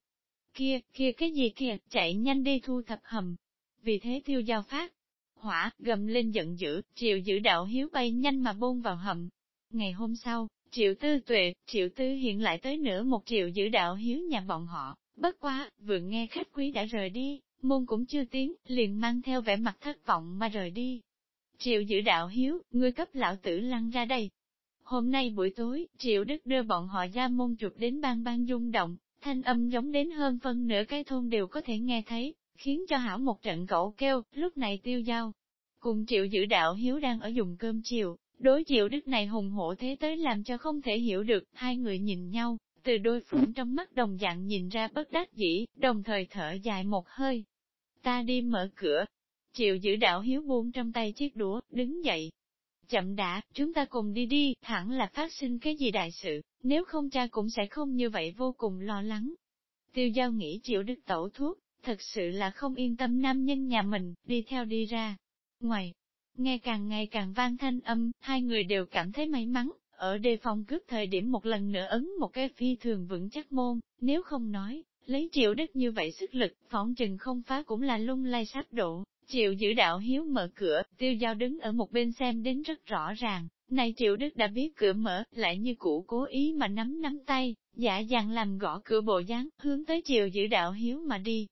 Kia, kia cái gì kìa, chạy nhanh đi thu thập hầm. Vì thế tiêu giao phát, hỏa, gầm lên giận dữ, triệu giữ đạo hiếu bay nhanh mà bôn vào hầm. Ngày hôm sau, Triệu tư tuệ, triệu tư hiện lại tới nửa một triệu giữ đạo hiếu nhà bọn họ, bất quá, vừa nghe khách quý đã rời đi, môn cũng chưa tiếng liền mang theo vẻ mặt thất vọng mà rời đi. Triệu giữ đạo hiếu, ngươi cấp lão tử lăn ra đây. Hôm nay buổi tối, Triệu Đức đưa bọn họ ra môn chụp đến bang bang rung động, thanh âm giống đến hơn phân nửa cái thôn đều có thể nghe thấy, khiến cho hảo một trận cậu kêu, lúc này tiêu giao. Cùng Triệu giữ đạo hiếu đang ở dùng cơm chiều, đối Triệu Đức này hùng hổ thế tới làm cho không thể hiểu được, hai người nhìn nhau, từ đôi phương trong mắt đồng dạng nhìn ra bất đắc dĩ, đồng thời thở dài một hơi. Ta đi mở cửa. Triệu giữ đạo hiếu buông trong tay chiếc đũa, đứng dậy. Chậm đã, chúng ta cùng đi đi, hẳn là phát sinh cái gì đại sự, nếu không cha cũng sẽ không như vậy vô cùng lo lắng. Tiêu giao nghĩ triệu đức tẩu thuốc, thật sự là không yên tâm nam nhân nhà mình, đi theo đi ra. Ngoài, nghe càng ngày càng vang thanh âm, hai người đều cảm thấy may mắn, ở đề phòng cướp thời điểm một lần nữa ấn một cái phi thường vững chắc môn, nếu không nói, lấy triệu đức như vậy sức lực, phỏng chừng không phá cũng là lung lay sắp độ. Triệu giữ đạo hiếu mở cửa, tiêu giao đứng ở một bên xem đến rất rõ ràng, này triệu đức đã biết cửa mở, lại như cũ cố ý mà nắm nắm tay, dạ dàng làm gõ cửa bộ dáng, hướng tới triệu giữ đạo hiếu mà đi.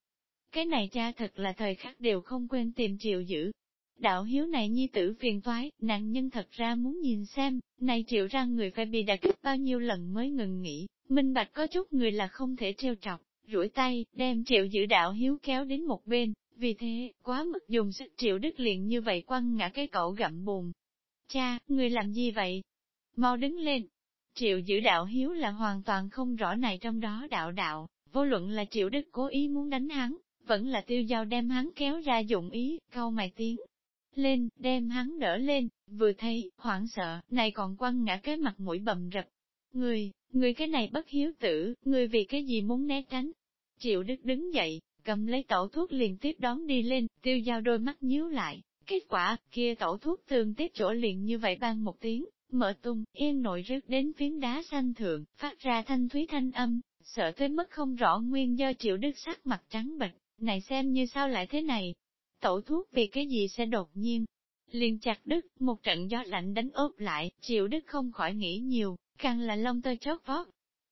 Cái này cha thật là thời khắc đều không quên tìm triệu giữ, đạo hiếu này nhi tử phiền toái, nạn nhân thật ra muốn nhìn xem, này triệu ra người phải bị đả kích bao nhiêu lần mới ngừng nghỉ, minh bạch có chút người là không thể treo trọc, rủi tay, đem triệu giữ đạo hiếu kéo đến một bên, vì thế, quá mức dùng sức triệu đức liền như vậy quăng ngã cái cậu gặm buồn. Cha, người làm gì vậy? Mau đứng lên. Triệu giữ đạo hiếu là hoàn toàn không rõ này trong đó đạo đạo, vô luận là triệu đức cố ý muốn đánh hắn, vẫn là tiêu giao đem hắn kéo ra dụng ý, câu mày tiếng, lên, đem hắn đỡ lên, vừa thấy, hoảng sợ, này còn quăng ngã cái mặt mũi bầm rập. Người, người cái này bất hiếu tử, người vì cái gì muốn né tránh? Triệu Đức đứng dậy, cầm lấy tẩu thuốc liền tiếp đón đi lên, tiêu giao đôi mắt nhíu lại. Kết quả, kia tẩu thuốc thường tiếp chỗ liền như vậy ban một tiếng, mở tung, yên nội rước đến phiến đá xanh thượng, phát ra thanh thúy thanh âm, sợ tới mức không rõ nguyên do triệu đức sắc mặt trắng bệch, này xem như sao lại thế này, tẩu thuốc vì cái gì sẽ đột nhiên. Liền chặt đứt, một trận gió lạnh đánh ốp lại, triệu đức không khỏi nghĩ nhiều, càng là lông tơ chót vót.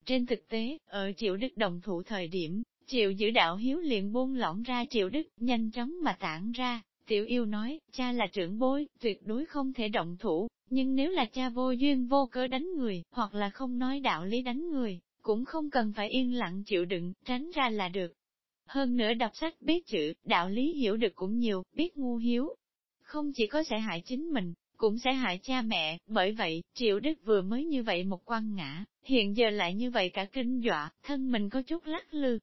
Trên thực tế, ở triệu đức đồng thủ thời điểm, triệu giữ đạo hiếu liền buông lỏng ra triệu đức, nhanh chóng mà tản ra. Tiểu yêu nói, cha là trưởng bối, tuyệt đối không thể động thủ, nhưng nếu là cha vô duyên vô cớ đánh người, hoặc là không nói đạo lý đánh người, cũng không cần phải yên lặng chịu đựng, tránh ra là được. Hơn nữa đọc sách biết chữ, đạo lý hiểu được cũng nhiều, biết ngu hiếu. Không chỉ có sẽ hại chính mình, cũng sẽ hại cha mẹ, bởi vậy, Triệu Đức vừa mới như vậy một quan ngã, hiện giờ lại như vậy cả kinh dọa, thân mình có chút lắc lư.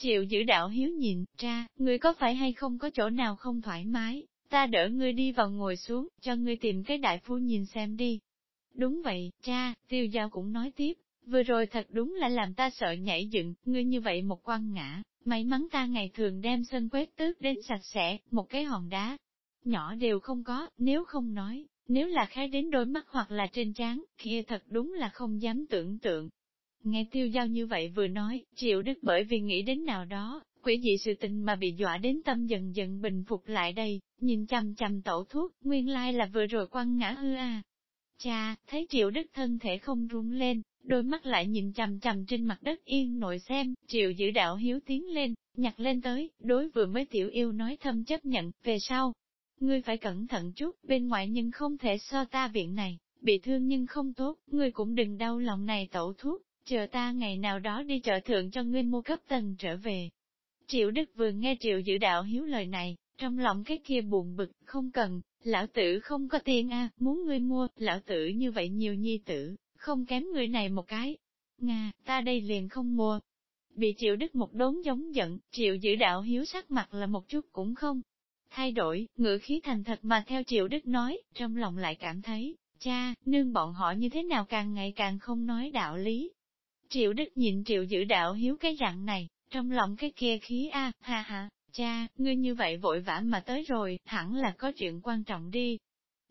Triệu giữ đạo hiếu nhìn, cha, ngươi có phải hay không có chỗ nào không thoải mái, ta đỡ ngươi đi vào ngồi xuống, cho ngươi tìm cái đại phu nhìn xem đi. Đúng vậy, cha, tiêu giao cũng nói tiếp, vừa rồi thật đúng là làm ta sợ nhảy dựng, ngươi như vậy một quan ngã, May mắn ta ngày thường đem sân quét tước đến sạch sẽ, một cái hòn đá nhỏ đều không có, nếu không nói, nếu là khái đến đôi mắt hoặc là trên trán, kia thật đúng là không dám tưởng tượng. Nghe tiêu giao như vậy vừa nói, triệu đức bởi vì nghĩ đến nào đó, quỷ dị sự tình mà bị dọa đến tâm dần dần bình phục lại đây, nhìn chằm chằm tẩu thuốc, nguyên lai là vừa rồi quăng ngã ư à. Cha, thấy triệu đức thân thể không rung lên, đôi mắt lại nhìn chằm chằm trên mặt đất yên nội xem, triệu giữ đạo hiếu tiến lên, nhặt lên tới, đối vừa mới tiểu yêu nói thâm chấp nhận, về sau. Ngươi phải cẩn thận chút, bên ngoài nhưng không thể so ta viện này, bị thương nhưng không tốt, ngươi cũng đừng đau lòng này tẩu thuốc, chờ ta ngày nào đó đi chợ thượng cho ngươi mua cấp tần trở về. Triệu Đức vừa nghe Triệu Dự đạo hiếu lời này, trong lòng cái kia buồn bực, không cần, lão tử không có tiền a muốn ngươi mua, lão tử như vậy nhiều nhi tử, không kém người này một cái. Nga, ta đây liền không mua. Bị triệu đức một đốn giống giận, triệu Dự đạo hiếu sắc mặt là một chút cũng không. Thay đổi, ngữ khí thành thật mà theo triệu đức nói, trong lòng lại cảm thấy, cha, nương bọn họ như thế nào càng ngày càng không nói đạo lý. Triệu đức nhìn triệu giữ đạo hiếu cái dạng này, trong lòng cái kia khí a, ha ha, cha, ngươi như vậy vội vã mà tới rồi, hẳn là có chuyện quan trọng đi,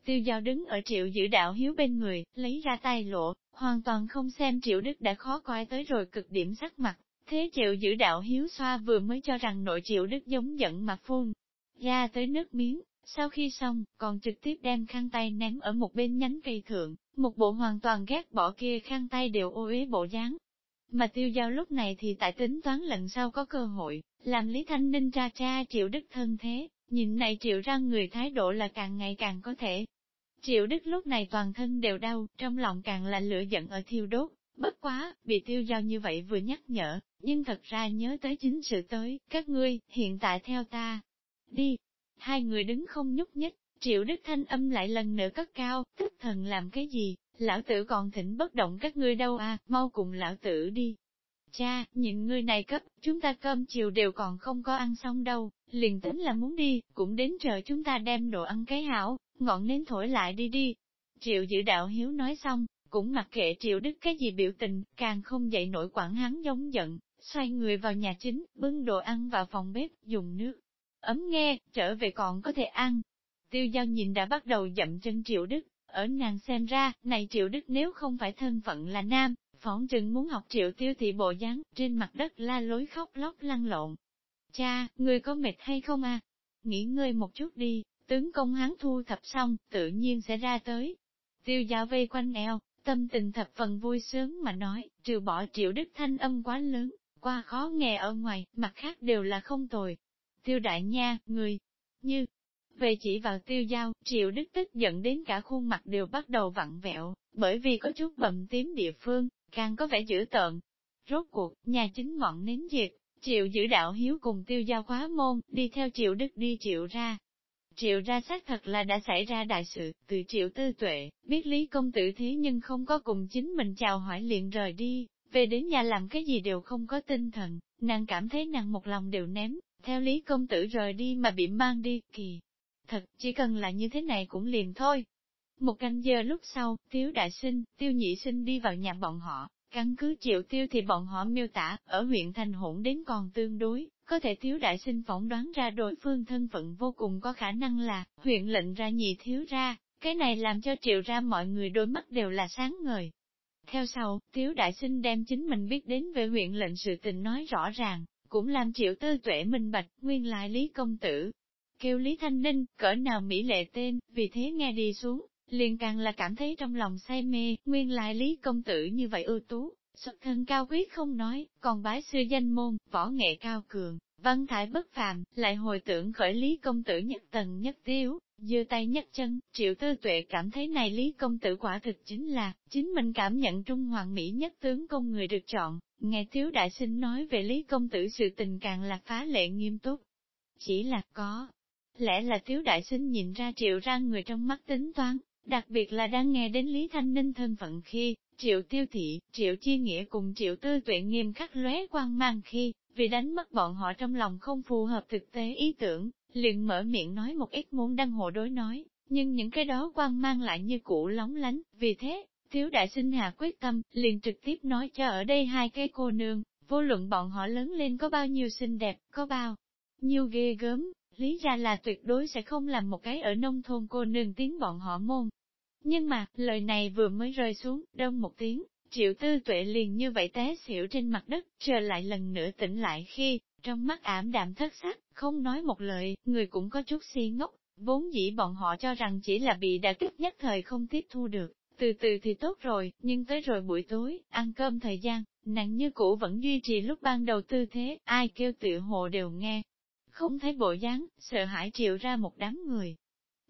Tiêu giao đứng ở triệu giữ đạo hiếu bên người, lấy ra tay lộ, hoàn toàn không xem triệu đức đã khó coi tới rồi cực điểm sắc mặt. Thế triệu giữ đạo hiếu xoa vừa mới cho rằng nội triệu đức giống giận mà phun, ra tới nước miếng, sau khi xong, còn trực tiếp đem khăn tay ném ở một bên nhánh cây thượng, một bộ hoàn toàn ghét bỏ kia khăn tay đều ô uế bộ dáng. Mà tiêu giao lúc này thì tại tính toán lần sau có cơ hội, làm Lý Thanh Ninh tra tra triệu đức thân thế, nhìn này triệu ra người thái độ là càng ngày càng có thể. Triệu đức lúc này toàn thân đều đau, trong lòng càng là lửa giận ở thiêu đốt, bất quá, bị tiêu giao như vậy vừa nhắc nhở, nhưng thật ra nhớ tới chính sự tới, các ngươi, hiện tại theo ta. Đi, hai người đứng không nhúc nhích, triệu đức thanh âm lại lần nữa cất cao, tức thần làm cái gì, lão tử còn thỉnh bất động các ngươi đâu à, mau cùng lão tử đi. Cha, nhìn người này cấp, chúng ta cơm chiều đều còn không có ăn xong đâu, liền tính là muốn đi, cũng đến chờ chúng ta đem đồ ăn cái hảo, ngọn nến thổi lại đi đi. Triệu giữ đạo hiếu nói xong, cũng mặc kệ triệu đức cái gì biểu tình, càng không dậy nổi quản hắn giống giận, xoay người vào nhà chính, bưng đồ ăn vào phòng bếp, dùng nước. Ấm nghe, trở về còn có thể ăn. Tiêu giao nhìn đã bắt đầu dậm chân triệu đức, ở nàng xem ra, này triệu đức nếu không phải thân phận là nam, phỏng chừng muốn học triệu tiêu thị bộ dáng, trên mặt đất la lối khóc lóc lăn lộn. Cha, người có mệt hay không à? Nghỉ ngơi một chút đi, tướng công hắn thu thập xong, tự nhiên sẽ ra tới. Tiêu giao vây quanh eo, tâm tình thập phần vui sướng mà nói, trừ bỏ triệu đức thanh âm quá lớn, qua khó nghe ở ngoài, mặt khác đều là không tồi. Tiêu đại nha, người, như, về chỉ vào tiêu giao, triệu đức tức giận đến cả khuôn mặt đều bắt đầu vặn vẹo, bởi vì có chút bầm tím địa phương, càng có vẻ dữ tợn. Rốt cuộc, nhà chính ngọn nến diệt, triệu giữ đạo hiếu cùng tiêu giao khóa môn, đi theo triệu đức đi triệu ra. Triệu ra xác thật là đã xảy ra đại sự, từ triệu tư tuệ, biết lý công tử thế nhưng không có cùng chính mình chào hỏi liền rời đi, về đến nhà làm cái gì đều không có tinh thần, nàng cảm thấy nàng một lòng đều ném, theo lý công tử rời đi mà bị mang đi, kỳ. Thật, chỉ cần là như thế này cũng liền thôi. Một canh giờ lúc sau, Tiếu Đại Sinh, Tiêu Nhị Sinh đi vào nhà bọn họ, căn cứ chịu tiêu thì bọn họ miêu tả, ở huyện thành hỗn đến còn tương đối, có thể Tiếu Đại Sinh phỏng đoán ra đối phương thân phận vô cùng có khả năng là, huyện lệnh ra nhị thiếu ra, cái này làm cho triệu ra mọi người đôi mắt đều là sáng ngời. Theo sau, Tiếu Đại Sinh đem chính mình biết đến về huyện lệnh sự tình nói rõ ràng, cũng làm triệu tư tuệ minh bạch, nguyên lại lý công tử, kêu Lý Thanh Ninh, cỡ nào mỹ lệ tên, vì thế nghe đi xuống, liền càng là cảm thấy trong lòng say mê, nguyên lại Lý Công Tử như vậy ưu tú, xuất thân cao quý không nói, còn bái sư danh môn, võ nghệ cao cường, văn thải bất phàm, lại hồi tưởng khởi Lý Công Tử nhất tầng nhất tiếu, dưa tay nhất chân, triệu tư tuệ cảm thấy này Lý Công Tử quả thực chính là, chính mình cảm nhận trung hoàng mỹ nhất tướng công người được chọn, nghe thiếu đại sinh nói về Lý Công Tử sự tình càng là phá lệ nghiêm túc. Chỉ là có, Lẽ là tiếu đại sinh nhìn ra triệu ra người trong mắt tính toán, đặc biệt là đang nghe đến Lý Thanh Ninh thân phận khi, triệu tiêu thị, triệu chi nghĩa cùng triệu tư tuệ nghiêm khắc lóe quan mang khi, vì đánh mất bọn họ trong lòng không phù hợp thực tế ý tưởng, liền mở miệng nói một ít muốn đăng hộ đối nói, nhưng những cái đó quan mang lại như cũ lóng lánh, vì thế, thiếu đại sinh hạ quyết tâm, liền trực tiếp nói cho ở đây hai cái cô nương, vô luận bọn họ lớn lên có bao nhiêu xinh đẹp, có bao nhiêu ghê gớm, lý ra là tuyệt đối sẽ không làm một cái ở nông thôn cô nương tiếng bọn họ môn. Nhưng mà, lời này vừa mới rơi xuống, đông một tiếng, triệu tư tuệ liền như vậy té xỉu trên mặt đất, trở lại lần nữa tỉnh lại khi, trong mắt ảm đạm thất sắc, không nói một lời, người cũng có chút si ngốc, vốn dĩ bọn họ cho rằng chỉ là bị đả kích nhất thời không tiếp thu được, từ từ thì tốt rồi, nhưng tới rồi buổi tối, ăn cơm thời gian, nặng như cũ vẫn duy trì lúc ban đầu tư thế, ai kêu tự hồ đều nghe, không thấy bộ dáng, sợ hãi triệu ra một đám người.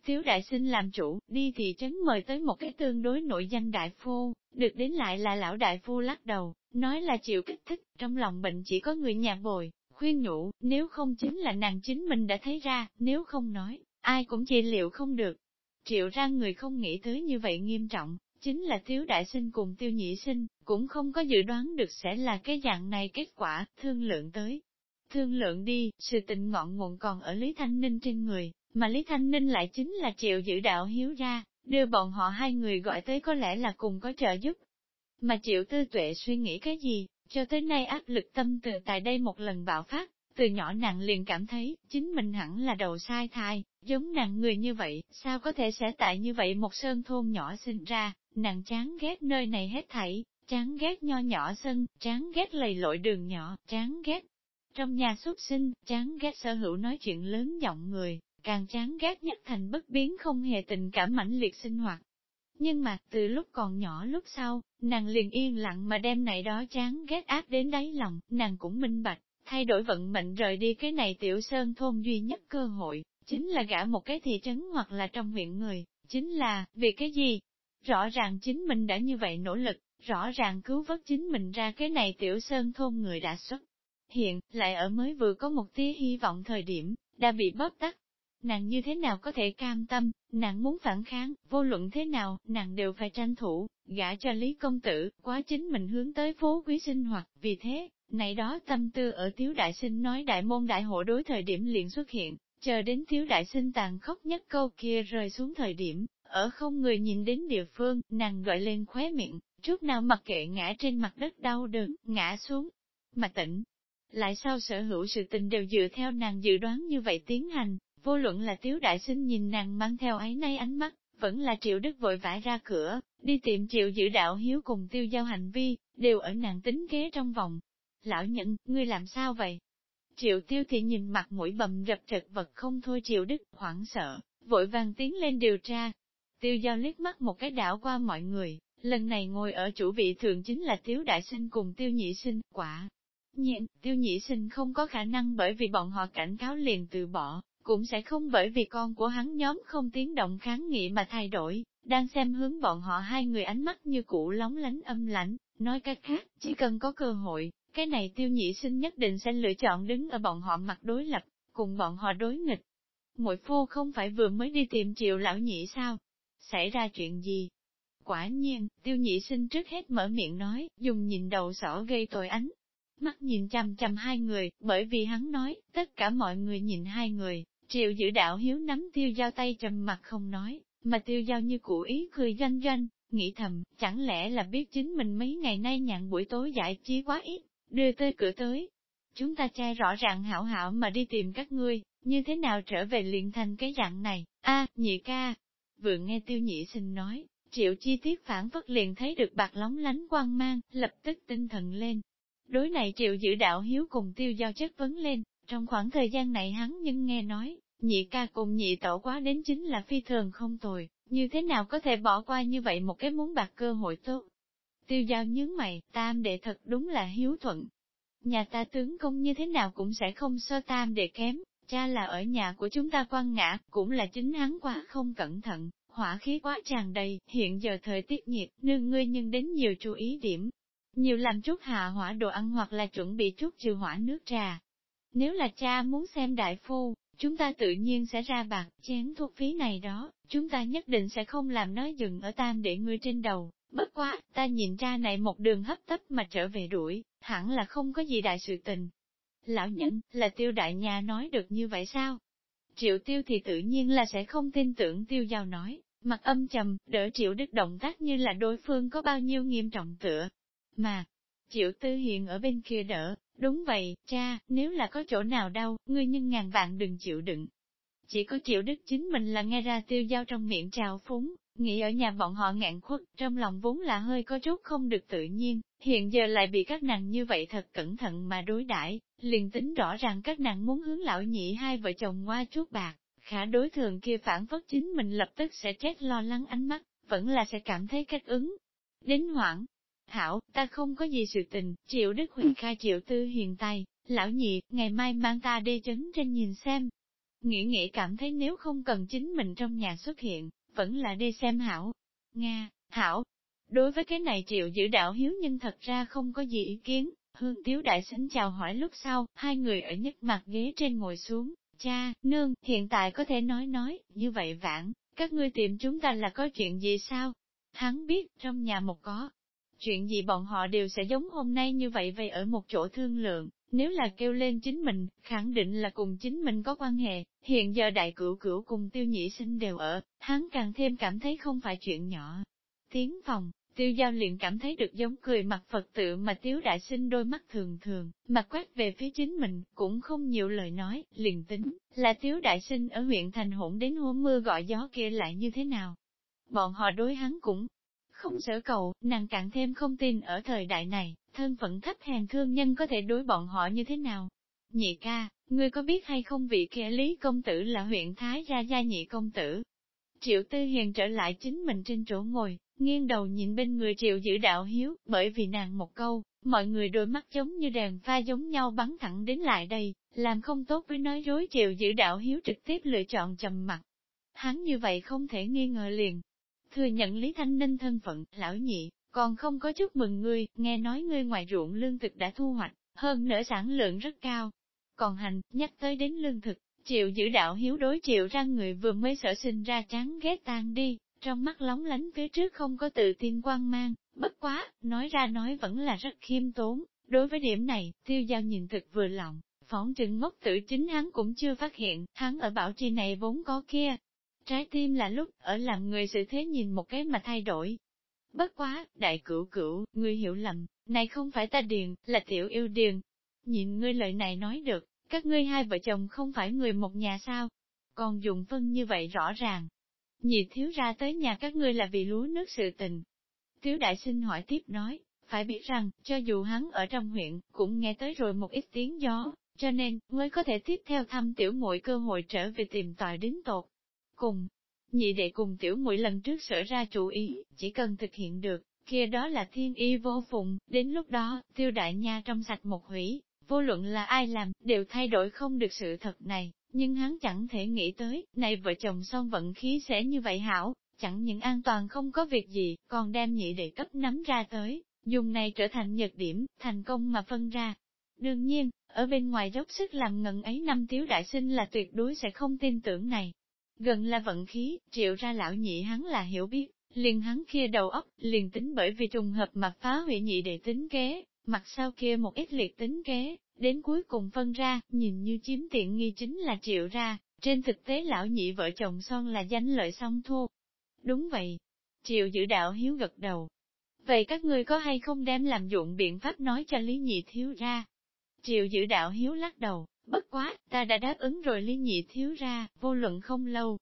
Tiếu đại sinh làm chủ, đi thị trấn mời tới một cái tương đối nội danh đại phu, được đến lại là lão đại phu lắc đầu, nói là chịu kích thích, trong lòng bệnh chỉ có người nhà bồi, khuyên nhủ, nếu không chính là nàng chính mình đã thấy ra, nếu không nói, ai cũng trị liệu không được. Triệu ra người không nghĩ tới như vậy nghiêm trọng, chính là thiếu đại sinh cùng tiêu nhị sinh, cũng không có dự đoán được sẽ là cái dạng này kết quả, thương lượng tới, Thương lượng đi, sự tình ngọn nguồn còn ở Lý Thanh Ninh trên người, mà Lý Thanh Ninh lại chính là triệu giữ đạo hiếu ra, đưa bọn họ hai người gọi tới có lẽ là cùng có trợ giúp. Mà triệu tư tuệ suy nghĩ cái gì, cho tới nay áp lực tâm từ tại đây một lần bạo phát, từ nhỏ nàng liền cảm thấy, chính mình hẳn là đầu sai thai, giống nàng người như vậy, sao có thể sẽ tại như vậy một sơn thôn nhỏ sinh ra, nàng chán ghét nơi này hết thảy, chán ghét nho nhỏ sân, chán ghét lầy lội đường nhỏ, chán ghét trong nhà xuất sinh, chán ghét sở hữu nói chuyện lớn giọng người, càng chán ghét nhất thành bất biến không hề tình cảm mãnh liệt sinh hoạt. Nhưng mà, từ lúc còn nhỏ lúc sau, nàng liền yên lặng mà đem này đó chán ghét ác đến đáy lòng, nàng cũng minh bạch, thay đổi vận mệnh rời đi cái này tiểu sơn thôn duy nhất cơ hội, chính là gả một cái thị trấn hoặc là trong huyện người, chính là, vì cái gì? Rõ ràng chính mình đã như vậy nỗ lực, rõ ràng cứu vớt chính mình ra cái này tiểu sơn thôn người đã xuất. Hiện, lại ở mới vừa có một tia hy vọng thời điểm, đã bị bóp tắt. Nàng như thế nào có thể cam tâm, nàng muốn phản kháng, vô luận thế nào, nàng đều phải tranh thủ, gả cho Lý Công Tử, quá chính mình hướng tới phố quý sinh hoạt, vì thế, này đó tâm tư ở Tiếu Đại Sinh nói đại môn đại hộ đối thời điểm liền xuất hiện, chờ đến Tiếu Đại Sinh tàn khốc nhất câu kia rơi xuống thời điểm, ở không người nhìn đến địa phương, nàng gọi lên khóe miệng, trước nào mặc kệ ngã trên mặt đất đau đớn, ngã xuống, mà tỉnh. Lại sao sở hữu sự tình đều dựa theo nàng dự đoán như vậy tiến hành, vô luận là Tiếu Đại Sinh nhìn nàng mang theo ấy nay ánh mắt, vẫn là Triệu Đức vội vã ra cửa, đi tìm Triệu giữ đạo hiếu cùng tiêu giao hành vi, đều ở nàng tính kế trong vòng, Lão nhận ngươi làm sao vậy? Triệu tiêu thị nhìn mặt mũi bầm rập trật vật không thôi triệu đức, hoảng sợ, vội vàng tiến lên điều tra. Tiêu giao liếc mắt một cái đảo qua mọi người, lần này ngồi ở chủ vị thường chính là Tiếu đại sinh cùng tiêu nhị sinh, quả. Nhiên, tiêu nhị sinh không có khả năng bởi vì bọn họ cảnh cáo liền từ bỏ, cũng sẽ không bởi vì con của hắn nhóm không tiếng động kháng nghị mà thay đổi, đang xem hướng bọn họ hai người ánh mắt như cũ lóng lánh âm lãnh, nói cách khác, chỉ cần có cơ hội, cái này tiêu nhị sinh nhất định sẽ lựa chọn đứng ở bọn họ mặt đối lập, cùng bọn họ đối nghịch. Muội phu không phải vừa mới đi tìm triệu lão nhị sao? Xảy ra chuyện gì? Quả nhiên, tiêu nhị sinh trước hết mở miệng nói, dùng nhìn đầu sỏ gây tội ánh. Mắt nhìn chằm chằm hai người, bởi vì hắn nói, tất cả mọi người nhìn hai người, triệu giữ đạo hiếu nắm tiêu giao tay trầm mặt không nói, mà tiêu giao như cụ ý cười doanh doanh, nghĩ thầm, chẳng lẽ là biết chính mình mấy ngày nay nhạn buổi tối giải trí quá ít, đưa tới cửa tới. Chúng ta trai rõ ràng hảo hảo mà đi tìm các ngươi, như thế nào trở về liền thành cái dạng này, a nhị ca. Vừa nghe tiêu nhị sinh nói, triệu chi tiết phản phất liền thấy được bạc lóng lánh quang mang, lập tức tinh thần lên. Đối này triệu giữ đạo hiếu cùng tiêu giao chất vấn lên, trong khoảng thời gian này hắn nhưng nghe nói, nhị ca cùng nhị tổ quá đến chính là phi thường không tồi, như thế nào có thể bỏ qua như vậy một cái muốn bạc cơ hội tốt. Tiêu giao nhướng mày, tam đệ thật đúng là hiếu thuận. Nhà ta tướng công như thế nào cũng sẽ không so tam đệ kém, cha là ở nhà của chúng ta quan ngã, cũng là chính hắn quá không cẩn thận, hỏa khí quá tràn đầy, hiện giờ thời tiết nhiệt, nương ngươi nhưng đến nhiều chú ý điểm. Nhiều làm chút hạ hỏa đồ ăn hoặc là chuẩn bị chút trừ hỏa nước trà. Nếu là cha muốn xem đại phu, chúng ta tự nhiên sẽ ra bạc, chén thuốc phí này đó, chúng ta nhất định sẽ không làm nói dừng ở tam để ngươi trên đầu, Bất quá, ta nhìn ra này một đường hấp tấp mà trở về đuổi, hẳn là không có gì đại sự tình. Lão nhẫn, là tiêu đại nhà nói được như vậy sao? Triệu tiêu thì tự nhiên là sẽ không tin tưởng tiêu giao nói, mặt âm trầm, đỡ triệu đức động tác như là đối phương có bao nhiêu nghiêm trọng tựa. Mà, triệu tư hiền ở bên kia đỡ, đúng vậy, cha, nếu là có chỗ nào đau, ngươi nhưng ngàn vạn đừng chịu đựng. Chỉ có triệu đức chính mình là nghe ra tiêu giao trong miệng trào phúng, Nghĩ ở nhà bọn họ ngạn khuất, trong lòng vốn là hơi có chút không được tự nhiên, hiện giờ lại bị các nàng như vậy thật cẩn thận mà đối đãi liền tính rõ ràng các nàng muốn hướng lão nhị hai vợ chồng qua chút bạc, khả đối thường kia phản phất chính mình lập tức sẽ chết lo lắng ánh mắt, vẫn là sẽ cảm thấy cách ứng. Đến hoảng, hảo, ta không có gì sự tình, triệu đức huyền khai triệu tư hiền tay, lão nhị, ngày mai mang ta đi chấn trên nhìn xem. Nghĩ nghĩ cảm thấy nếu không cần chính mình trong nhà xuất hiện, vẫn là đi xem hảo. Nga, hảo. Đối với cái này triệu giữ đạo hiếu nhưng thật ra không có gì ý kiến, hương tiếu đại sánh chào hỏi lúc sau, hai người ở nhất mặt ghế trên ngồi xuống, cha, nương, hiện tại có thể nói nói, như vậy vãn, các ngươi tìm chúng ta là có chuyện gì sao? Hắn biết, trong nhà một có, chuyện gì bọn họ đều sẽ giống hôm nay như vậy về ở một chỗ thương lượng, nếu là kêu lên chính mình, khẳng định là cùng chính mình có quan hệ, hiện giờ đại cửu cửu cùng tiêu nhị sinh đều ở, hắn càng thêm cảm thấy không phải chuyện nhỏ. Tiến phòng, tiêu giao liền cảm thấy được giống cười mặt Phật tự mà tiếu đại sinh đôi mắt thường thường, mặt quét về phía chính mình, cũng không nhiều lời nói, liền tính, là tiếu đại sinh ở huyện thành hỗn đến hôm mưa gọi gió kia lại như thế nào. Bọn họ đối hắn cũng không sở cầu, nàng càng thêm không tin ở thời đại này, thân phận thấp hèn thương nhân có thể đối bọn họ như thế nào. Nhị ca, ngươi có biết hay không vị kia lý công tử là huyện Thái Gia Gia nhị công tử? Triệu Tư Hiền trở lại chính mình trên chỗ ngồi, nghiêng đầu nhìn bên người Triệu giữ đạo hiếu, bởi vì nàng một câu, mọi người đôi mắt giống như đèn pha giống nhau bắn thẳng đến lại đây, làm không tốt với nói dối Triệu giữ đạo hiếu trực tiếp lựa chọn trầm mặt. Hắn như vậy không thể nghi ngờ liền. Thừa nhận Lý Thanh Ninh thân phận, lão nhị, còn không có chúc mừng ngươi, nghe nói ngươi ngoài ruộng lương thực đã thu hoạch, hơn nữa sản lượng rất cao. Còn hành, nhắc tới đến lương thực, Triệu giữ đạo hiếu đối triệu ra người vừa mới sở sinh ra chán ghét tan đi, trong mắt lóng lánh phía trước không có tự tin quan mang, bất quá, nói ra nói vẫn là rất khiêm tốn. Đối với điểm này, tiêu giao nhìn thực vừa lòng, phỏng chừng ngốc tử chính hắn cũng chưa phát hiện, hắn ở bảo trì này vốn có kia. Trái tim là lúc, ở làm người sự thế nhìn một cái mà thay đổi. Bất quá, đại cửu cửu, ngươi hiểu lầm, này không phải ta điền, là tiểu yêu điền. Nhìn ngươi lời này nói được, các ngươi hai vợ chồng không phải người một nhà sao? Còn dùng phân như vậy rõ ràng. Nhị thiếu ra tới nhà các ngươi là vì lúa nước sự tình. Tiếu đại sinh hỏi tiếp nói, phải biết rằng, cho dù hắn ở trong huyện, cũng nghe tới rồi một ít tiếng gió, cho nên, mới có thể tiếp theo thăm tiểu muội cơ hội trở về tìm tòi đến tột. Cùng, nhị đệ cùng tiểu muội lần trước sở ra chủ ý, chỉ cần thực hiện được, kia đó là thiên y vô phụng, đến lúc đó, tiêu đại nha trong sạch một hủy, vô luận là ai làm, đều thay đổi không được sự thật này, nhưng hắn chẳng thể nghĩ tới, này vợ chồng son vận khí sẽ như vậy hảo, chẳng những an toàn không có việc gì, còn đem nhị đệ cấp nắm ra tới, dùng này trở thành nhược điểm, thành công mà phân ra. Đương nhiên, ở bên ngoài dốc sức làm ngần ấy năm tiếu đại sinh là tuyệt đối sẽ không tin tưởng này. Gần là vận khí, triệu ra lão nhị hắn là hiểu biết, liền hắn kia đầu óc, liền tính bởi vì trùng hợp mà phá hủy nhị đệ tính kế, mặt sau kia một ít liệt tính kế, đến cuối cùng phân ra, nhìn như chiếm tiện nghi chính là triệu ra, trên thực tế lão nhị vợ chồng son là danh lợi song thua. Đúng vậy. Triệu giữ đạo hiếu gật đầu. Vậy các ngươi có hay không đem làm dụng biện pháp nói cho Lý Nhị thiếu ra? Triệu giữ đạo hiếu lắc đầu, bất quá, ta đã đáp ứng rồi Lý Nhị thiếu ra, vô luận không lâu,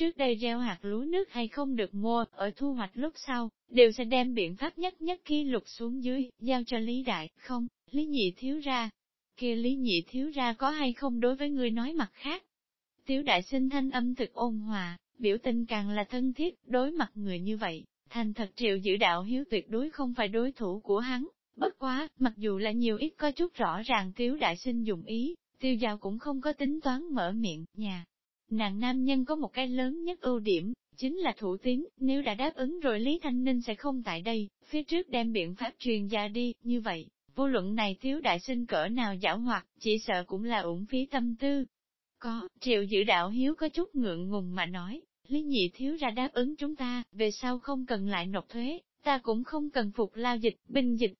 Trước đây gieo hạt lúa nước hay không được mua, ở thu hoạch lúc sau, đều sẽ đem biện pháp nhất nhất khi lục xuống dưới, giao cho Lý Đại, không, Lý Nhị thiếu ra. kia Lý Nhị thiếu ra có hay không đối với người nói mặt khác. Tiếu đại sinh thanh âm thực ôn hòa, biểu tình càng là thân thiết, đối mặt người như vậy, thành thật triệu giữ đạo hiếu tuyệt đối không phải đối thủ của hắn. Bất quá, mặc dù là nhiều ít có chút rõ ràng tiếu đại sinh dùng ý, tiêu giao cũng không có tính toán mở miệng, nhà, Nàng nam nhân có một cái lớn nhất ưu điểm, chính là thủ tín, nếu đã đáp ứng rồi Lý Thanh Ninh sẽ không tại đây, phía trước đem biện pháp truyền ra đi, như vậy, vô luận này thiếu đại sinh cỡ nào giảo hoạt, chỉ sợ cũng là uổng phí tâm tư. Có, triệu giữ đạo hiếu có chút ngượng ngùng mà nói, Lý nhị thiếu ra đáp ứng chúng ta, về sau không cần lại nộp thuế, ta cũng không cần phục lao dịch, binh dịch.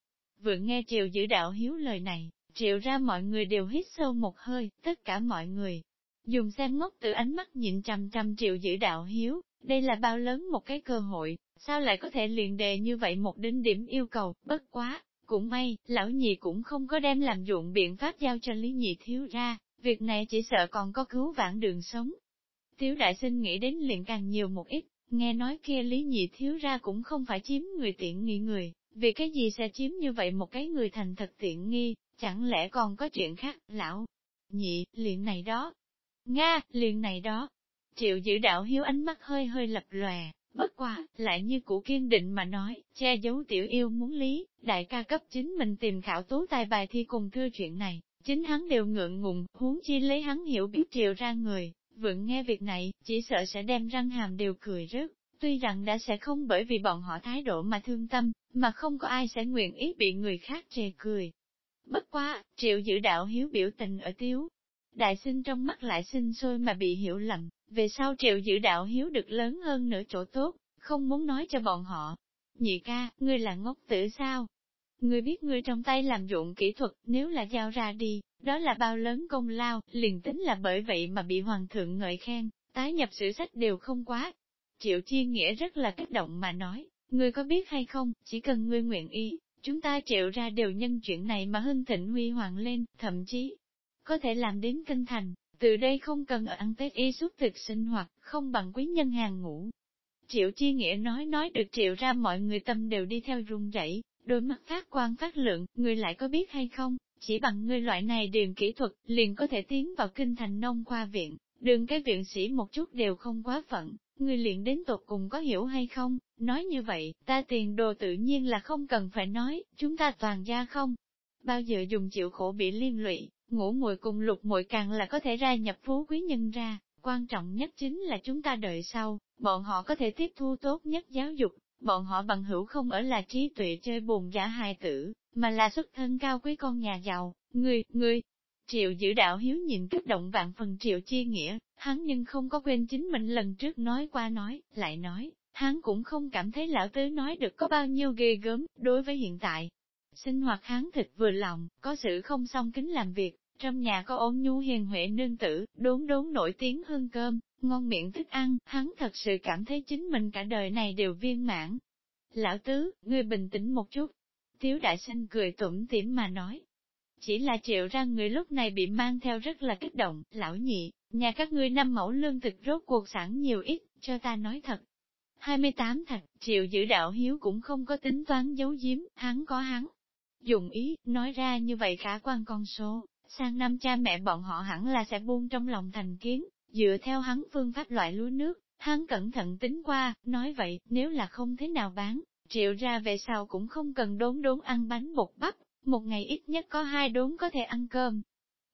Vừa nghe triệu giữ đạo hiếu lời này, triệu ra mọi người đều hít sâu một hơi, tất cả mọi người, dùng xem ngốc từ ánh mắt nhịn trăm trăm triệu giữ đạo hiếu, đây là bao lớn một cái cơ hội, sao lại có thể liền đề như vậy một đến điểm yêu cầu, bất quá, cũng may, lão nhị cũng không có đem làm dụng biện pháp giao cho lý nhị thiếu ra, việc này chỉ sợ còn có cứu vãn đường sống. Tiếu đại sinh nghĩ đến liền càng nhiều một ít, nghe nói kia lý nhị thiếu ra cũng không phải chiếm người tiện nghi người, vì cái gì sẽ chiếm như vậy một cái người thành thật tiện nghi, chẳng lẽ còn có chuyện khác, lão? Nhị, liền này đó, Nga, liền này đó. Triệu giữ đạo hiếu ánh mắt hơi hơi lập lòe, bất quá lại như cũ kiên định mà nói, che giấu tiểu yêu muốn lý, đại ca cấp chính mình tìm khảo tú tài bài thi cùng thưa chuyện này, chính hắn đều ngượng ngùng, huống chi lấy hắn hiểu biết triệu ra người, vượng nghe việc này, chỉ sợ sẽ đem răng hàm đều cười rớt, tuy rằng đã sẽ không bởi vì bọn họ thái độ mà thương tâm, mà không có ai sẽ nguyện ý bị người khác chê cười. Bất quá, triệu giữ đạo hiếu biểu tình ở tiếu, Đại sinh trong mắt lại sinh sôi mà bị hiểu lầm, về sau triệu giữ đạo hiếu được lớn hơn nửa chỗ tốt, không muốn nói cho bọn họ. Nhị ca, ngươi là ngốc tử sao? Ngươi biết ngươi trong tay làm dụng kỹ thuật, nếu là giao ra đi, đó là bao lớn công lao, liền tính là bởi vậy mà bị hoàng thượng ngợi khen, tái nhập sử sách đều không quá. Triệu Chi Nghĩa rất là kích động mà nói, ngươi có biết hay không, chỉ cần ngươi nguyện ý, chúng ta triệu ra đều nhân chuyện này mà hưng thịnh huy hoàng lên, thậm chí, có thể làm đến kinh thành, từ đây không cần ở ăn Tết y suốt thực sinh hoạt, không bằng quý nhân hàng ngũ. Triệu Chi Nghĩa nói nói được triệu ra mọi người tâm đều đi theo run rẩy, đôi mắt phát quang phát lượng, người lại có biết hay không, chỉ bằng người loại này đường kỹ thuật, liền có thể tiến vào kinh thành nông khoa viện, đường cái viện sĩ một chút đều không quá phận, ngươi liền đến tột cùng có hiểu hay không, nói như vậy, ta tiền đồ tự nhiên là không cần phải nói, chúng ta toàn gia không. Bao giờ dùng chịu khổ bị liên lụy, ngủ muội cùng lục muội càng là có thể ra nhập phú quý nhân ra, quan trọng nhất chính là chúng ta đợi sau, bọn họ có thể tiếp thu tốt nhất giáo dục, bọn họ bằng hữu không ở là trí tuệ chơi buồn giả hài tử, mà là xuất thân cao quý con nhà giàu, người, người. Triệu giữ đạo hiếu nhìn kích động vạn phần triệu chi nghĩa, hắn nhưng không có quên chính mình lần trước nói qua nói, lại nói, hắn cũng không cảm thấy lão tứ nói được có bao nhiêu ghê gớm, đối với hiện tại. Sinh hoạt hắn thịt vừa lòng, có sự không song kính làm việc, trong nhà có ôn nhu hiền huệ nương tử, đốn đốn nổi tiếng hương cơm, ngon miệng thức ăn, hắn thật sự cảm thấy chính mình cả đời này đều viên mãn. Lão tứ, ngươi bình tĩnh một chút. Tiếu đại sinh cười tủm tỉm mà nói. Chỉ là triệu ra người lúc này bị mang theo rất là kích động, lão nhị, nhà các ngươi năm mẫu lương thực rốt cuộc sản nhiều ít, cho ta nói thật. 28 thật, triệu giữ đạo hiếu cũng không có tính toán giấu giếm, hắn có hắn. Dùng ý, nói ra như vậy khả quan con số, sang năm cha mẹ bọn họ hẳn là sẽ buông trong lòng thành kiến, dựa theo hắn phương pháp loại lúa nước, hắn cẩn thận tính qua, nói vậy, nếu là không thế nào bán, triệu ra về sau cũng không cần đốn đốn ăn bánh bột bắp, một ngày ít nhất có hai đốn có thể ăn cơm.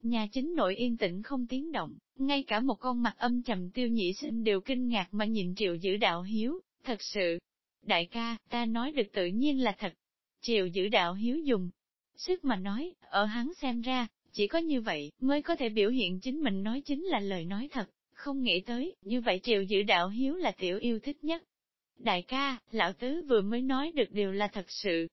Nhà chính nội yên tĩnh không tiếng động, ngay cả một con mặt âm trầm tiêu nhị sinh đều kinh ngạc mà nhìn triệu giữ đạo hiếu, thật sự. Đại ca, ta nói được tự nhiên là thật. Triệu giữ đạo hiếu dùng. Sức mà nói, ở hắn xem ra, chỉ có như vậy, mới có thể biểu hiện chính mình nói chính là lời nói thật, không nghĩ tới, như vậy triệu giữ đạo hiếu là tiểu yêu thích nhất. Đại ca, lão tứ vừa mới nói được điều là thật sự.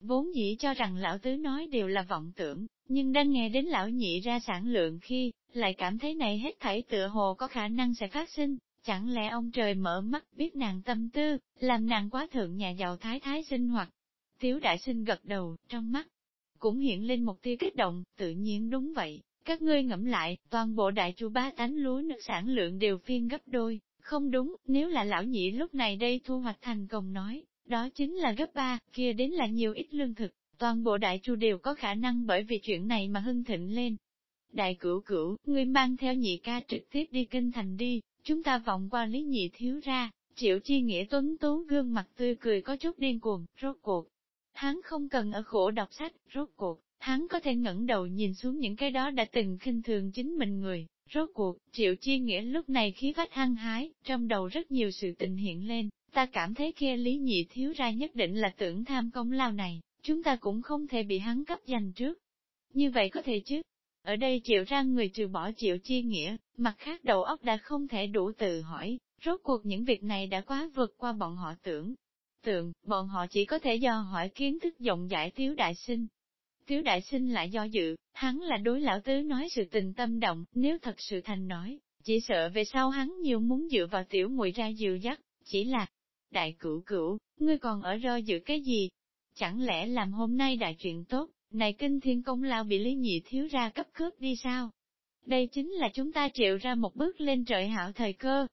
Vốn dĩ cho rằng lão tứ nói đều là vọng tưởng, nhưng đang nghe đến lão nhị ra sản lượng khi, lại cảm thấy này hết thảy tựa hồ có khả năng sẽ phát sinh. Chẳng lẽ ông trời mở mắt biết nàng tâm tư, làm nàng quá thượng nhà giàu thái thái sinh hoạt. Tiếu đại sinh gật đầu, trong mắt, cũng hiện lên một tia kích động, tự nhiên đúng vậy. Các ngươi ngẫm lại, toàn bộ đại chu ba tánh lúa nước sản lượng đều phiên gấp đôi, không đúng, nếu là lão nhị lúc này đây thu hoạch thành công nói, đó chính là gấp ba, kia đến là nhiều ít lương thực, toàn bộ đại chu đều có khả năng bởi vì chuyện này mà hưng thịnh lên. Đại cửu cửu, ngươi mang theo nhị ca trực tiếp đi kinh thành đi, chúng ta vọng qua lý nhị thiếu ra, triệu chi nghĩa tuấn tú gương mặt tươi cười có chút điên cuồng, rốt cuộc, Hắn không cần ở khổ đọc sách, rốt cuộc, hắn có thể ngẩng đầu nhìn xuống những cái đó đã từng khinh thường chính mình người. Rốt cuộc, triệu chi nghĩa lúc này khí phách hăng hái, trong đầu rất nhiều sự tình hiện lên, ta cảm thấy kia lý nhị thiếu ra nhất định là tưởng tham công lao này, chúng ta cũng không thể bị hắn cấp giành trước. Như vậy có thể chứ? Ở đây triệu ra người trừ bỏ triệu chi nghĩa, mặt khác đầu óc đã không thể đủ tự hỏi, rốt cuộc những việc này đã quá vượt qua bọn họ tưởng, tượng, bọn họ chỉ có thể do hỏi kiến thức rộng giải thiếu Đại Sinh. Thiếu Đại Sinh lại do dự, hắn là đối lão tứ nói sự tình tâm động, nếu thật sự thành nói, chỉ sợ về sau hắn nhiều muốn dựa vào tiểu muội ra dìu dắt, chỉ là, đại cửu cửu, ngươi còn ở rơ giữa cái gì? Chẳng lẽ làm hôm nay đại chuyện tốt, này kinh thiên công lao bị lý nhị thiếu ra cấp cướp đi sao? Đây chính là chúng ta triệu ra một bước lên trời hảo thời cơ.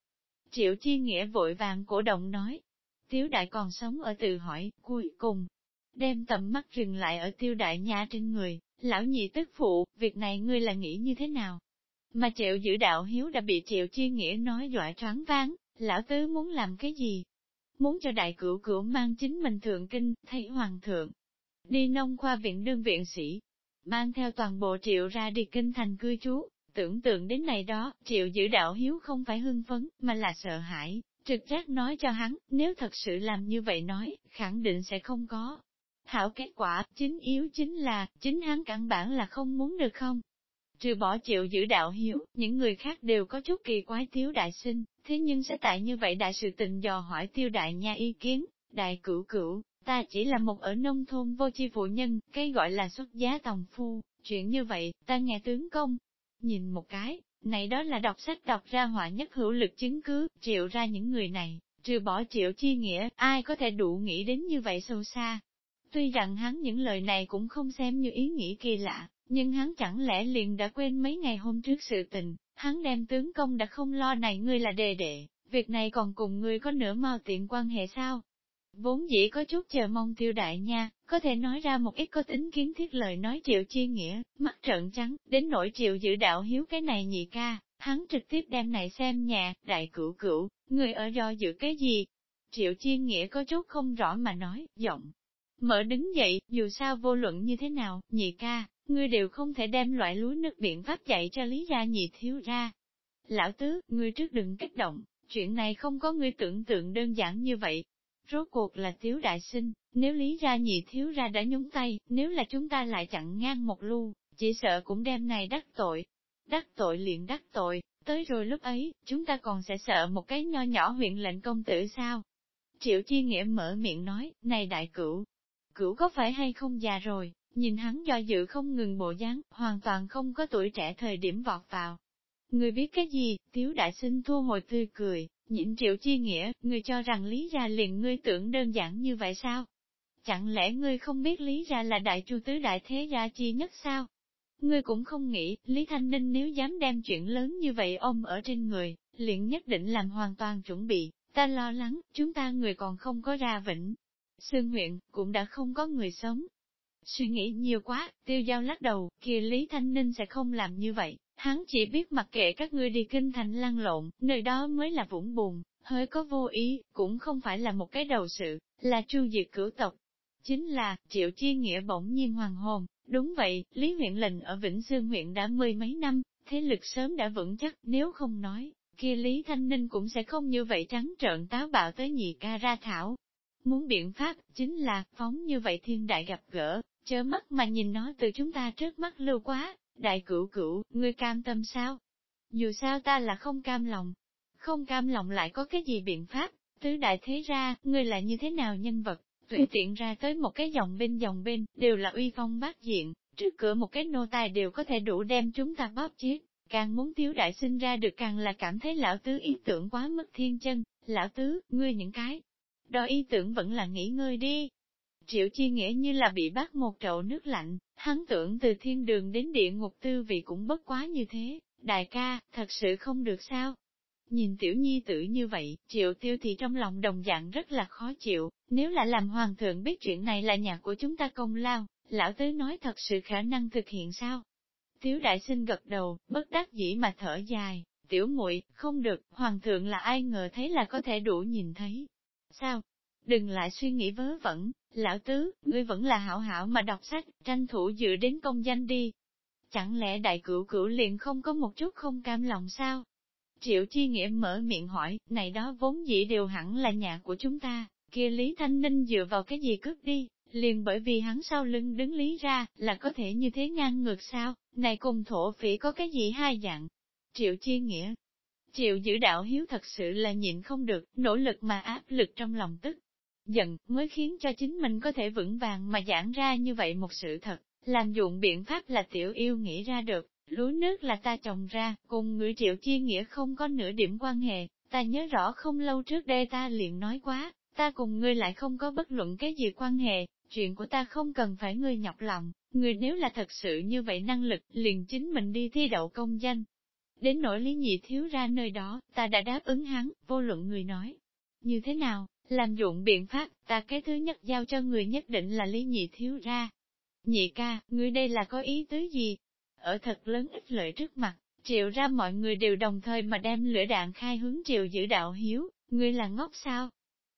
Triệu chi nghĩa vội vàng cổ động nói, Tiếu đại còn sống ở từ hỏi, cuối cùng, đem tầm mắt dừng lại ở tiêu đại nhà trên người, lão nhị tức phụ, việc này ngươi là nghĩ như thế nào? Mà triệu giữ đạo hiếu đã bị triệu chi nghĩa nói dọa choáng váng, lão tứ muốn làm cái gì? Muốn cho đại cửu cửu mang chính mình thượng kinh, thấy hoàng thượng. Đi nông khoa viện đương viện sĩ, mang theo toàn bộ triệu ra đi kinh thành cư trú, tưởng tượng đến này đó, triệu giữ đạo hiếu không phải hưng phấn, mà là sợ hãi, Trực giác nói cho hắn, nếu thật sự làm như vậy nói, khẳng định sẽ không có. Hảo kết quả, chính yếu chính là, chính hắn căn bản là không muốn được không? Trừ bỏ chịu giữ đạo hiếu, những người khác đều có chút kỳ quái thiếu đại sinh, thế nhưng sẽ tại như vậy đại sự tình dò hỏi tiêu đại nha ý kiến, đại cửu cửu, ta chỉ là một ở nông thôn vô chi phụ nhân, cái gọi là xuất giá tòng phu, chuyện như vậy, ta nghe tướng công. Nhìn một cái, này đó là đọc sách đọc ra họa nhất hữu lực chứng cứ, triệu ra những người này, trừ bỏ triệu chi nghĩa, ai có thể đủ nghĩ đến như vậy sâu xa. Tuy rằng hắn những lời này cũng không xem như ý nghĩ kỳ lạ, nhưng hắn chẳng lẽ liền đã quên mấy ngày hôm trước sự tình, hắn đem tướng công đã không lo này ngươi là đề đệ, việc này còn cùng ngươi có nửa mao tiện quan hệ sao? Vốn dĩ có chút chờ mong tiêu đại nha, có thể nói ra một ít có tính kiến thiết lời nói triệu chi nghĩa, mắt trợn trắng, đến nỗi triệu giữ đạo hiếu cái này nhị ca, hắn trực tiếp đem này xem nhà, đại cửu cửu, người ở do dự cái gì? Triệu chi Nghĩa có chút không rõ mà nói, giọng. Mở đứng dậy, dù sao vô luận như thế nào, nhị ca, ngươi đều không thể đem loại lúa nước biện pháp dạy cho lý gia nhị thiếu ra. Lão tứ, ngươi trước đừng kích động, chuyện này không có ngươi tưởng tượng đơn giản như vậy. Rốt cuộc là thiếu đại sinh, nếu lý Gia nhị thiếu ra đã nhúng tay, nếu là chúng ta lại chặn ngang một lu, chỉ sợ cũng đem này đắc tội. Đắc tội liền đắc tội, tới rồi lúc ấy, chúng ta còn sẽ sợ một cái nho nhỏ huyện lệnh công tử sao? Triệu Chi Nghĩa mở miệng nói, này đại cửu, cửu có phải hay không già rồi, nhìn hắn do dự không ngừng bộ dáng, hoàn toàn không có tuổi trẻ thời điểm vọt vào. Người biết cái gì, thiếu đại sinh thu hồi tươi cười, nhịn triệu chi nghĩa, người cho rằng lý ra liền ngươi tưởng đơn giản như vậy sao? Chẳng lẽ ngươi không biết lý ra là đại chu tứ đại thế gia chi nhất sao? Ngươi cũng không nghĩ, Lý Thanh Ninh nếu dám đem chuyện lớn như vậy ôm ở trên người, liền nhất định làm hoàn toàn chuẩn bị, ta lo lắng, chúng ta người còn không có ra vĩnh. Sương huyện, cũng đã không có người sống. Suy nghĩ nhiều quá, tiêu giao lắc đầu, kia Lý Thanh Ninh sẽ không làm như vậy, hắn chỉ biết mặc kệ các ngươi đi kinh thành lăn lộn, nơi đó mới là vũng buồn, hơi có vô ý, cũng không phải là một cái đầu sự, là chu diệt cửu tộc. Chính là, triệu chi nghĩa bỗng nhiên hoàng hồn, đúng vậy, Lý huyện lệnh ở Vĩnh Sương huyện đã mười mấy năm, thế lực sớm đã vững chắc, nếu không nói, kia Lý Thanh Ninh cũng sẽ không như vậy trắng trợn táo bạo tới nhị ca ra thảo. Muốn biện pháp, chính là, phóng như vậy thiên đại gặp gỡ, chớ mắt mà nhìn nó từ chúng ta trước mắt lưu quá, đại cửu cửu, ngươi cam tâm sao? Dù sao ta là không cam lòng, không cam lòng lại có cái gì biện pháp, tứ đại thế ra, ngươi là như thế nào nhân vật, tùy tiện ra tới một cái dòng bên dòng bên, đều là uy phong bát diện, trước cửa một cái nô tài đều có thể đủ đem chúng ta bóp chết. Càng muốn thiếu đại sinh ra được càng là cảm thấy lão tứ ý tưởng quá mất thiên chân, lão tứ, ngươi những cái. Đó ý tưởng vẫn là nghỉ ngơi đi. Triệu chi nghĩa như là bị bắt một chậu nước lạnh, hắn tưởng từ thiên đường đến địa ngục tư vị cũng bất quá như thế, đại ca, thật sự không được sao. Nhìn tiểu nhi tử như vậy, triệu tiêu thì trong lòng đồng dạng rất là khó chịu, nếu là làm hoàng thượng biết chuyện này là nhà của chúng ta công lao, lão tứ nói thật sự khả năng thực hiện sao? Tiếu đại sinh gật đầu, bất đắc dĩ mà thở dài, tiểu muội không được, hoàng thượng là ai ngờ thấy là có thể đủ nhìn thấy. Sao? Đừng lại suy nghĩ vớ vẩn, lão tứ, ngươi vẫn là hảo hảo mà đọc sách, tranh thủ dự đến công danh đi. Chẳng lẽ đại cửu cửu liền không có một chút không cam lòng sao? Triệu Chi Nghĩa mở miệng hỏi, này đó vốn dĩ đều hẳn là nhà của chúng ta, kia Lý Thanh Ninh dựa vào cái gì cướp đi, liền bởi vì hắn sau lưng đứng lý ra, là có thể như thế ngang ngược sao, này cùng thổ phỉ có cái gì hai dạng. Triệu Chi Nghĩa Triệu giữ đạo hiếu thật sự là nhịn không được, nỗ lực mà áp lực trong lòng tức. Giận, mới khiến cho chính mình có thể vững vàng mà giảng ra như vậy một sự thật, làm dụng biện pháp là tiểu yêu nghĩ ra được, lúa nước là ta trồng ra, cùng người triệu chi nghĩa không có nửa điểm quan hệ, ta nhớ rõ không lâu trước đây ta liền nói quá, ta cùng ngươi lại không có bất luận cái gì quan hệ, chuyện của ta không cần phải ngươi nhọc lòng, ngươi nếu là thật sự như vậy năng lực, liền chính mình đi thi đậu công danh. Đến nỗi lý nhị thiếu ra nơi đó, ta đã đáp ứng hắn, vô luận người nói. Như thế nào, làm dụng biện pháp, ta cái thứ nhất giao cho người nhất định là lý nhị thiếu ra. Nhị ca, ngươi đây là có ý tứ gì? Ở thật lớn ích lợi trước mặt, triệu ra mọi người đều đồng thời mà đem lửa đạn khai hướng triệu giữ đạo hiếu, ngươi là ngốc sao?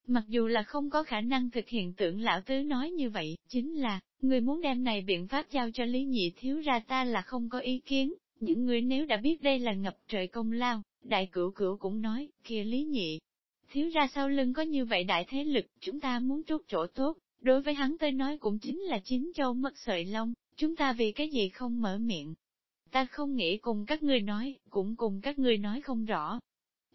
Mặc dù là không có khả năng thực hiện tưởng lão tứ nói như vậy, chính là, người muốn đem này biện pháp giao cho lý nhị thiếu ra ta là không có ý kiến, những người nếu đã biết đây là ngập trời công lao, đại cửu cửu cũng nói, kia lý nhị. Thiếu ra sau lưng có như vậy đại thế lực, chúng ta muốn trút chỗ tốt, đối với hắn tới nói cũng chính là chính châu mất sợi lông, chúng ta vì cái gì không mở miệng. Ta không nghĩ cùng các ngươi nói, cũng cùng các ngươi nói không rõ,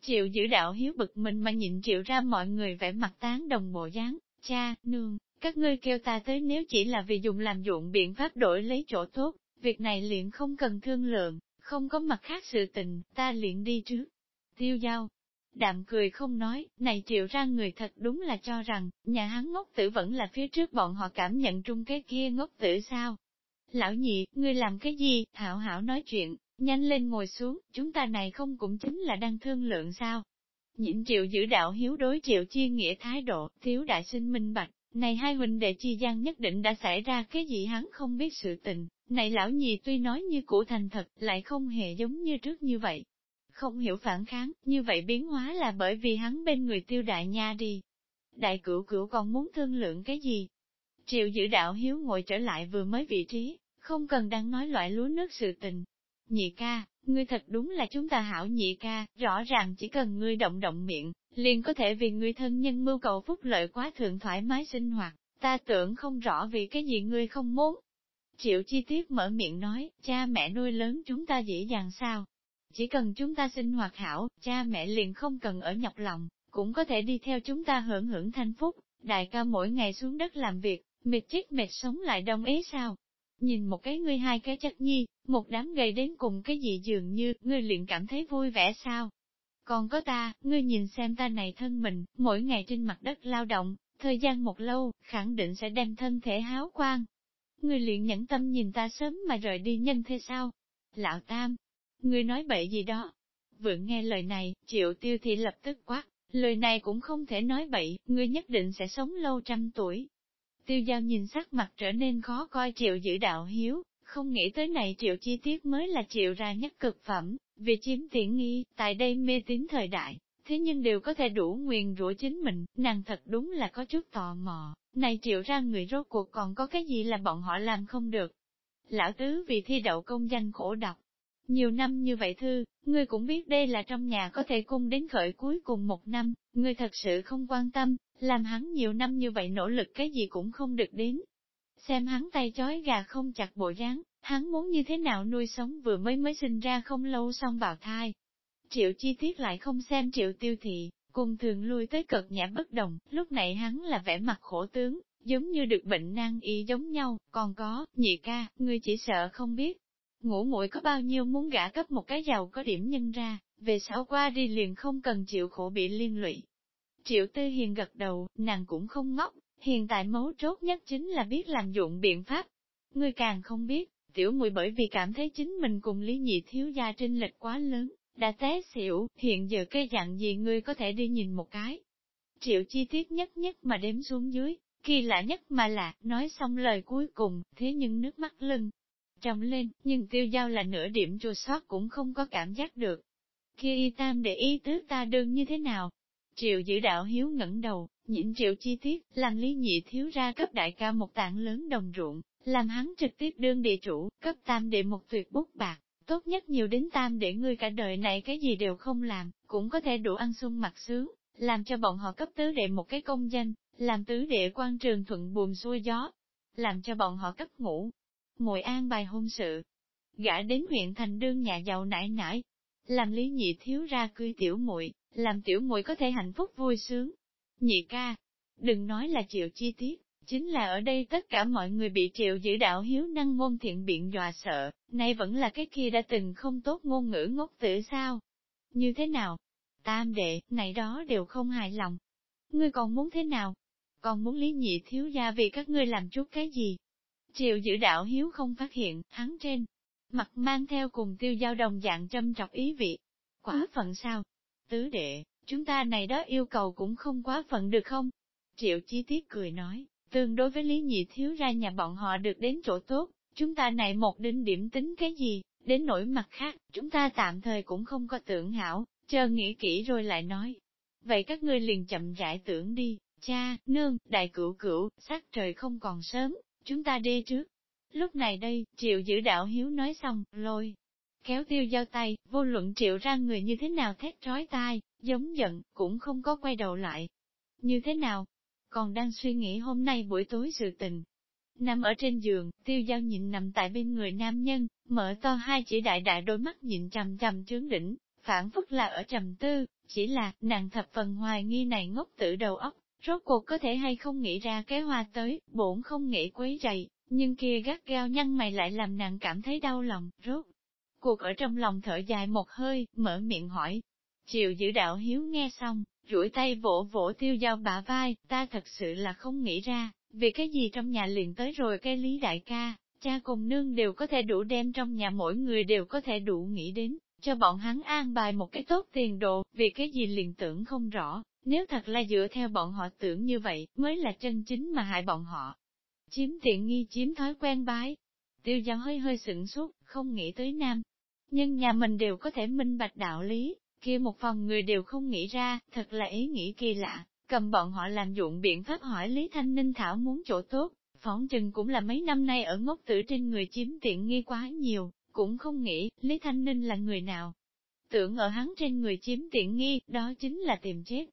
Triệu giữ đạo hiếu bực mình mà nhịn triệu ra mọi người vẻ mặt tán đồng bộ dáng, cha, nương, các ngươi kêu ta tới nếu chỉ là vì dùng làm dụng biện pháp đổi lấy chỗ tốt, việc này liền không cần thương lượng, không có mặt khác sự tình, ta liền đi trước. Tiêu giao, đạm cười không nói, này triệu ra người thật đúng là cho rằng, nhà hắn ngốc tử vẫn là phía trước bọn họ cảm nhận trung cái kia ngốc tử sao. Lão nhị, ngươi làm cái gì, hảo hảo nói chuyện, Nhanh lên ngồi xuống, chúng ta này không cũng chính là đang thương lượng sao? Nhịn triệu giữ đạo hiếu đối triệu chia nghĩa thái độ, thiếu đại sinh minh bạch, này hai huynh đệ chi gian nhất định đã xảy ra cái gì hắn không biết sự tình, này lão nhị tuy nói như cũ thành thật, lại không hề giống như trước như vậy không hiểu phản kháng, như vậy biến hóa là bởi vì hắn bên người tiêu đại nha đi. Đại cửu cửu còn muốn thương lượng cái gì? Triệu giữ đạo hiếu ngồi trở lại vừa mới vị trí, không cần đang nói loại lúa nước sự tình. Nhị ca, ngươi thật đúng là chúng ta hảo nhị ca, rõ ràng chỉ cần ngươi động động miệng, liền có thể vì ngươi thân nhân mưu cầu phúc lợi quá thượng thoải mái sinh hoạt, ta tưởng không rõ vì cái gì ngươi không muốn. Triệu chi tiết mở miệng nói, cha mẹ nuôi lớn chúng ta dễ dàng sao? Chỉ cần chúng ta sinh hoạt hảo, cha mẹ liền không cần ở nhọc lòng, cũng có thể đi theo chúng ta hưởng hưởng thanh phúc, đại ca mỗi ngày xuống đất làm việc, mệt chết mệt sống lại đồng ý sao? Nhìn một cái ngươi hai cái chất nhi, một đám gầy đến cùng cái gì dường như, ngươi liền cảm thấy vui vẻ sao? Còn có ta, ngươi nhìn xem ta này thân mình, mỗi ngày trên mặt đất lao động, thời gian một lâu, khẳng định sẽ đem thân thể háo quang. Ngươi liền nhẫn tâm nhìn ta sớm mà rời đi nhân thế sao? Lão Tam, ngươi nói bậy gì đó? Vừa nghe lời này, triệu tiêu thì lập tức quát, lời này cũng không thể nói bậy, ngươi nhất định sẽ sống lâu trăm tuổi. Tiêu giao nhìn sắc mặt trở nên khó coi triệu giữ đạo hiếu, không nghĩ tới này triệu chi tiết mới là triệu ra nhất cực phẩm, vì chiếm tiện nghi, tại đây mê tín thời đại, thế nhưng đều có thể đủ nguyền rủa chính mình, nàng thật đúng là có chút tò mò, này triệu ra người rốt cuộc còn có cái gì là bọn họ làm không được. Lão tứ vì thi đậu công danh khổ độc, nhiều năm như vậy thư, ngươi cũng biết đây là trong nhà có thể cung đến khởi cuối cùng một năm, ngươi thật sự không quan tâm, làm hắn nhiều năm như vậy nỗ lực cái gì cũng không được đến. Xem hắn tay chói gà không chặt bộ dáng, hắn muốn như thế nào nuôi sống vừa mới mới sinh ra không lâu xong bào thai. Triệu chi tiết lại không xem triệu tiêu thị, cùng thường lui tới cực nhã bất đồng, lúc này hắn là vẻ mặt khổ tướng, giống như được bệnh nan y giống nhau, còn có, nhị ca, ngươi chỉ sợ không biết. Ngủ muội có bao nhiêu muốn gả cấp một cái giàu có điểm nhân ra, về sau qua đi liền không cần chịu khổ bị liên lụy. Triệu Tư Hiền gật đầu, nàng cũng không ngốc, hiện tại mấu chốt nhất chính là biết làm dụng biện pháp. Ngươi càng không biết, tiểu muội bởi vì cảm thấy chính mình cùng lý nhị thiếu gia trinh lệch quá lớn, đã té xỉu, hiện giờ cây dạng gì ngươi có thể đi nhìn một cái. Triệu chi tiết nhất nhất mà đếm xuống dưới, kỳ lạ nhất mà là, nói xong lời cuối cùng, thế nhưng nước mắt lưng trầm lên, nhưng tiêu giao là nửa điểm chua sót cũng không có cảm giác được. Kia y tam để ý tứ ta đương như thế nào, Triệu giữ đạo hiếu ngẩng đầu, nhịn triệu chi tiết, làm lý nhị thiếu ra cấp đại ca một tảng lớn đồng ruộng, làm hắn trực tiếp đương địa chủ, cấp tam đệ một tuyệt bút bạc, tốt nhất nhiều đến tam để ngươi cả đời này cái gì đều không làm, cũng có thể đủ ăn sung mặt sướng, làm cho bọn họ cấp tứ đệ một cái công danh, làm tứ đệ quan trường thuận buồm xuôi gió, làm cho bọn họ cấp ngủ, ngồi an bài hôn sự, gã đến huyện thành đương nhà giàu nải nải, làm lý nhị thiếu ra cưới tiểu muội làm tiểu muội có thể hạnh phúc vui sướng. Nhị ca, đừng nói là triệu chi tiết, chính là ở đây tất cả mọi người bị triệu giữ đạo hiếu năng ngôn thiện biện dọa sợ, nay vẫn là cái kia đã từng không tốt ngôn ngữ ngốc tử sao? Như thế nào? Tam đệ, này đó đều không hài lòng. Ngươi còn muốn thế nào? Còn muốn lý nhị thiếu gia vì các ngươi làm chút cái gì? Triệu giữ đạo hiếu không phát hiện, hắn trên, mặt mang theo cùng tiêu giao đồng dạng châm trọc ý vị. Quả phận sao? Tứ đệ, chúng ta này đó yêu cầu cũng không quá phận được không? Triệu chi tiết cười nói, tương đối với lý nhị thiếu ra nhà bọn họ được đến chỗ tốt, chúng ta này một đinh điểm tính cái gì, đến nỗi mặt khác, chúng ta tạm thời cũng không có tưởng hảo, chờ nghĩ kỹ rồi lại nói. Vậy các ngươi liền chậm rãi tưởng đi, cha, nương, đại cửu cửu, sát trời không còn sớm, chúng ta đi trước. Lúc này đây, triệu giữ đạo hiếu nói xong, lôi, kéo tiêu giao tay, vô luận triệu ra người như thế nào thét trói tai, giống giận, cũng không có quay đầu lại. Như thế nào? Còn đang suy nghĩ hôm nay buổi tối sự tình. Nằm ở trên giường, tiêu giao nhịn nằm tại bên người nam nhân, mở to hai chỉ đại đại đôi mắt nhịn trầm trầm trướng đỉnh, phản phức là ở trầm tư, chỉ là, nàng thập phần hoài nghi này ngốc tử đầu óc, rốt cuộc có thể hay không nghĩ ra kế hoa tới, bổn không nghĩ quấy rầy, nhưng kia gắt gao nhăn mày lại làm nàng cảm thấy đau lòng, rốt Cuộc ở trong lòng thở dài một hơi, mở miệng hỏi. Triệu giữ đạo hiếu nghe xong, duỗi tay vỗ vỗ tiêu dao bả vai, ta thật sự là không nghĩ ra, vì cái gì trong nhà liền tới rồi cái lý đại ca, cha cùng nương đều có thể đủ đem trong nhà mỗi người đều có thể đủ nghĩ đến, cho bọn hắn an bài một cái tốt tiền đồ, vì cái gì liền tưởng không rõ, nếu thật là dựa theo bọn họ tưởng như vậy, mới là chân chính mà hại bọn họ. Chiếm tiện nghi chiếm thói quen bái. Tiêu giao hơi hơi sửng suốt, không nghĩ tới nam, Nhưng nhà mình đều có thể minh bạch đạo lý, kia một phòng người đều không nghĩ ra, thật là ý nghĩ kỳ lạ, cầm bọn họ làm dụng biện pháp hỏi Lý Thanh Ninh Thảo muốn chỗ tốt, phỏng chừng cũng là mấy năm nay ở ngốc tử trên người chiếm tiện nghi quá nhiều, cũng không nghĩ Lý Thanh Ninh là người nào. Tưởng ở hắn trên người chiếm tiện nghi, đó chính là tìm chết.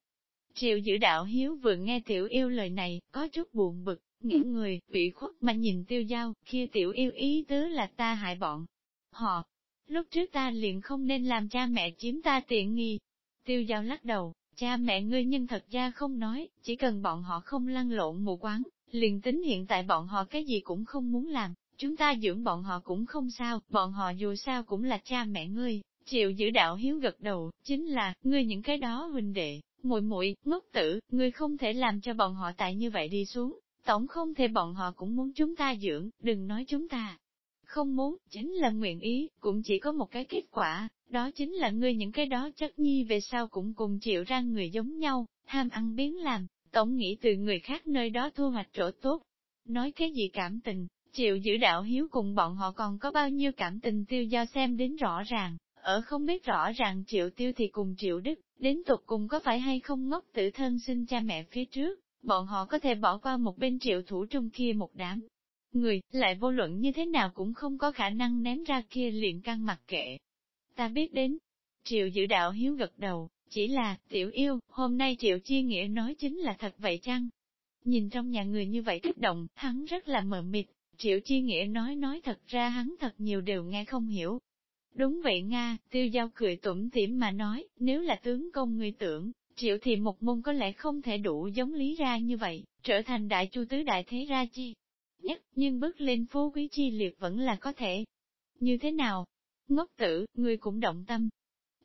Triệu giữ đạo hiếu vừa nghe tiểu yêu lời này, có chút buồn bực, nghĩ người, bị khuất mà nhìn tiêu giao, kia tiểu yêu ý tứ là ta hại bọn. Họ, lúc trước ta liền không nên làm cha mẹ chiếm ta tiện nghi. Tiêu giao lắc đầu, cha mẹ ngươi nhân thật ra không nói, chỉ cần bọn họ không lăn lộn mù quáng, liền tính hiện tại bọn họ cái gì cũng không muốn làm, chúng ta dưỡng bọn họ cũng không sao, bọn họ dù sao cũng là cha mẹ ngươi. Triệu giữ đạo hiếu gật đầu, chính là, ngươi những cái đó huynh đệ, muội muội ngốc tử, ngươi không thể làm cho bọn họ tại như vậy đi xuống, tổng không thể bọn họ cũng muốn chúng ta dưỡng, đừng nói chúng ta. Không muốn, chính là nguyện ý, cũng chỉ có một cái kết quả, đó chính là ngươi những cái đó chất nhi về sau cũng cùng chịu ra người giống nhau, ham ăn biến làm, tổng nghĩ từ người khác nơi đó thu hoạch chỗ tốt. Nói cái gì cảm tình, chịu giữ đạo hiếu cùng bọn họ còn có bao nhiêu cảm tình tiêu do xem đến rõ ràng, ở không biết rõ ràng triệu tiêu thì cùng triệu đức, đến tục cùng có phải hay không ngốc tự thân sinh cha mẹ phía trước, bọn họ có thể bỏ qua một bên triệu thủ trung kia một đám. Người, lại vô luận như thế nào cũng không có khả năng ném ra kia liền căng mặt kệ. Ta biết đến, triệu dự đạo hiếu gật đầu, chỉ là, tiểu yêu, hôm nay triệu chi nghĩa nói chính là thật vậy chăng? Nhìn trong nhà người như vậy kích động, hắn rất là mờ mịt, triệu chi nghĩa nói nói thật ra hắn thật nhiều đều nghe không hiểu. Đúng vậy Nga, tiêu giao cười tủm tỉm mà nói, nếu là tướng công người tưởng, triệu thì một môn có lẽ không thể đủ giống lý ra như vậy, trở thành đại chu tứ đại thế ra chi. Nhất, nhưng bước lên phố quý chi liệt vẫn là có thể. Như thế nào? Ngốc tử, người cũng động tâm,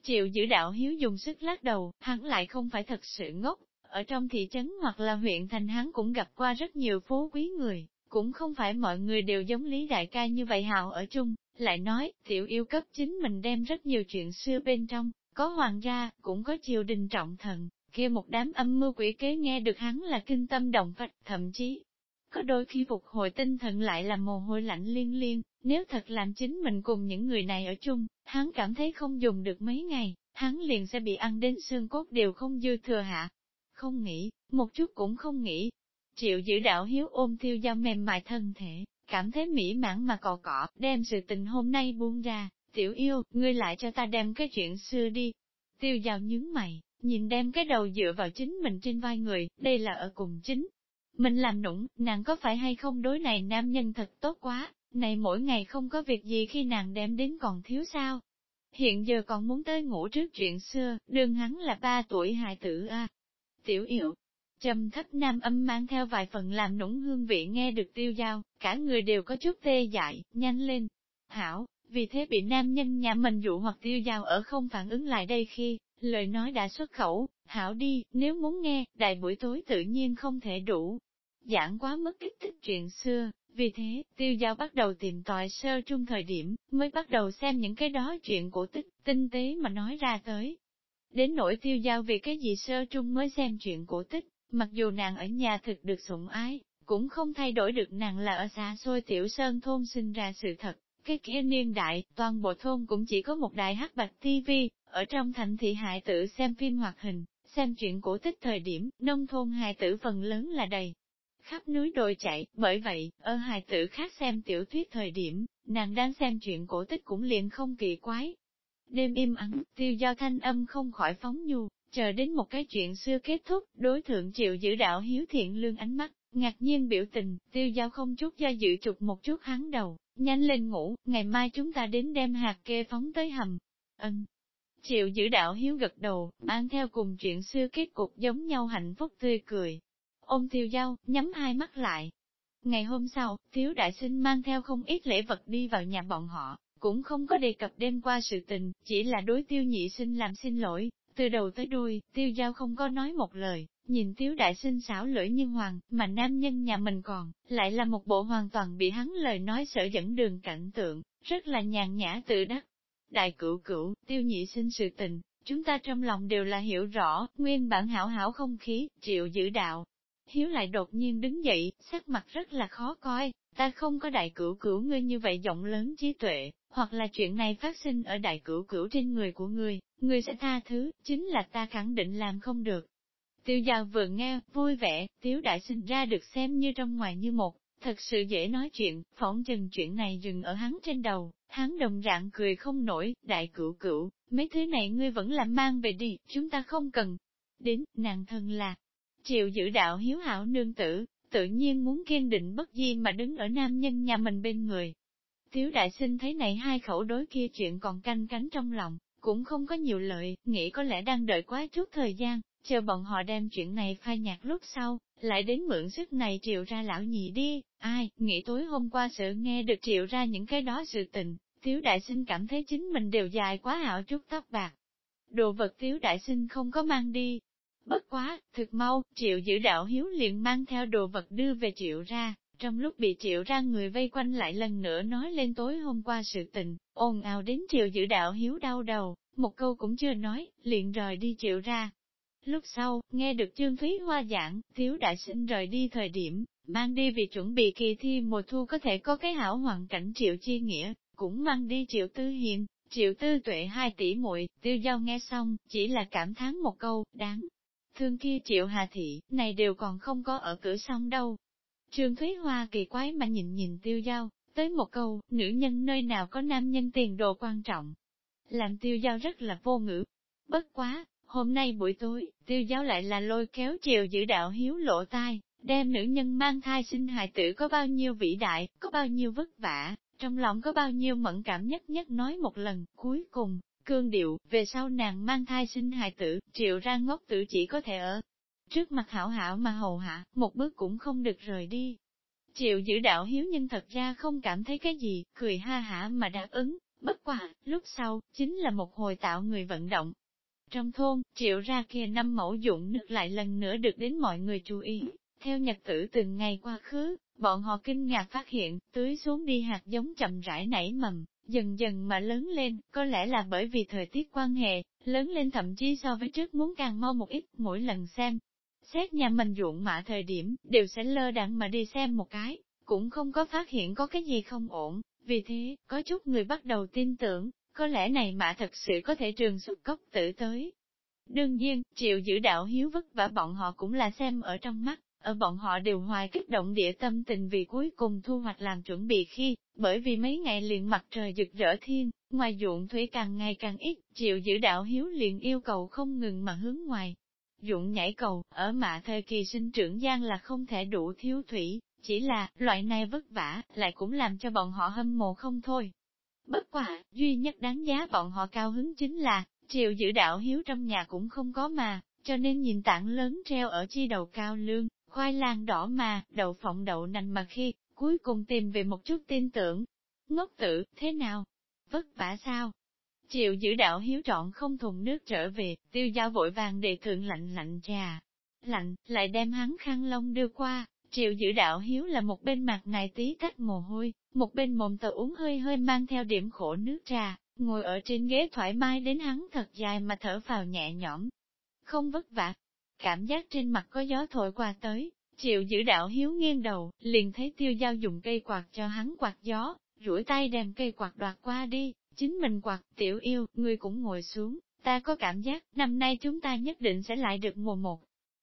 Triệu giữ đạo hiếu dùng sức lắc đầu, hắn lại không phải thật sự ngốc, ở trong thị trấn hoặc là huyện thành hắn cũng gặp qua rất nhiều phố quý người, cũng không phải mọi người đều giống Lý Đại ca như vậy hào ở chung, lại nói, tiểu yêu cấp chính mình đem rất nhiều chuyện xưa bên trong, có hoàng gia, cũng có triều đình trọng thần, kia một đám âm mưu quỷ kế nghe được hắn là kinh tâm động phách, thậm chí, có đôi khi phục hồi tinh thần lại là mồ hôi lạnh liên liên, nếu thật làm chính mình cùng những người này ở chung, hắn cảm thấy không dùng được mấy ngày, hắn liền sẽ bị ăn đến xương cốt đều không dư thừa hạ. Không nghĩ, một chút cũng không nghĩ. Triệu giữ đạo hiếu ôm tiêu giao mềm mại thân thể, cảm thấy mỹ mãn mà cò cọ, đem sự tình hôm nay buông ra, tiểu yêu, ngươi lại cho ta đem cái chuyện xưa đi. Tiêu giao nhướng mày, nhìn đem cái đầu dựa vào chính mình trên vai người, đây là ở cùng chính. Mình làm nũng, nàng có phải hay không đối này nam nhân thật tốt quá, này mỗi ngày không có việc gì khi nàng đem đến còn thiếu sao. Hiện giờ còn muốn tới ngủ trước chuyện xưa, đương hắn là ba tuổi hài tử a. Tiểu yêu trầm thấp nam âm mang theo vài phần làm nũng hương vị nghe được tiêu giao, cả người đều có chút tê dại, nhanh lên. Hảo, vì thế bị nam nhân nhà mình dụ hoặc tiêu giao ở không phản ứng lại đây khi, lời nói đã xuất khẩu, hảo đi, nếu muốn nghe, đại buổi tối tự nhiên không thể đủ. Giảng quá mức kích thích chuyện xưa, vì thế, tiêu giao bắt đầu tìm tòi sơ trung thời điểm, mới bắt đầu xem những cái đó chuyện cổ tích, tinh tế mà nói ra tới. Đến nỗi tiêu giao vì cái gì sơ trung mới xem chuyện cổ tích, mặc dù nàng ở nhà thực được sủng ái, cũng không thay đổi được nàng là ở xa xôi tiểu sơn thôn sinh ra sự thật. Cái kia niên đại, toàn bộ thôn cũng chỉ có một đài hắc bạch tivi, ở trong thành thị hại tử xem phim hoạt hình, xem chuyện cổ tích thời điểm, nông thôn hài tử phần lớn là đầy khắp núi đồi chạy, bởi vậy, ở hài tử khác xem tiểu thuyết thời điểm, nàng đang xem chuyện cổ tích cũng liền không kỳ quái. Đêm im ắng, tiêu giao thanh âm không khỏi phóng nhu, chờ đến một cái chuyện xưa kết thúc, đối thượng chịu giữ đạo hiếu thiện lương ánh mắt, ngạc nhiên biểu tình, tiêu giao không chút do dự trục một chút hắn đầu, nhanh lên ngủ, ngày mai chúng ta đến đem hạt kê phóng tới hầm. Ân. Chịu giữ đạo hiếu gật đầu, mang theo cùng chuyện xưa kết cục giống nhau hạnh phúc tươi cười, Ôm tiêu giao nhắm hai mắt lại. Ngày hôm sau, thiếu đại sinh mang theo không ít lễ vật đi vào nhà bọn họ, cũng không có đề cập đêm qua sự tình, chỉ là đối tiêu nhị sinh làm xin lỗi, từ đầu tới đuôi, tiêu giao không có nói một lời, nhìn tiêu đại sinh xảo lưỡi nhân hoàng, mà nam nhân nhà mình còn, lại là một bộ hoàn toàn bị hắn lời nói sở dẫn đường cảnh tượng, rất là nhàn nhã tự đắc. Đại cửu cửu, tiêu nhị sinh sự tình, chúng ta trong lòng đều là hiểu rõ, nguyên bản hảo hảo không khí, chịu giữ đạo, Hiếu lại đột nhiên đứng dậy, sắc mặt rất là khó coi, ta không có đại cửu cửu ngươi như vậy giọng lớn trí tuệ, hoặc là chuyện này phát sinh ở đại cửu cửu trên người của ngươi, ngươi sẽ tha thứ, chính là ta khẳng định làm không được. Tiêu giao vừa nghe, vui vẻ, tiếu đại sinh ra được xem như trong ngoài như một, thật sự dễ nói chuyện, phỏng chừng chuyện này dừng ở hắn trên đầu, hắn đồng dạng cười không nổi, đại cửu cửu, mấy thứ này ngươi vẫn làm mang về đi, chúng ta không cần. Đến, nàng thân là, chịu giữ đạo hiếu hảo nương tử, tự nhiên muốn kiên định bất di mà đứng ở nam nhân nhà mình bên người. Tiếu đại sinh thấy này hai khẩu đối kia chuyện còn canh cánh trong lòng, cũng không có nhiều lợi, nghĩ có lẽ đang đợi quá chút thời gian, chờ bọn họ đem chuyện này phai nhạt lúc sau, lại đến mượn sức này triệu ra lão nhị đi, ai, nghĩ tối hôm qua sợ nghe được triệu ra những cái đó sự tình, tiếu đại sinh cảm thấy chính mình đều dài quá hảo chút tóc bạc. Đồ vật tiếu đại sinh không có mang đi. Bất quá, thực mau, triệu giữ đạo hiếu liền mang theo đồ vật đưa về triệu ra, trong lúc bị triệu ra người vây quanh lại lần nữa nói lên tối hôm qua sự tình, ồn ào đến triệu giữ đạo hiếu đau đầu, một câu cũng chưa nói, liền rời đi triệu ra, Lúc sau, nghe được Trương Thúy Hoa giảng, thiếu đại sinh rời đi thời điểm, mang đi vì chuẩn bị kỳ thi mùa thu có thể có cái hảo hoàn cảnh triệu chi nghĩa, cũng mang đi triệu tư hiền, triệu tư tuệ hai tỷ muội tiêu giao nghe xong, chỉ là cảm thán một câu, đáng. Thương kia triệu hà thị, này đều còn không có ở cửa xong đâu. Trương Thúy Hoa kỳ quái mà nhìn nhìn tiêu giao, tới một câu, nữ nhân nơi nào có nam nhân tiền đồ quan trọng. Làm tiêu giao rất là vô ngữ. Bất quá, Hôm nay buổi tối, tiêu giao lại là lôi kéo chiều giữ đạo hiếu lộ tai, đem nữ nhân mang thai sinh hài tử có bao nhiêu vĩ đại, có bao nhiêu vất vả, trong lòng có bao nhiêu mẫn cảm nhất nhất nói một lần, cuối cùng, cương điệu, về sau nàng mang thai sinh hài tử, triệu ra ngốc tử chỉ có thể ở. Trước mặt hảo hảo mà hầu hạ, một bước cũng không được rời đi. Triệu giữ đạo hiếu nhưng thật ra không cảm thấy cái gì, cười ha hả mà đáp ứng, bất quả, lúc sau, chính là một hồi tạo người vận động, trong thôn, triệu ra kia năm mẫu dụng nước lại lần nữa được đến mọi người chú ý. Theo nhật tử từng ngày qua khứ, bọn họ kinh ngạc phát hiện, tưới xuống đi hạt giống chậm rãi nảy mầm, dần dần mà lớn lên, có lẽ là bởi vì thời tiết quan hệ, lớn lên thậm chí so với trước muốn càng mau một ít, mỗi lần xem. Xét nhà mình ruộng mạ thời điểm, đều sẽ lơ đặng mà đi xem một cái, cũng không có phát hiện có cái gì không ổn, vì thế, có chút người bắt đầu tin tưởng, có lẽ này mà thật sự có thể trường xuất cốc tử tới. Đương nhiên, triệu giữ đạo hiếu vất vả bọn họ cũng là xem ở trong mắt, ở bọn họ đều hoài kích động địa tâm tình vì cuối cùng thu hoạch làm chuẩn bị khi, bởi vì mấy ngày liền mặt trời rực rỡ thiên, ngoài ruộng thủy càng ngày càng ít, chịu giữ đạo hiếu liền yêu cầu không ngừng mà hướng ngoài. Dụng nhảy cầu, ở mạ thời kỳ sinh trưởng gian là không thể đủ thiếu thủy, chỉ là, loại này vất vả, lại cũng làm cho bọn họ hâm mộ không thôi. Bất quả, duy nhất đáng giá bọn họ cao hứng chính là, triều giữ đạo hiếu trong nhà cũng không có mà, cho nên nhìn tảng lớn treo ở chi đầu cao lương, khoai lang đỏ mà, đậu phộng đậu nành mà khi, cuối cùng tìm về một chút tin tưởng. Ngốc tử, thế nào? Vất vả sao? Triệu giữ đạo hiếu trọn không thùng nước trở về, tiêu giao vội vàng đề thượng lạnh lạnh trà. Lạnh, lại đem hắn khăn lông đưa qua, triệu giữ đạo hiếu là một bên mặt ngài tí tách mồ hôi, một bên mồm tờ uống hơi hơi mang theo điểm khổ nước trà, ngồi ở trên ghế thoải mái đến hắn thật dài mà thở vào nhẹ nhõm. Không vất vả, cảm giác trên mặt có gió thổi qua tới, chịu giữ đạo hiếu nghiêng đầu, liền thấy tiêu giao dùng cây quạt cho hắn quạt gió, rủi tay đem cây quạt đoạt qua đi, chính mình quạt, tiểu yêu, ngươi cũng ngồi xuống, ta có cảm giác, năm nay chúng ta nhất định sẽ lại được mùa một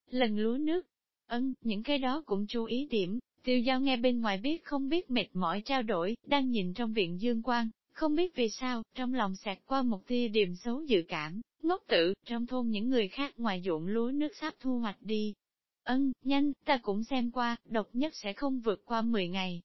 lần lúa nước. Ân, những cái đó cũng chú ý điểm, Tiêu giao nghe bên ngoài biết không biết mệt mỏi trao đổi, đang nhìn trong viện dương quang, không biết vì sao, trong lòng xẹt qua một tia điểm xấu dự cảm, ngốc tử, trong thôn những người khác ngoài ruộng lúa nước sắp thu hoạch đi. Ân, nhanh, ta cũng xem qua, độc nhất sẽ không vượt qua 10 ngày.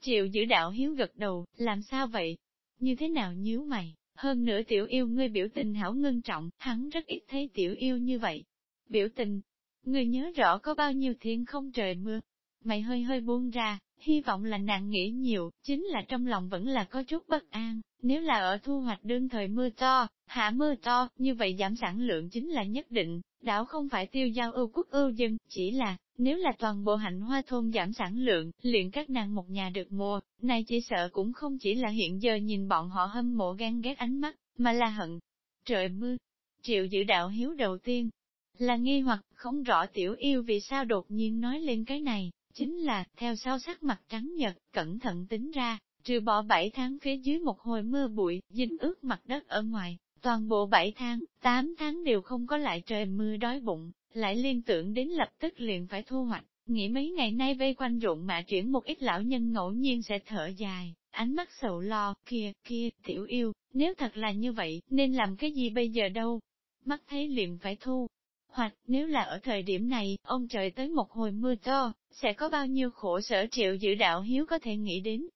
Triệu giữ đạo hiếu gật đầu, làm sao vậy? Như thế nào nhíu mày? Hơn nữa tiểu yêu ngươi biểu tình hảo ngưng trọng, hắn rất ít thấy tiểu yêu như vậy. Biểu tình, ngươi nhớ rõ có bao nhiêu thiên không trời mưa, mày hơi hơi buông ra, hy vọng là nàng nghĩ nhiều, chính là trong lòng vẫn là có chút bất an, nếu là ở thu hoạch đương thời mưa to, hạ mưa to, như vậy giảm sản lượng chính là nhất định, đảo không phải tiêu giao ưu quốc ưu dân, chỉ là, nếu là toàn bộ hạnh hoa thôn giảm sản lượng, liền các nàng một nhà được mua, này chỉ sợ cũng không chỉ là hiện giờ nhìn bọn họ hâm mộ gan ghét ánh mắt, mà là hận. Trời mưa, triệu giữ đạo hiếu đầu tiên, là nghi hoặc không rõ tiểu yêu vì sao đột nhiên nói lên cái này, Chính là, theo sau sắc mặt trắng nhật, cẩn thận tính ra, trừ bỏ 7 tháng phía dưới một hồi mưa bụi, dính ướt mặt đất ở ngoài, toàn bộ 7 tháng, 8 tháng đều không có lại trời mưa đói bụng, lại liên tưởng đến lập tức liền phải thu hoạch, nghĩ mấy ngày nay vây quanh ruộng mạ chuyển một ít lão nhân ngẫu nhiên sẽ thở dài, ánh mắt sầu lo, kia, kia, tiểu yêu, nếu thật là như vậy, nên làm cái gì bây giờ đâu? Mắt thấy liền phải thu. Hoặc, nếu là ở thời điểm này, ông trời tới một hồi mưa to, sẽ có bao nhiêu khổ sở triệu giữ đạo hiếu có thể nghĩ đến.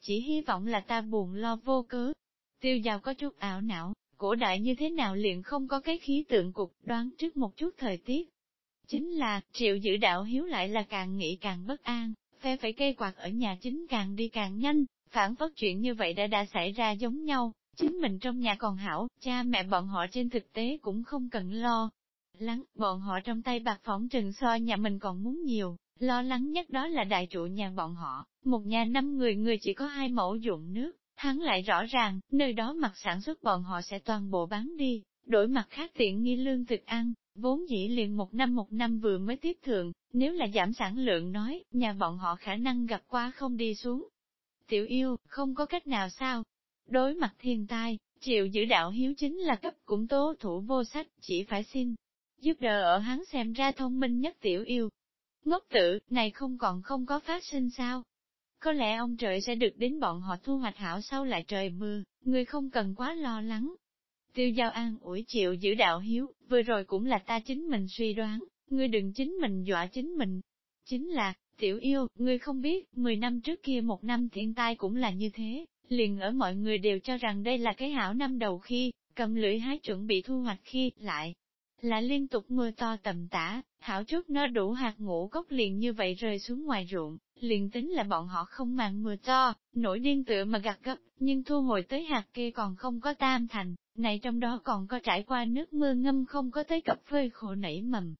Chỉ hy vọng là ta buồn lo vô cớ. Tiêu giao có chút ảo não, cổ đại như thế nào liền không có cái khí tượng cục đoán trước một chút thời tiết. Chính là, triệu giữ đạo hiếu lại là càng nghĩ càng bất an, phe phải cây quạt ở nhà chính càng đi càng nhanh, phản phất chuyện như vậy đã đã xảy ra giống nhau, chính mình trong nhà còn hảo, cha mẹ bọn họ trên thực tế cũng không cần lo. Lắng, bọn họ trong tay bạc phỏng trừng so nhà mình còn muốn nhiều, lo lắng nhất đó là đại trụ nhà bọn họ, một nhà năm người người chỉ có hai mẫu dụng nước, hắn lại rõ ràng, nơi đó mặt sản xuất bọn họ sẽ toàn bộ bán đi, đổi mặt khác tiện nghi lương thực ăn, vốn dĩ liền một năm một năm vừa mới tiếp thượng, nếu là giảm sản lượng nói, nhà bọn họ khả năng gặp qua không đi xuống. Tiểu yêu, không có cách nào sao? Đối mặt thiên tai, chịu giữ đạo hiếu chính là cấp cũng tố thủ vô sách, chỉ phải xin. Giúp đỡ ở hắn xem ra thông minh nhất tiểu yêu. Ngốc tử, này không còn không có phát sinh sao? Có lẽ ông trời sẽ được đến bọn họ thu hoạch hảo sau lại trời mưa, người không cần quá lo lắng. Tiêu giao an ủi chịu giữ đạo hiếu, vừa rồi cũng là ta chính mình suy đoán, ngươi đừng chính mình dọa chính mình. Chính là, tiểu yêu, ngươi không biết, 10 năm trước kia một năm thiên tai cũng là như thế, liền ở mọi người đều cho rằng đây là cái hảo năm đầu khi, cầm lưỡi hái chuẩn bị thu hoạch khi, lại, là liên tục mưa to tầm tã, hảo chút nó đủ hạt ngũ cốc liền như vậy rơi xuống ngoài ruộng, liền tính là bọn họ không màng mưa to, nổi điên tựa mà gặt gấp, nhưng thu hồi tới hạt kia còn không có tam thành, này trong đó còn có trải qua nước mưa ngâm không có tới cập phơi khổ nảy mầm.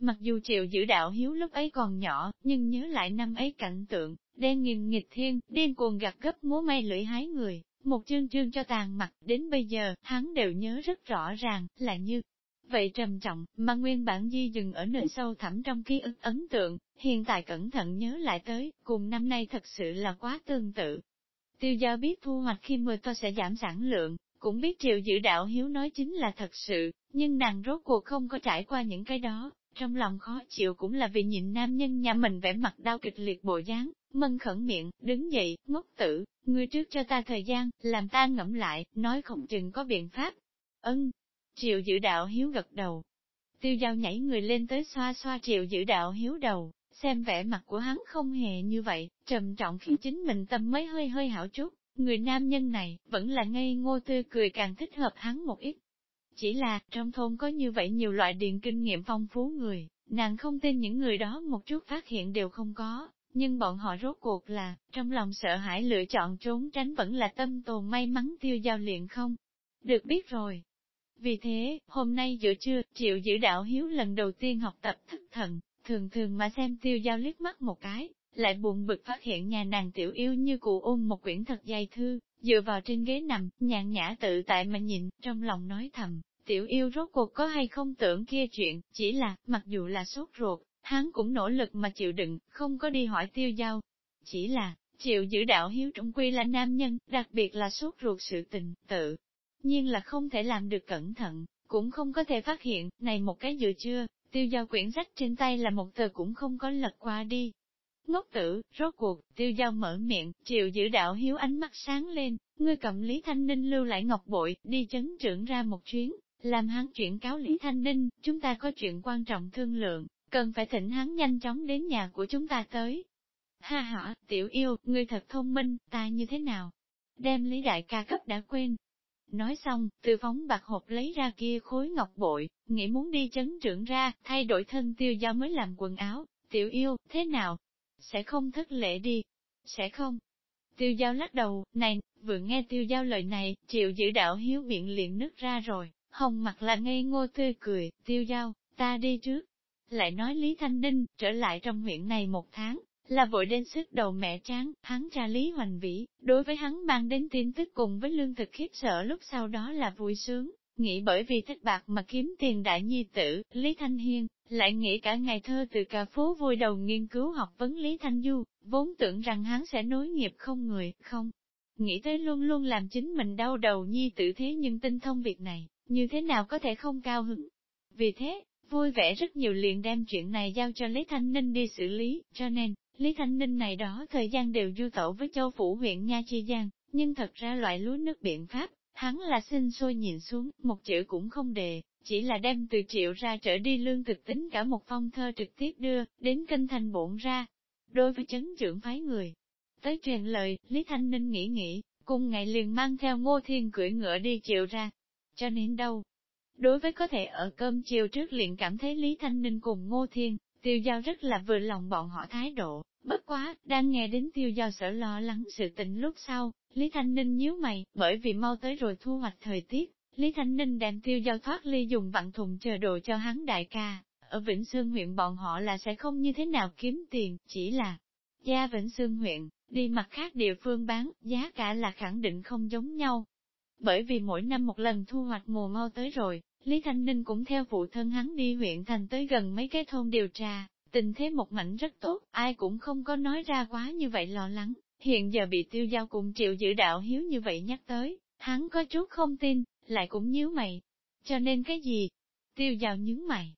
Mặc dù chịu giữ đạo hiếu lúc ấy còn nhỏ, nhưng nhớ lại năm ấy cảnh tượng, đen nghìn nghịch thiên, điên cuồng gặt gấp múa may lưỡi hái người, một chương chương cho tàn mặt, đến bây giờ, hắn đều nhớ rất rõ ràng, là như, Vậy trầm trọng, mà nguyên bản di dừng ở nơi sâu thẳm trong ký ức ấn tượng, hiện tại cẩn thận nhớ lại tới, cùng năm nay thật sự là quá tương tự. Tiêu giao biết thu hoạch khi mưa to sẽ giảm sản lượng, cũng biết triệu dự đạo hiếu nói chính là thật sự, nhưng nàng rốt cuộc không có trải qua những cái đó, trong lòng khó chịu cũng là vì nhìn nam nhân nhà mình vẻ mặt đau kịch liệt bộ dáng, mân khẩn miệng, đứng dậy, ngốc tử, ngươi trước cho ta thời gian, làm ta ngẫm lại, nói không chừng có biện pháp. Ân, Triệu giữ đạo hiếu gật đầu. Tiêu giao nhảy người lên tới xoa xoa triệu giữ đạo hiếu đầu, xem vẻ mặt của hắn không hề như vậy, trầm trọng khi chính mình tâm mới hơi hơi hảo chút, người nam nhân này, vẫn là ngây ngô tươi cười càng thích hợp hắn một ít. Chỉ là, trong thôn có như vậy nhiều loại điện kinh nghiệm phong phú người, nàng không tin những người đó một chút phát hiện đều không có, nhưng bọn họ rốt cuộc là, trong lòng sợ hãi lựa chọn trốn tránh vẫn là tâm tồn may mắn tiêu giao luyện không. Được biết rồi, vì thế, hôm nay giữa trưa, triệu giữ đạo hiếu lần đầu tiên học tập thất thần, thường thường mà xem tiêu giao liếc mắt một cái, lại buồn bực phát hiện nhà nàng tiểu yêu như cụ ôm một quyển thật dày thư, dựa vào trên ghế nằm, nhàn nhã tự tại mà nhìn, trong lòng nói thầm, tiểu yêu rốt cuộc có hay không tưởng kia chuyện, chỉ là, mặc dù là sốt ruột, hắn cũng nỗ lực mà chịu đựng, không có đi hỏi tiêu giao. Chỉ là, chịu giữ đạo hiếu trung quy là nam nhân, đặc biệt là sốt ruột sự tình, tự nhiên là không thể làm được cẩn thận, cũng không có thể phát hiện, này một cái dự chưa, tiêu giao quyển sách trên tay là một tờ cũng không có lật qua đi. Ngốc tử, rốt cuộc, tiêu giao mở miệng, triệu giữ đạo hiếu ánh mắt sáng lên, ngươi cầm Lý Thanh Ninh lưu lại ngọc bội, đi chấn trưởng ra một chuyến, làm hắn chuyển cáo Lý Thanh Ninh, chúng ta có chuyện quan trọng thương lượng, cần phải thỉnh hắn nhanh chóng đến nhà của chúng ta tới. Ha ha, tiểu yêu, ngươi thật thông minh, ta như thế nào? Đem Lý Đại ca cấp đã quên, Nói xong, từ phóng bạc hộp lấy ra kia khối ngọc bội, nghĩ muốn đi chấn trưởng ra, thay đổi thân tiêu giao mới làm quần áo, tiểu yêu, thế nào? Sẽ không thất lễ đi? Sẽ không? Tiêu giao lắc đầu, này, vừa nghe tiêu giao lời này, chịu giữ đạo hiếu miệng liền nứt ra rồi, hồng mặt là ngây ngô tươi cười, tiêu giao, ta đi trước. Lại nói Lý Thanh Ninh, trở lại trong huyện này một tháng, là vội đến sức đầu mẹ tráng, hắn cha Lý Hoành Vĩ, đối với hắn mang đến tin tức cùng với lương thực khiếp sợ lúc sau đó là vui sướng, Nghĩ bởi vì thích bạc mà kiếm tiền đại nhi tử, Lý Thanh Hiên, lại nghĩ cả ngày thơ từ cà phố vui đầu nghiên cứu học vấn Lý Thanh Du, vốn tưởng rằng hắn sẽ nối nghiệp không người, không. Nghĩ tới luôn luôn làm chính mình đau đầu nhi tử thế nhưng tinh thông việc này, như thế nào có thể không cao hứng. Vì thế, vui vẻ rất nhiều liền đem chuyện này giao cho Lý Thanh Ninh đi xử lý, cho nên, Lý Thanh Ninh này đó thời gian đều du tẩu với châu phủ huyện Nha Chi Giang, nhưng thật ra loại lúa nước biện pháp, hắn là xin xôi nhìn xuống, một chữ cũng không đề, chỉ là đem từ triệu ra trở đi lương thực tính cả một phong thơ trực tiếp đưa, đến kinh thành bổn ra. Đối với chấn trưởng phái người, tới truyền lời, Lý Thanh Ninh nghĩ nghĩ, cùng ngày liền mang theo ngô thiên cưỡi ngựa đi triệu ra. Cho nên đâu? Đối với có thể ở cơm chiều trước liền cảm thấy Lý Thanh Ninh cùng ngô thiên, tiêu giao rất là vừa lòng bọn họ thái độ, bất quá, đang nghe đến tiêu giao sở lo lắng sự tình lúc sau, Lý Thanh Ninh nhíu mày, bởi vì mau tới rồi thu hoạch thời tiết, Lý Thanh Ninh đem tiêu giao thoát ly dùng vặn thùng chờ đồ cho hắn đại ca. Ở Vĩnh Sương huyện bọn họ là sẽ không như thế nào kiếm tiền, chỉ là gia Vĩnh Sương huyện, đi mặt khác địa phương bán, giá cả là khẳng định không giống nhau. Bởi vì mỗi năm một lần thu hoạch mùa mau tới rồi, Lý Thanh Ninh cũng theo phụ thân hắn đi huyện thành tới gần mấy cái thôn điều tra, tình thế một mảnh rất tốt, ai cũng không có nói ra quá như vậy lo lắng. Hiện giờ bị tiêu giao cùng triệu giữ đạo hiếu như vậy nhắc tới, hắn có chút không tin, lại cũng nhíu mày. Cho nên cái gì? Tiêu giao nhướng mày.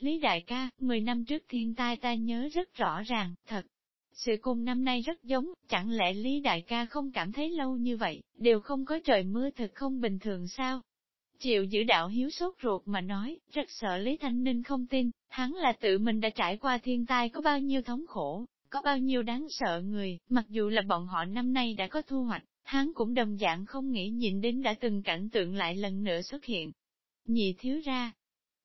Lý đại ca, 10 năm trước thiên tai ta nhớ rất rõ ràng, thật. Sự cùng năm nay rất giống, chẳng lẽ Lý đại ca không cảm thấy lâu như vậy, đều không có trời mưa thật không bình thường sao? Triệu giữ đạo hiếu sốt ruột mà nói, rất sợ Lý Thanh Ninh không tin, hắn là tự mình đã trải qua thiên tai có bao nhiêu thống khổ, có bao nhiêu đáng sợ người, mặc dù là bọn họ năm nay đã có thu hoạch, hắn cũng đồng dạng không nghĩ nhìn đến đã từng cảnh tượng lại lần nữa xuất hiện. Nhị thiếu ra,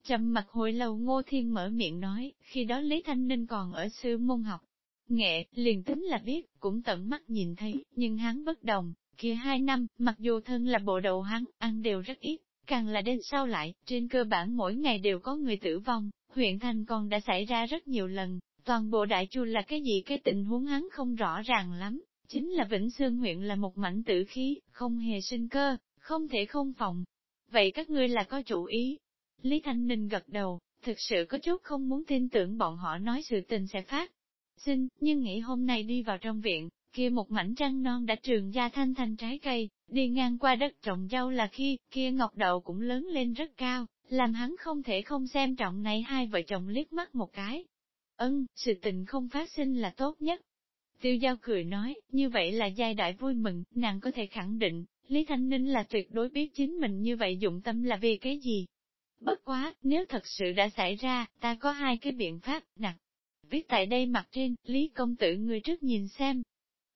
trầm mặt hồi lâu Ngô Thiên mở miệng nói, khi đó Lý Thanh Ninh còn ở sư môn học. Nghệ, liền tính là biết, cũng tận mắt nhìn thấy, nhưng hắn bất đồng, kia hai năm, mặc dù thân là bộ đầu hắn, ăn đều rất ít, càng là đến sau lại, trên cơ bản mỗi ngày đều có người tử vong, huyện thành còn đã xảy ra rất nhiều lần, toàn bộ đại chu là cái gì cái tình huống hắn không rõ ràng lắm, chính là Vĩnh Sương huyện là một mảnh tử khí, không hề sinh cơ, không thể không phòng. Vậy các ngươi là có chủ ý? Lý Thanh Ninh gật đầu, thực sự có chút không muốn tin tưởng bọn họ nói sự tình sẽ phát. Xin, nhưng nghĩ hôm nay đi vào trong viện, kia một mảnh trăng non đã trường ra thanh thanh trái cây, đi ngang qua đất trồng rau là khi, kia ngọc đậu cũng lớn lên rất cao, làm hắn không thể không xem trọng này hai vợ chồng liếc mắt một cái. Ân, sự tình không phát sinh là tốt nhất. Tiêu giao cười nói, như vậy là giai đại vui mừng, nàng có thể khẳng định, Lý Thanh Ninh là tuyệt đối biết chính mình như vậy dụng tâm là vì cái gì. Bất quá, nếu thật sự đã xảy ra, ta có hai cái biện pháp, nặng. Viết tại đây mặt trên, Lý Công Tử người trước nhìn xem,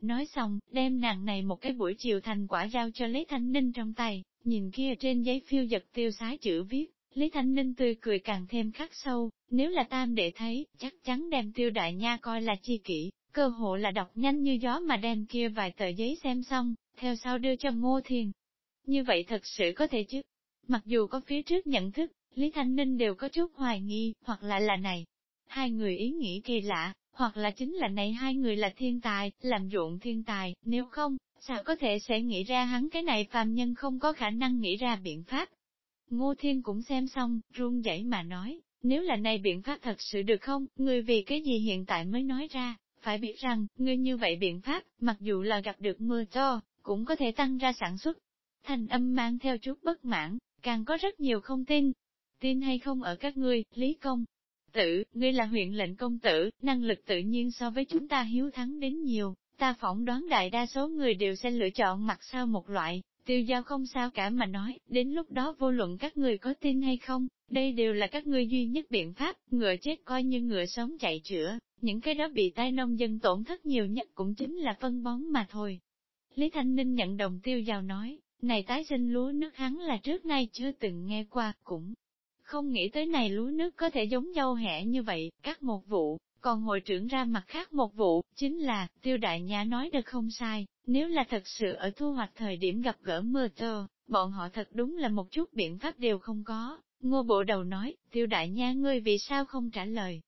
Nói xong, đem nàng này một cái buổi chiều thành quả giao cho Lý Thanh Ninh trong tay, nhìn kia trên giấy phiêu giật tiêu sái chữ viết, Lý Thanh Ninh tươi cười càng thêm khắc sâu, nếu là tam đệ thấy, chắc chắn đem tiêu đại nha coi là chi kỷ, cơ hộ là đọc nhanh như gió mà đem kia vài tờ giấy xem xong, theo sau đưa cho Ngô Thiền. Như vậy thật sự có thể chứ? Mặc dù có phía trước nhận thức, Lý Thanh Ninh đều có chút hoài nghi, hoặc là là này. Hai người ý nghĩ kỳ lạ, hoặc là chính là này hai người là thiên tài, làm ruộng thiên tài, nếu không, sao có thể sẽ nghĩ ra hắn cái này phàm nhân không có khả năng nghĩ ra biện pháp. Ngô Thiên cũng xem xong, run rẩy mà nói, nếu là này biện pháp thật sự được không, người vì cái gì hiện tại mới nói ra, phải biết rằng, người như vậy biện pháp, mặc dù là gặp được mưa to, cũng có thể tăng ra sản xuất. Thành âm mang theo chút bất mãn, càng có rất nhiều không tin. Tin hay không ở các ngươi, Lý Công, tử, ngươi là huyện lệnh công tử, năng lực tự nhiên so với chúng ta hiếu thắng đến nhiều, ta phỏng đoán đại đa số người đều sẽ lựa chọn mặt sau một loại, tiêu giao không sao cả mà nói, đến lúc đó vô luận các người có tin hay không, đây đều là các ngươi duy nhất biện pháp, ngựa chết coi như ngựa sống chạy chữa, những cái đó bị tai nông dân tổn thất nhiều nhất cũng chính là phân bón mà thôi. Lý Thanh Ninh nhận đồng tiêu giao nói, này tái sinh lúa nước hắn là trước nay chưa từng nghe qua, cũng không nghĩ tới này lúa nước có thể giống dâu hẻ như vậy, cắt một vụ, còn hội trưởng ra mặt khác một vụ, chính là, tiêu đại nha nói được không sai, nếu là thật sự ở thu hoạch thời điểm gặp gỡ mưa tơ, bọn họ thật đúng là một chút biện pháp đều không có. Ngô bộ đầu nói, tiêu đại nha ngươi vì sao không trả lời?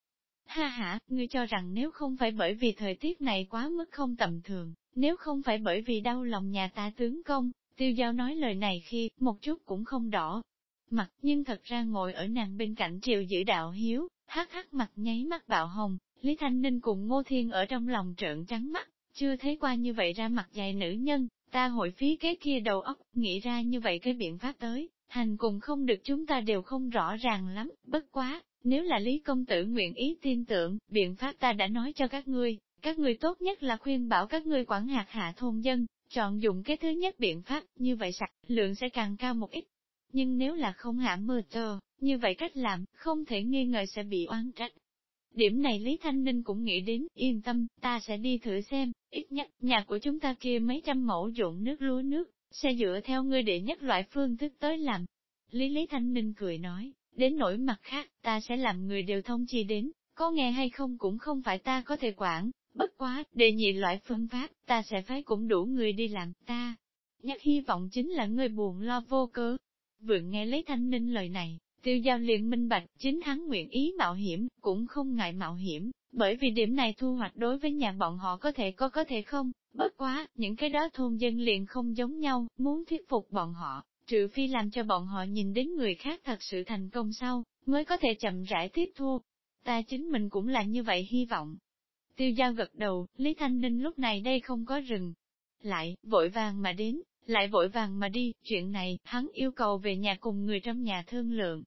Ha ha, ngươi cho rằng nếu không phải bởi vì thời tiết này quá mức không tầm thường, nếu không phải bởi vì đau lòng nhà ta tướng công, tiêu giao nói lời này khi, một chút cũng không đỏ, mặt, nhưng thật ra ngồi ở nàng bên cạnh triều giữ đạo hiếu, hắc hắc mặt nháy mắt bạo hồng, Lý Thanh Ninh cùng Ngô Thiên ở trong lòng trợn trắng mắt, chưa thấy qua như vậy ra mặt dài nữ nhân, ta hội phí cái kia đầu óc, nghĩ ra như vậy cái biện pháp tới, hành cùng không được chúng ta đều không rõ ràng lắm, bất quá, nếu là Lý Công Tử nguyện ý tin tưởng, biện pháp ta đã nói cho các ngươi, các ngươi tốt nhất là khuyên bảo các ngươi quản hạt hạ thôn dân, chọn dùng cái thứ nhất biện pháp, như vậy sạch, lượng sẽ càng cao một ít. Nhưng nếu là không hạ mưa tờ, như vậy cách làm, không thể nghi ngờ sẽ bị oán trách. Điểm này Lý Thanh Ninh cũng nghĩ đến, yên tâm, ta sẽ đi thử xem, ít nhất, nhà của chúng ta kia mấy trăm mẫu dụng nước lúa nước, sẽ dựa theo ngươi đệ nhất loại phương thức tới làm. Lý Lý Thanh Ninh cười nói, đến nỗi mặt khác, ta sẽ làm người đều thông chi đến, có nghe hay không cũng không phải ta có thể quản, bất quá, đề nhị loại phương pháp, ta sẽ phải cũng đủ người đi làm, ta. nhất hy vọng chính là người buồn lo vô cớ. Vượng nghe lấy thanh ninh lời này, tiêu giao liền minh bạch, chính hắn nguyện ý mạo hiểm, cũng không ngại mạo hiểm, bởi vì điểm này thu hoạch đối với nhà bọn họ có thể có có thể không, bất quá, những cái đó thôn dân liền không giống nhau, muốn thuyết phục bọn họ, trừ phi làm cho bọn họ nhìn đến người khác thật sự thành công sau, mới có thể chậm rãi tiếp thu. Ta chính mình cũng là như vậy hy vọng. Tiêu giao gật đầu, Lý Thanh Ninh lúc này đây không có rừng. Lại, vội vàng mà đến, lại vội vàng mà đi, chuyện này, hắn yêu cầu về nhà cùng người trong nhà thương lượng.